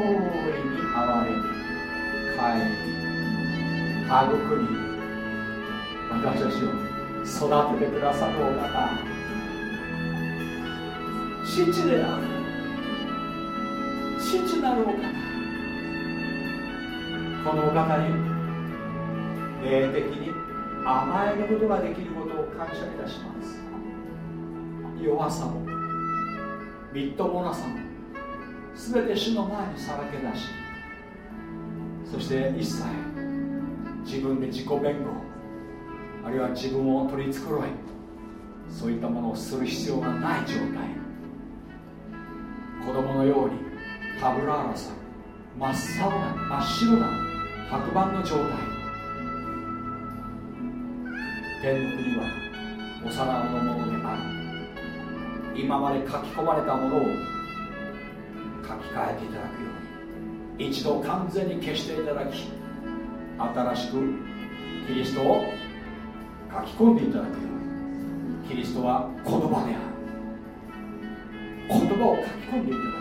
に憐れみ帰り育み私たちを育ててくださるお方父である。父なるお方。このお方に霊的に甘えることができることを感謝いたします。弱さもみっとも。なさも。全て主の前にさらけ出しそして一切自分で自己弁護あるいは自分を取り繕いそういったものをする必要がない状態。子供のようにタブラーラさ真っ青な真っ白な白板の状態天の国は幼子のものである。今まで書き込まれたものを書き換えていただくよ。うに一度完全に消していただき新しくキリストを書き込んでいただくようにキリストは言葉である。言葉を書き込んでいただくよ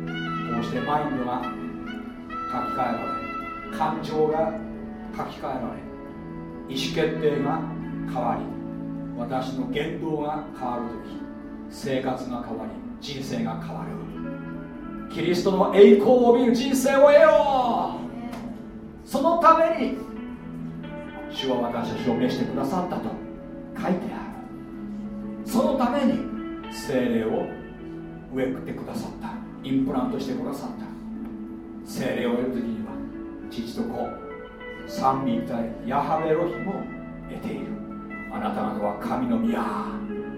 うに。こうしてマインドが書き換えられ感情が書き換えられ意思決定が変わり私の言動が変わる時生活が変わり人生が変わる。キリストの栄光を見る人生を得よ。うそのために主は私たちを召してくださったと書いてある。そのために精霊を植えてくださった。インプラントしてくださった。精霊を得る時には父と子三位一体ヤハベロヒも得ている。あなた方は神の宮。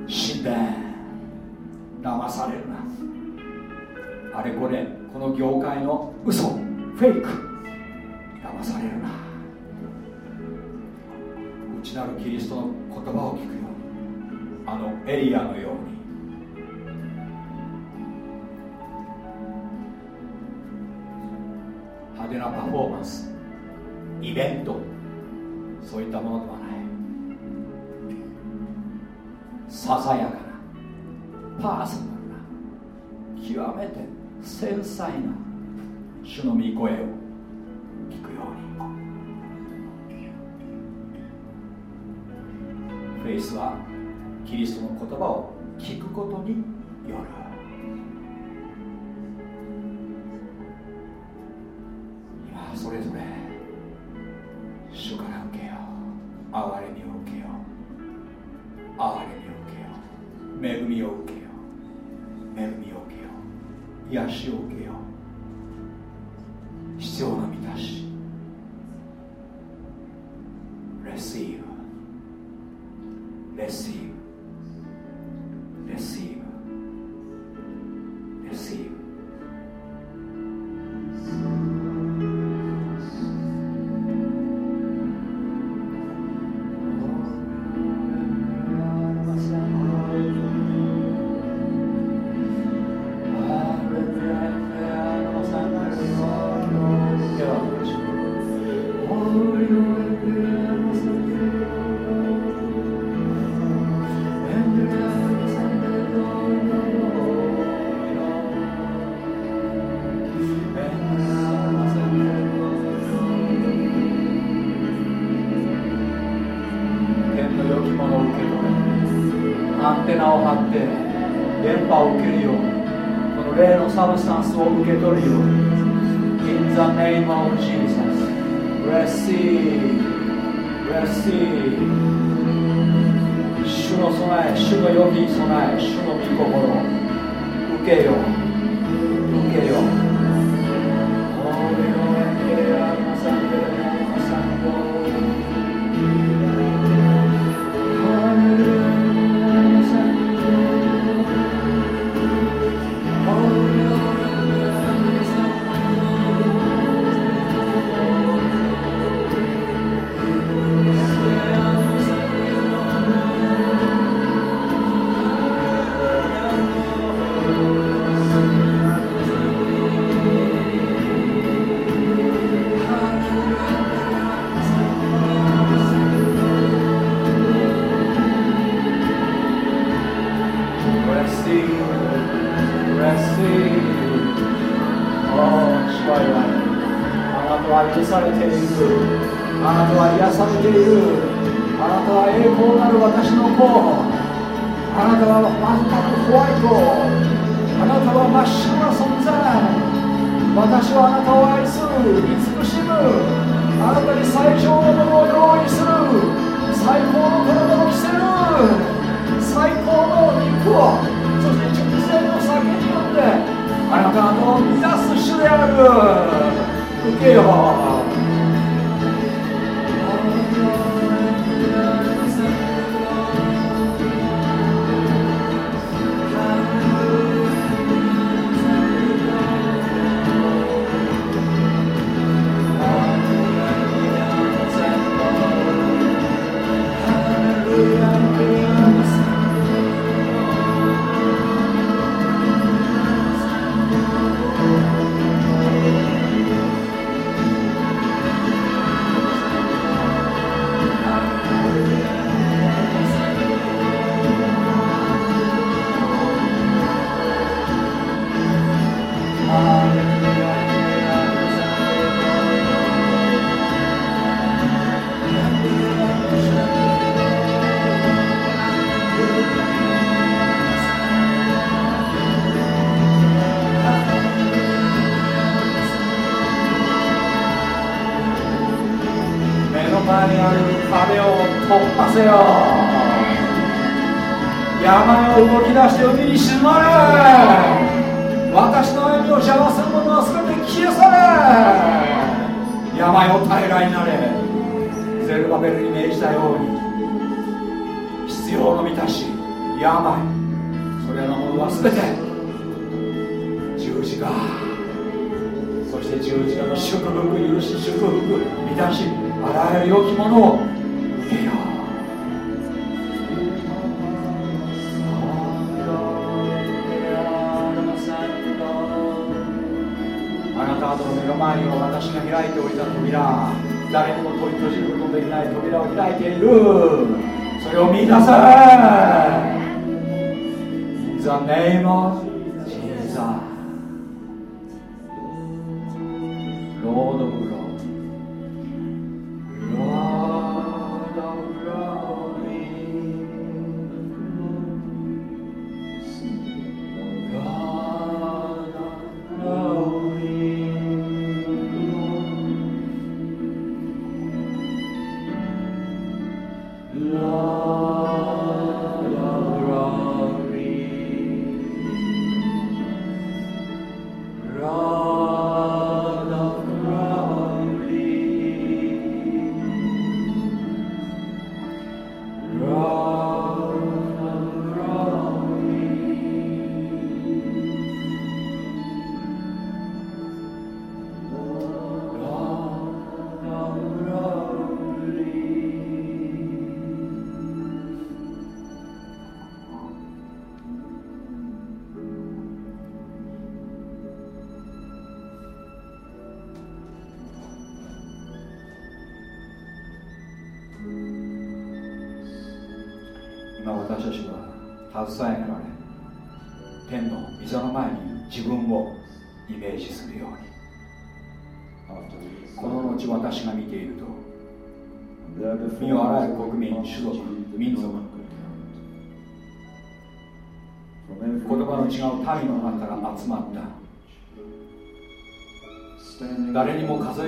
神殿騙されるな。あれこれこの業界の嘘フェイク。騙されるな。内なるキリストの言葉を聞くようにあのエリアのように。派手なパフォーマンスイベントそういったものではない。ささやかなパーソナルな極めて繊細な主の御声を聞くように。フェイスはキリストの言葉を聞くことによる。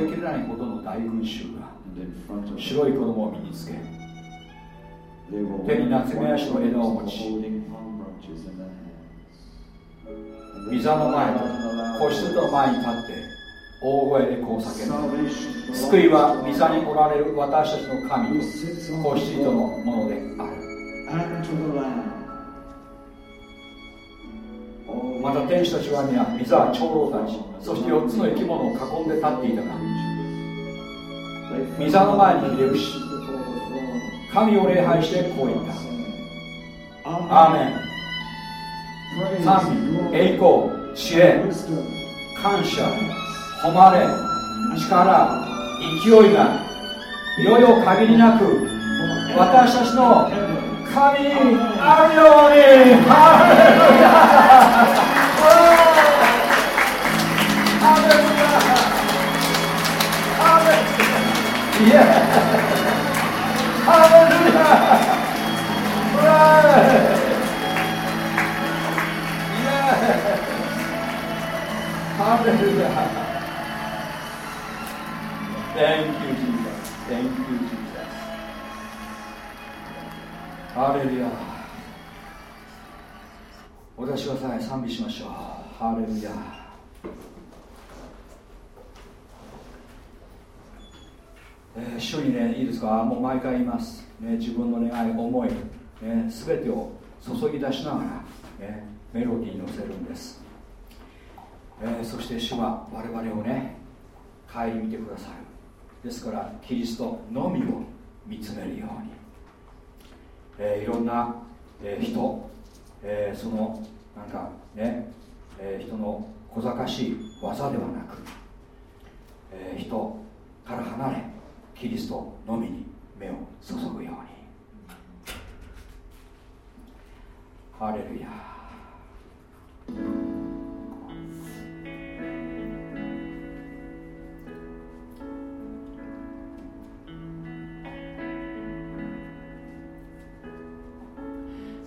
数えきれないほどの大群衆が白い衣を身につけ手に夏目足の枝を持ち御座の前と子羊の前に立って大声でこう叫ぶ救いは御座におられる私たちの神と子羊とのものであるまた天使たちは皆御座は長老たちそして4つの生き物を囲んで立っていたが御座の前にひれ伏し神を礼拝してこう言った。アーメン。賛美栄光知恵感謝誉れ力勢いがいよいよ限りなく私たちの神あるようにハレルヤハレルヤ Hallelujah. Thank you, Jesus. Thank you, Jesus. ハレルヤ。お出しください。賛美しましょう。ハレルヤ。えー、主にねいいですか？もう毎回言います、ね、自分の願い思い、ね、全てを注ぎ出しながら、ね、メロディーに乗せるんです、えー、そして主は我々をね顧みてくださる。ですからキリストのみを見つめるように。えーいろんな、えー人、えーそのなんかね、えー人の小賢しい技ではなく、えー人から離れキリストのみに目を注ぐように。ハレルヤ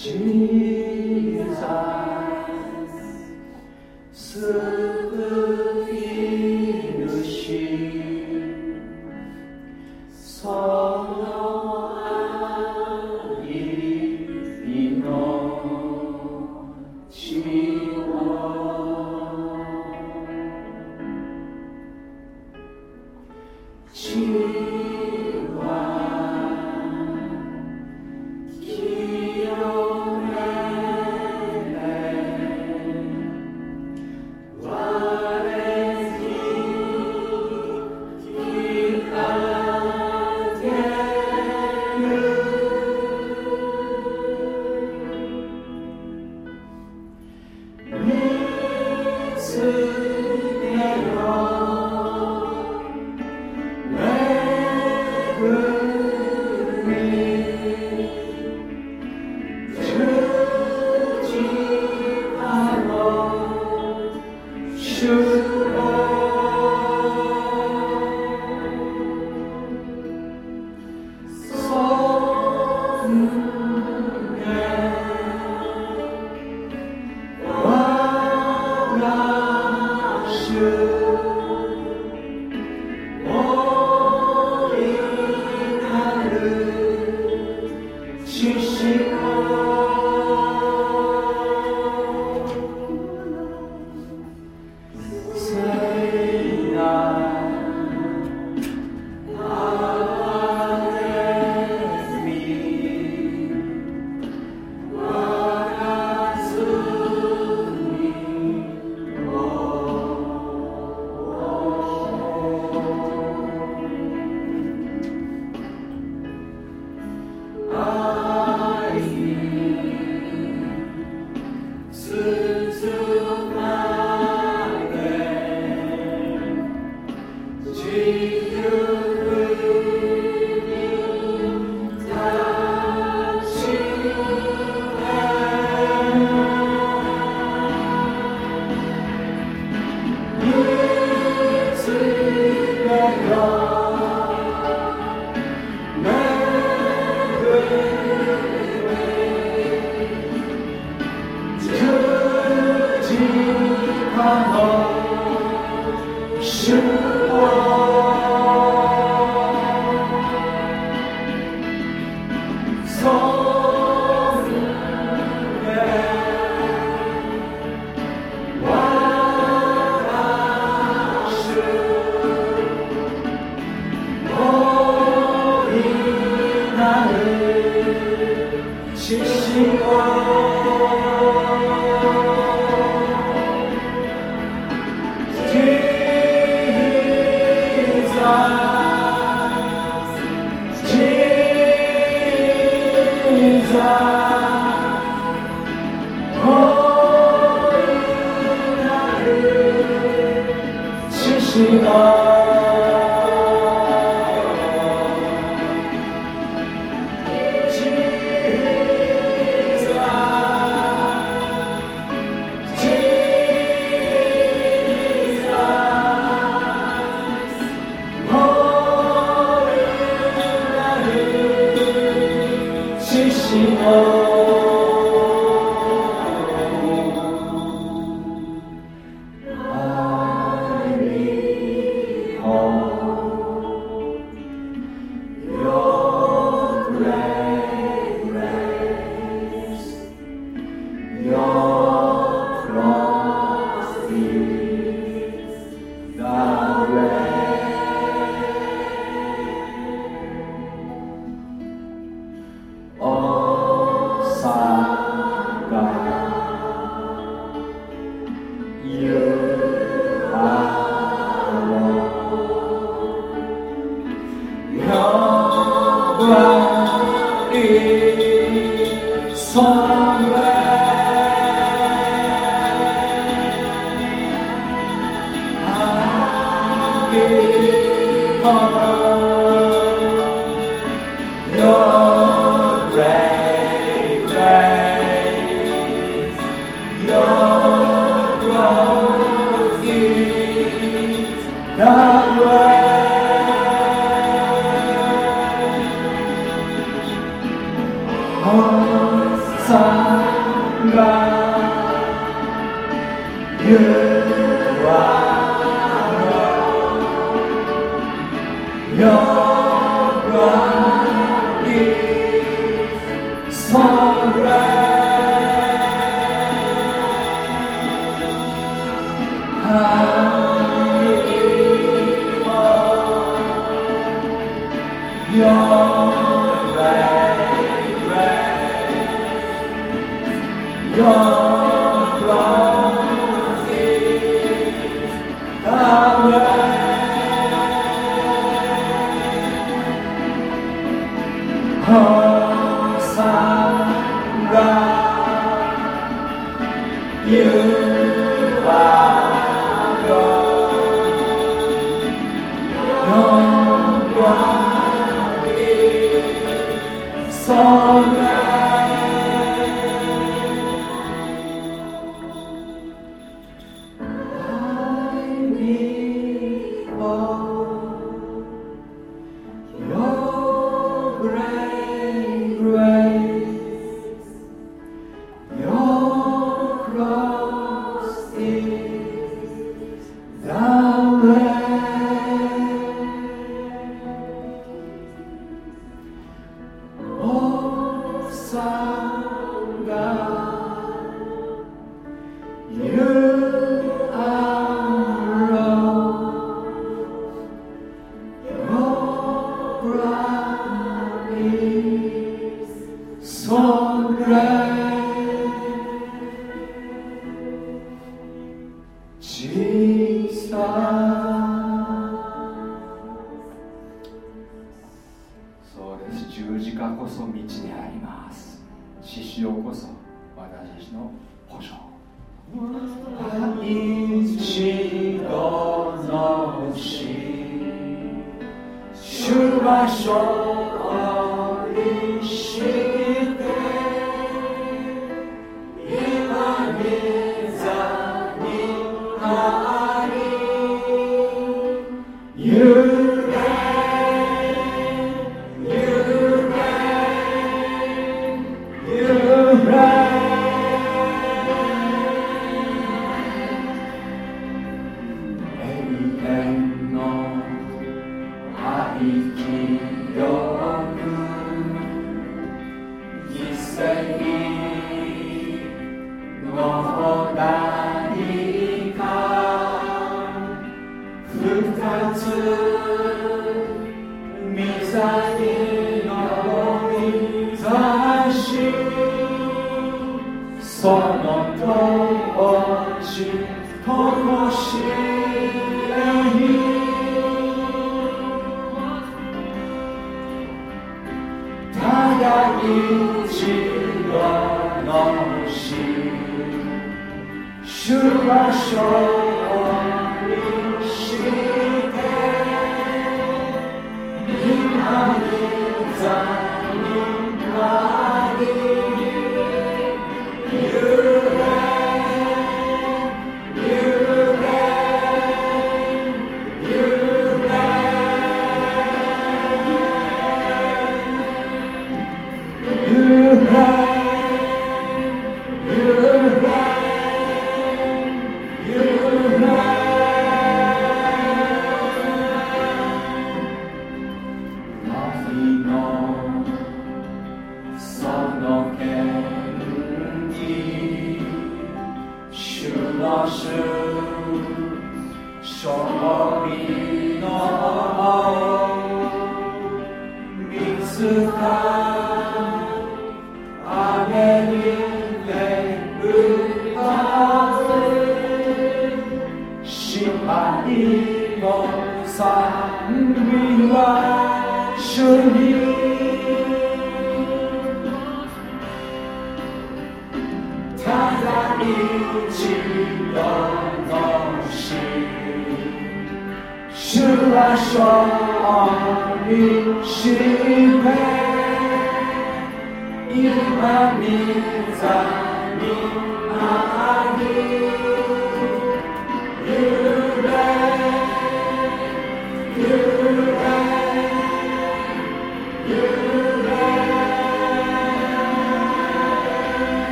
救架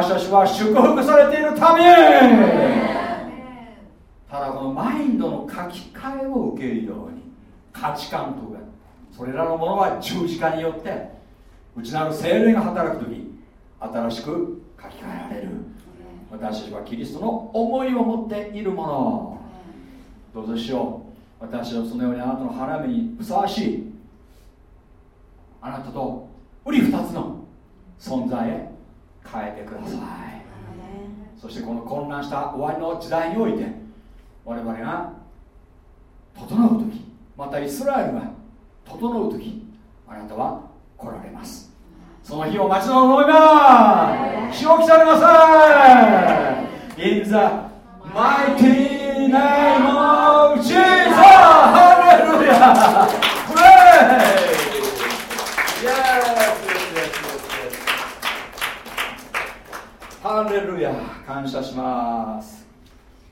私たちは祝福されているためただこのマインドの書き換えを受けるように価値観とかそれらのものは十字架によって内なる精霊が働く時新しく書き換えられる。私たちはキリストの思いを持っているもの。どうぞしよう。私はそのようにあなたの花嫁にふさわしいあなたと瓜二つの存在へ変えてください。そしてこの混乱した終わりの時代において我々が整う時またイスラエルが整う時あなたは来られます。その日を待ち望みます仕置きされません In the mighty name of Jesus! Hallelujah! Praise! Yes, ハレルヤ感謝します。